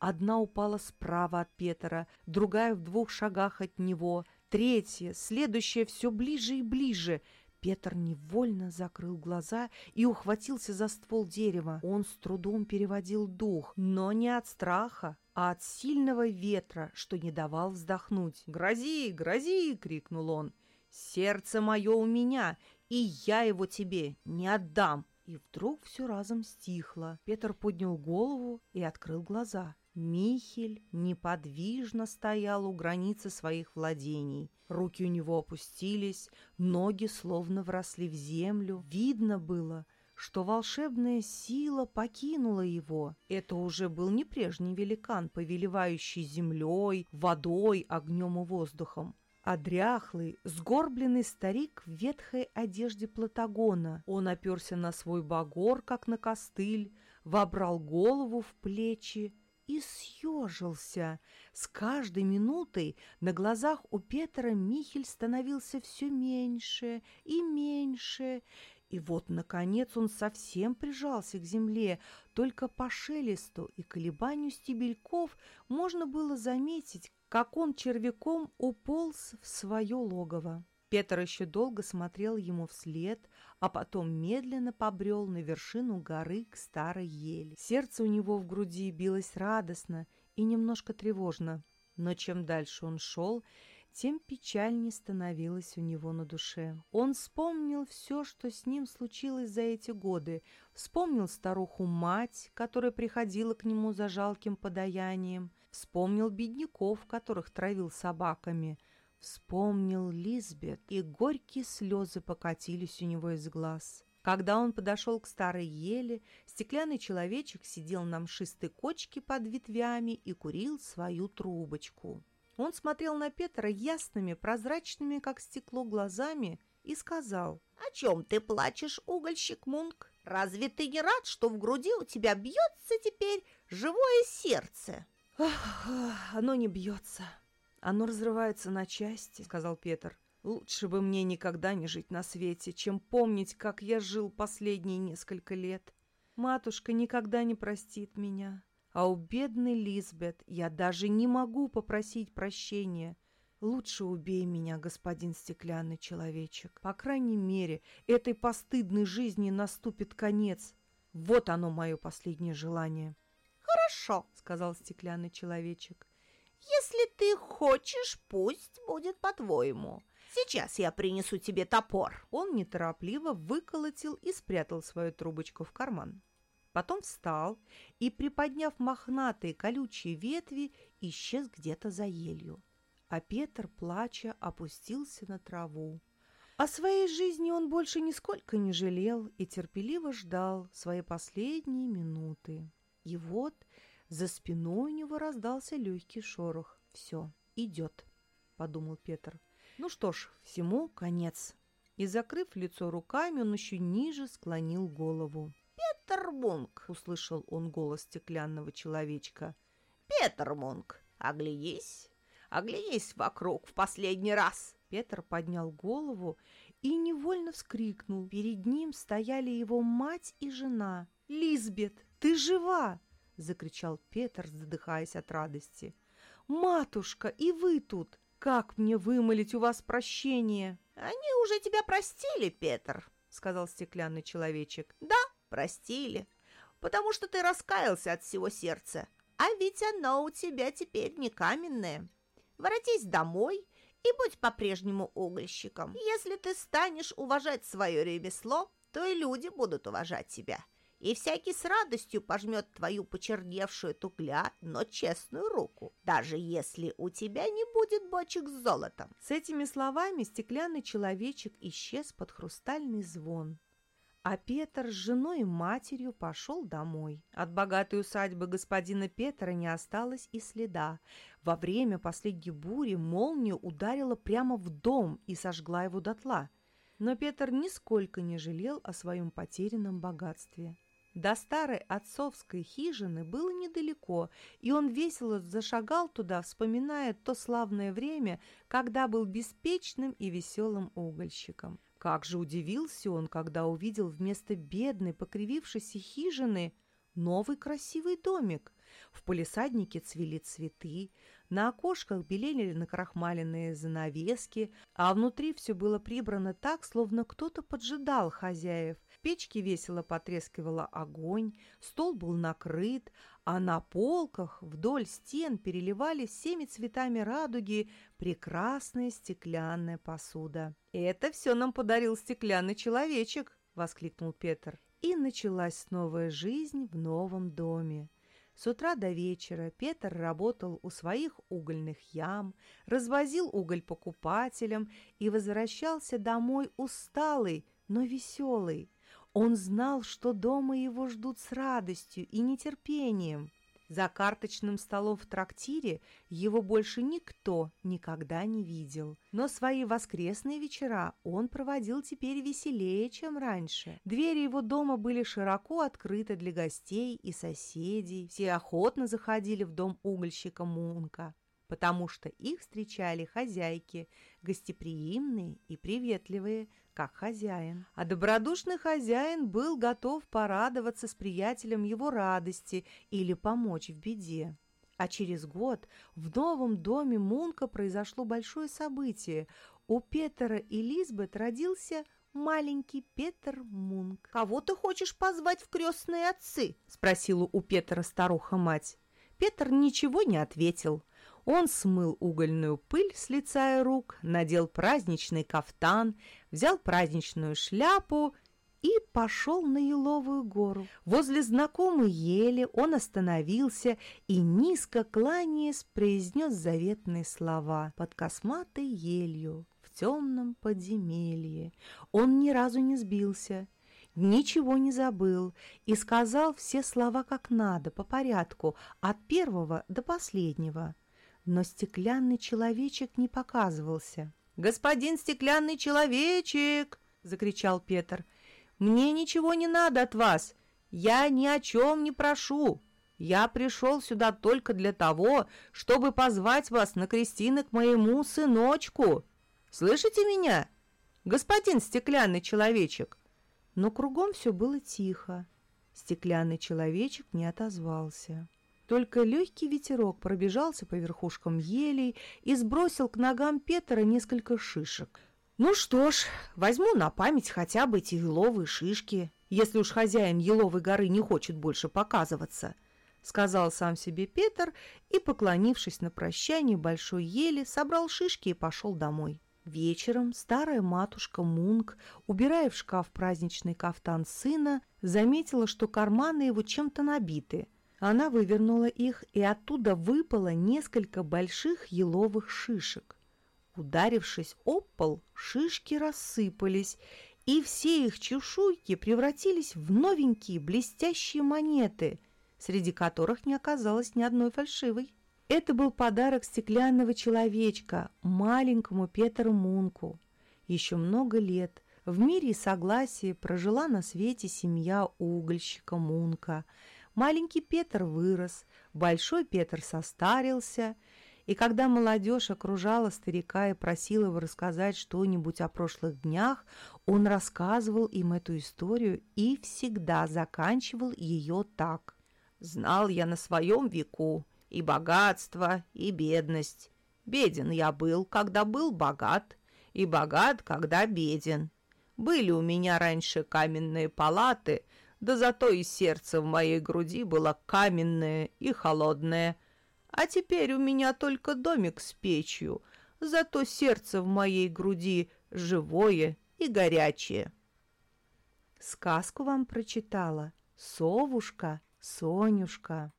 Одна упала справа от Петра, другая в двух шагах от него, третья, следующая все ближе и ближе. Петр невольно закрыл глаза и ухватился за ствол дерева. Он с трудом переводил дух, но не от страха, а от сильного ветра, что не давал вздохнуть. «Грози, грози!» — крикнул он. «Сердце мое у меня, и я его тебе не отдам!» И вдруг все разом стихло. Петр поднял голову и открыл глаза. Михель неподвижно стоял у границы своих владений. Руки у него опустились, ноги словно вросли в землю. Видно было, что волшебная сила покинула его. Это уже был не прежний великан, повелевающий землей, водой, огнем и воздухом, а дряхлый, сгорбленный старик в ветхой одежде Платагона. Он оперся на свой багор, как на костыль, вобрал голову в плечи и съежился. С каждой минутой на глазах у Петра Михель становился все меньше и меньше, и вот, наконец, он совсем прижался к земле, только по шелесту и колебанию стебельков можно было заметить, как он червяком уполз в свое логово. Петр еще долго смотрел ему вслед, а потом медленно побрел на вершину горы к старой ели. Сердце у него в груди билось радостно и немножко тревожно, но чем дальше он шел, тем печальнее становилось у него на душе. Он вспомнил все, что с ним случилось за эти годы. Вспомнил старуху-мать, которая приходила к нему за жалким подаянием. Вспомнил бедняков, которых травил собаками – Вспомнил Лизбет, и горькие слезы покатились у него из глаз. Когда он подошел к старой еле, стеклянный человечек сидел на мшистой кочке под ветвями и курил свою трубочку. Он смотрел на Петра ясными, прозрачными, как стекло, глазами и сказал, «О чем ты плачешь, угольщик Мунк? Разве ты не рад, что в груди у тебя бьется теперь живое сердце?» «Ах, оно не бьется», «Оно разрывается на части», — сказал Петр. «Лучше бы мне никогда не жить на свете, чем помнить, как я жил последние несколько лет. Матушка никогда не простит меня, а у бедной Лизбет я даже не могу попросить прощения. Лучше убей меня, господин стеклянный человечек. По крайней мере, этой постыдной жизни наступит конец. Вот оно мое последнее желание». «Хорошо», — сказал стеклянный человечек. Если ты хочешь, пусть будет по-твоему. Сейчас я принесу тебе топор». Он неторопливо выколотил и спрятал свою трубочку в карман. Потом встал и, приподняв мохнатые колючие ветви, исчез где-то за елью. А Петр, плача, опустился на траву. О своей жизни он больше нисколько не жалел и терпеливо ждал свои последние минуты. И вот за спиной у него раздался легкий шорох. «Все, идет», — подумал Петр. «Ну что ж, всему конец». И, закрыв лицо руками, он еще ниже склонил голову. «Петр Мунк!» — услышал он голос стеклянного человечка. «Петр Мунк, оглянись, оглянись вокруг в последний раз!» Петр поднял голову и невольно вскрикнул. Перед ним стояли его мать и жена. «Лизбет, ты жива!» — закричал Петр, задыхаясь от радости. «Матушка, и вы тут! как мне вымолить у вас прощение?» «Они уже тебя простили, Петр», — сказал стеклянный человечек. «Да, простили, потому что ты раскаялся от всего сердца. А ведь оно у тебя теперь не каменное. Воротись домой и будь по-прежнему угольщиком. Если ты станешь уважать свое ремесло, то и люди будут уважать тебя. И всякий с радостью пожмет твою почерневшую тугля, но честную руку, даже если у тебя не будет бочек с золотом. С этими словами стеклянный человечек исчез под хрустальный звон. А Петр с женой и матерью пошел домой. От богатой усадьбы господина Петра не осталось и следа. Во время последней бури молния ударила прямо в дом и сожгла его дотла. Но Петр нисколько не жалел о своем потерянном богатстве. До старой отцовской хижины было недалеко, и он весело зашагал туда, вспоминая то славное время, когда был беспечным и веселым угольщиком. Как же удивился он, когда увидел вместо бедной, покривившейся хижины новый красивый домик. В полисаднике цвели цветы, на окошках белели накрахмаленные занавески, а внутри все было прибрано так, словно кто-то поджидал хозяев. Печке весело потрескивало огонь, стол был накрыт, а на полках вдоль стен переливали всеми цветами радуги прекрасная стеклянная посуда. «Это все нам подарил стеклянный человечек!» — воскликнул Петр. И началась новая жизнь в новом доме. С утра до вечера Петр работал у своих угольных ям, развозил уголь покупателям и возвращался домой усталый, но веселый. Он знал, что дома его ждут с радостью и нетерпением. За карточным столом в трактире его больше никто никогда не видел. Но свои воскресные вечера он проводил теперь веселее, чем раньше. Двери его дома были широко открыты для гостей и соседей. Все охотно заходили в дом угольщика Мунка потому что их встречали хозяйки, гостеприимные и приветливые, как хозяин. А добродушный хозяин был готов порадоваться с приятелем его радости или помочь в беде. А через год в новом доме Мунка произошло большое событие. У Петера и Лизбет родился маленький Петр Мунк. «Кого ты хочешь позвать в крестные отцы?» – спросила у Петра старуха-мать. Петр ничего не ответил. Он смыл угольную пыль с лица и рук, надел праздничный кафтан, взял праздничную шляпу и пошел на Еловую гору. Возле знакомой ели он остановился и, низко кланяясь, произнес заветные слова под косматой елью в темном подземелье. Он ни разу не сбился, ничего не забыл и сказал все слова как надо, по порядку, от первого до последнего. Но стеклянный человечек не показывался. «Господин стеклянный человечек!» — закричал Петр. «Мне ничего не надо от вас. Я ни о чем не прошу. Я пришел сюда только для того, чтобы позвать вас на крестины к моему сыночку. Слышите меня, господин стеклянный человечек?» Но кругом все было тихо. Стеклянный человечек не отозвался. Только легкий ветерок пробежался по верхушкам елей и сбросил к ногам Петра несколько шишек. «Ну что ж, возьму на память хотя бы эти еловые шишки, если уж хозяин еловой горы не хочет больше показываться», — сказал сам себе Петр и, поклонившись на прощание большой ели, собрал шишки и пошел домой. Вечером старая матушка Мунк, убирая в шкаф праздничный кафтан сына, заметила, что карманы его чем-то набиты — она вывернула их, и оттуда выпало несколько больших еловых шишек. Ударившись об пол, шишки рассыпались, и все их чешуйки превратились в новенькие блестящие монеты, среди которых не оказалось ни одной фальшивой. Это был подарок стеклянного человечка маленькому Петру Мунку. Еще много лет в мире и согласии прожила на свете семья угольщика Мунка – Маленький Петр вырос, большой Петр состарился, и когда молодежь окружала старика и просила его рассказать что-нибудь о прошлых днях, он рассказывал им эту историю и всегда заканчивал ее так. «Знал я на своем веку и богатство, и бедность. Беден я был, когда был богат, и богат, когда беден. Были у меня раньше каменные палаты, да зато и сердце в моей груди было каменное и холодное. А теперь у меня только домик с печью, зато сердце в моей груди живое и горячее. Сказку вам прочитала совушка Сонюшка.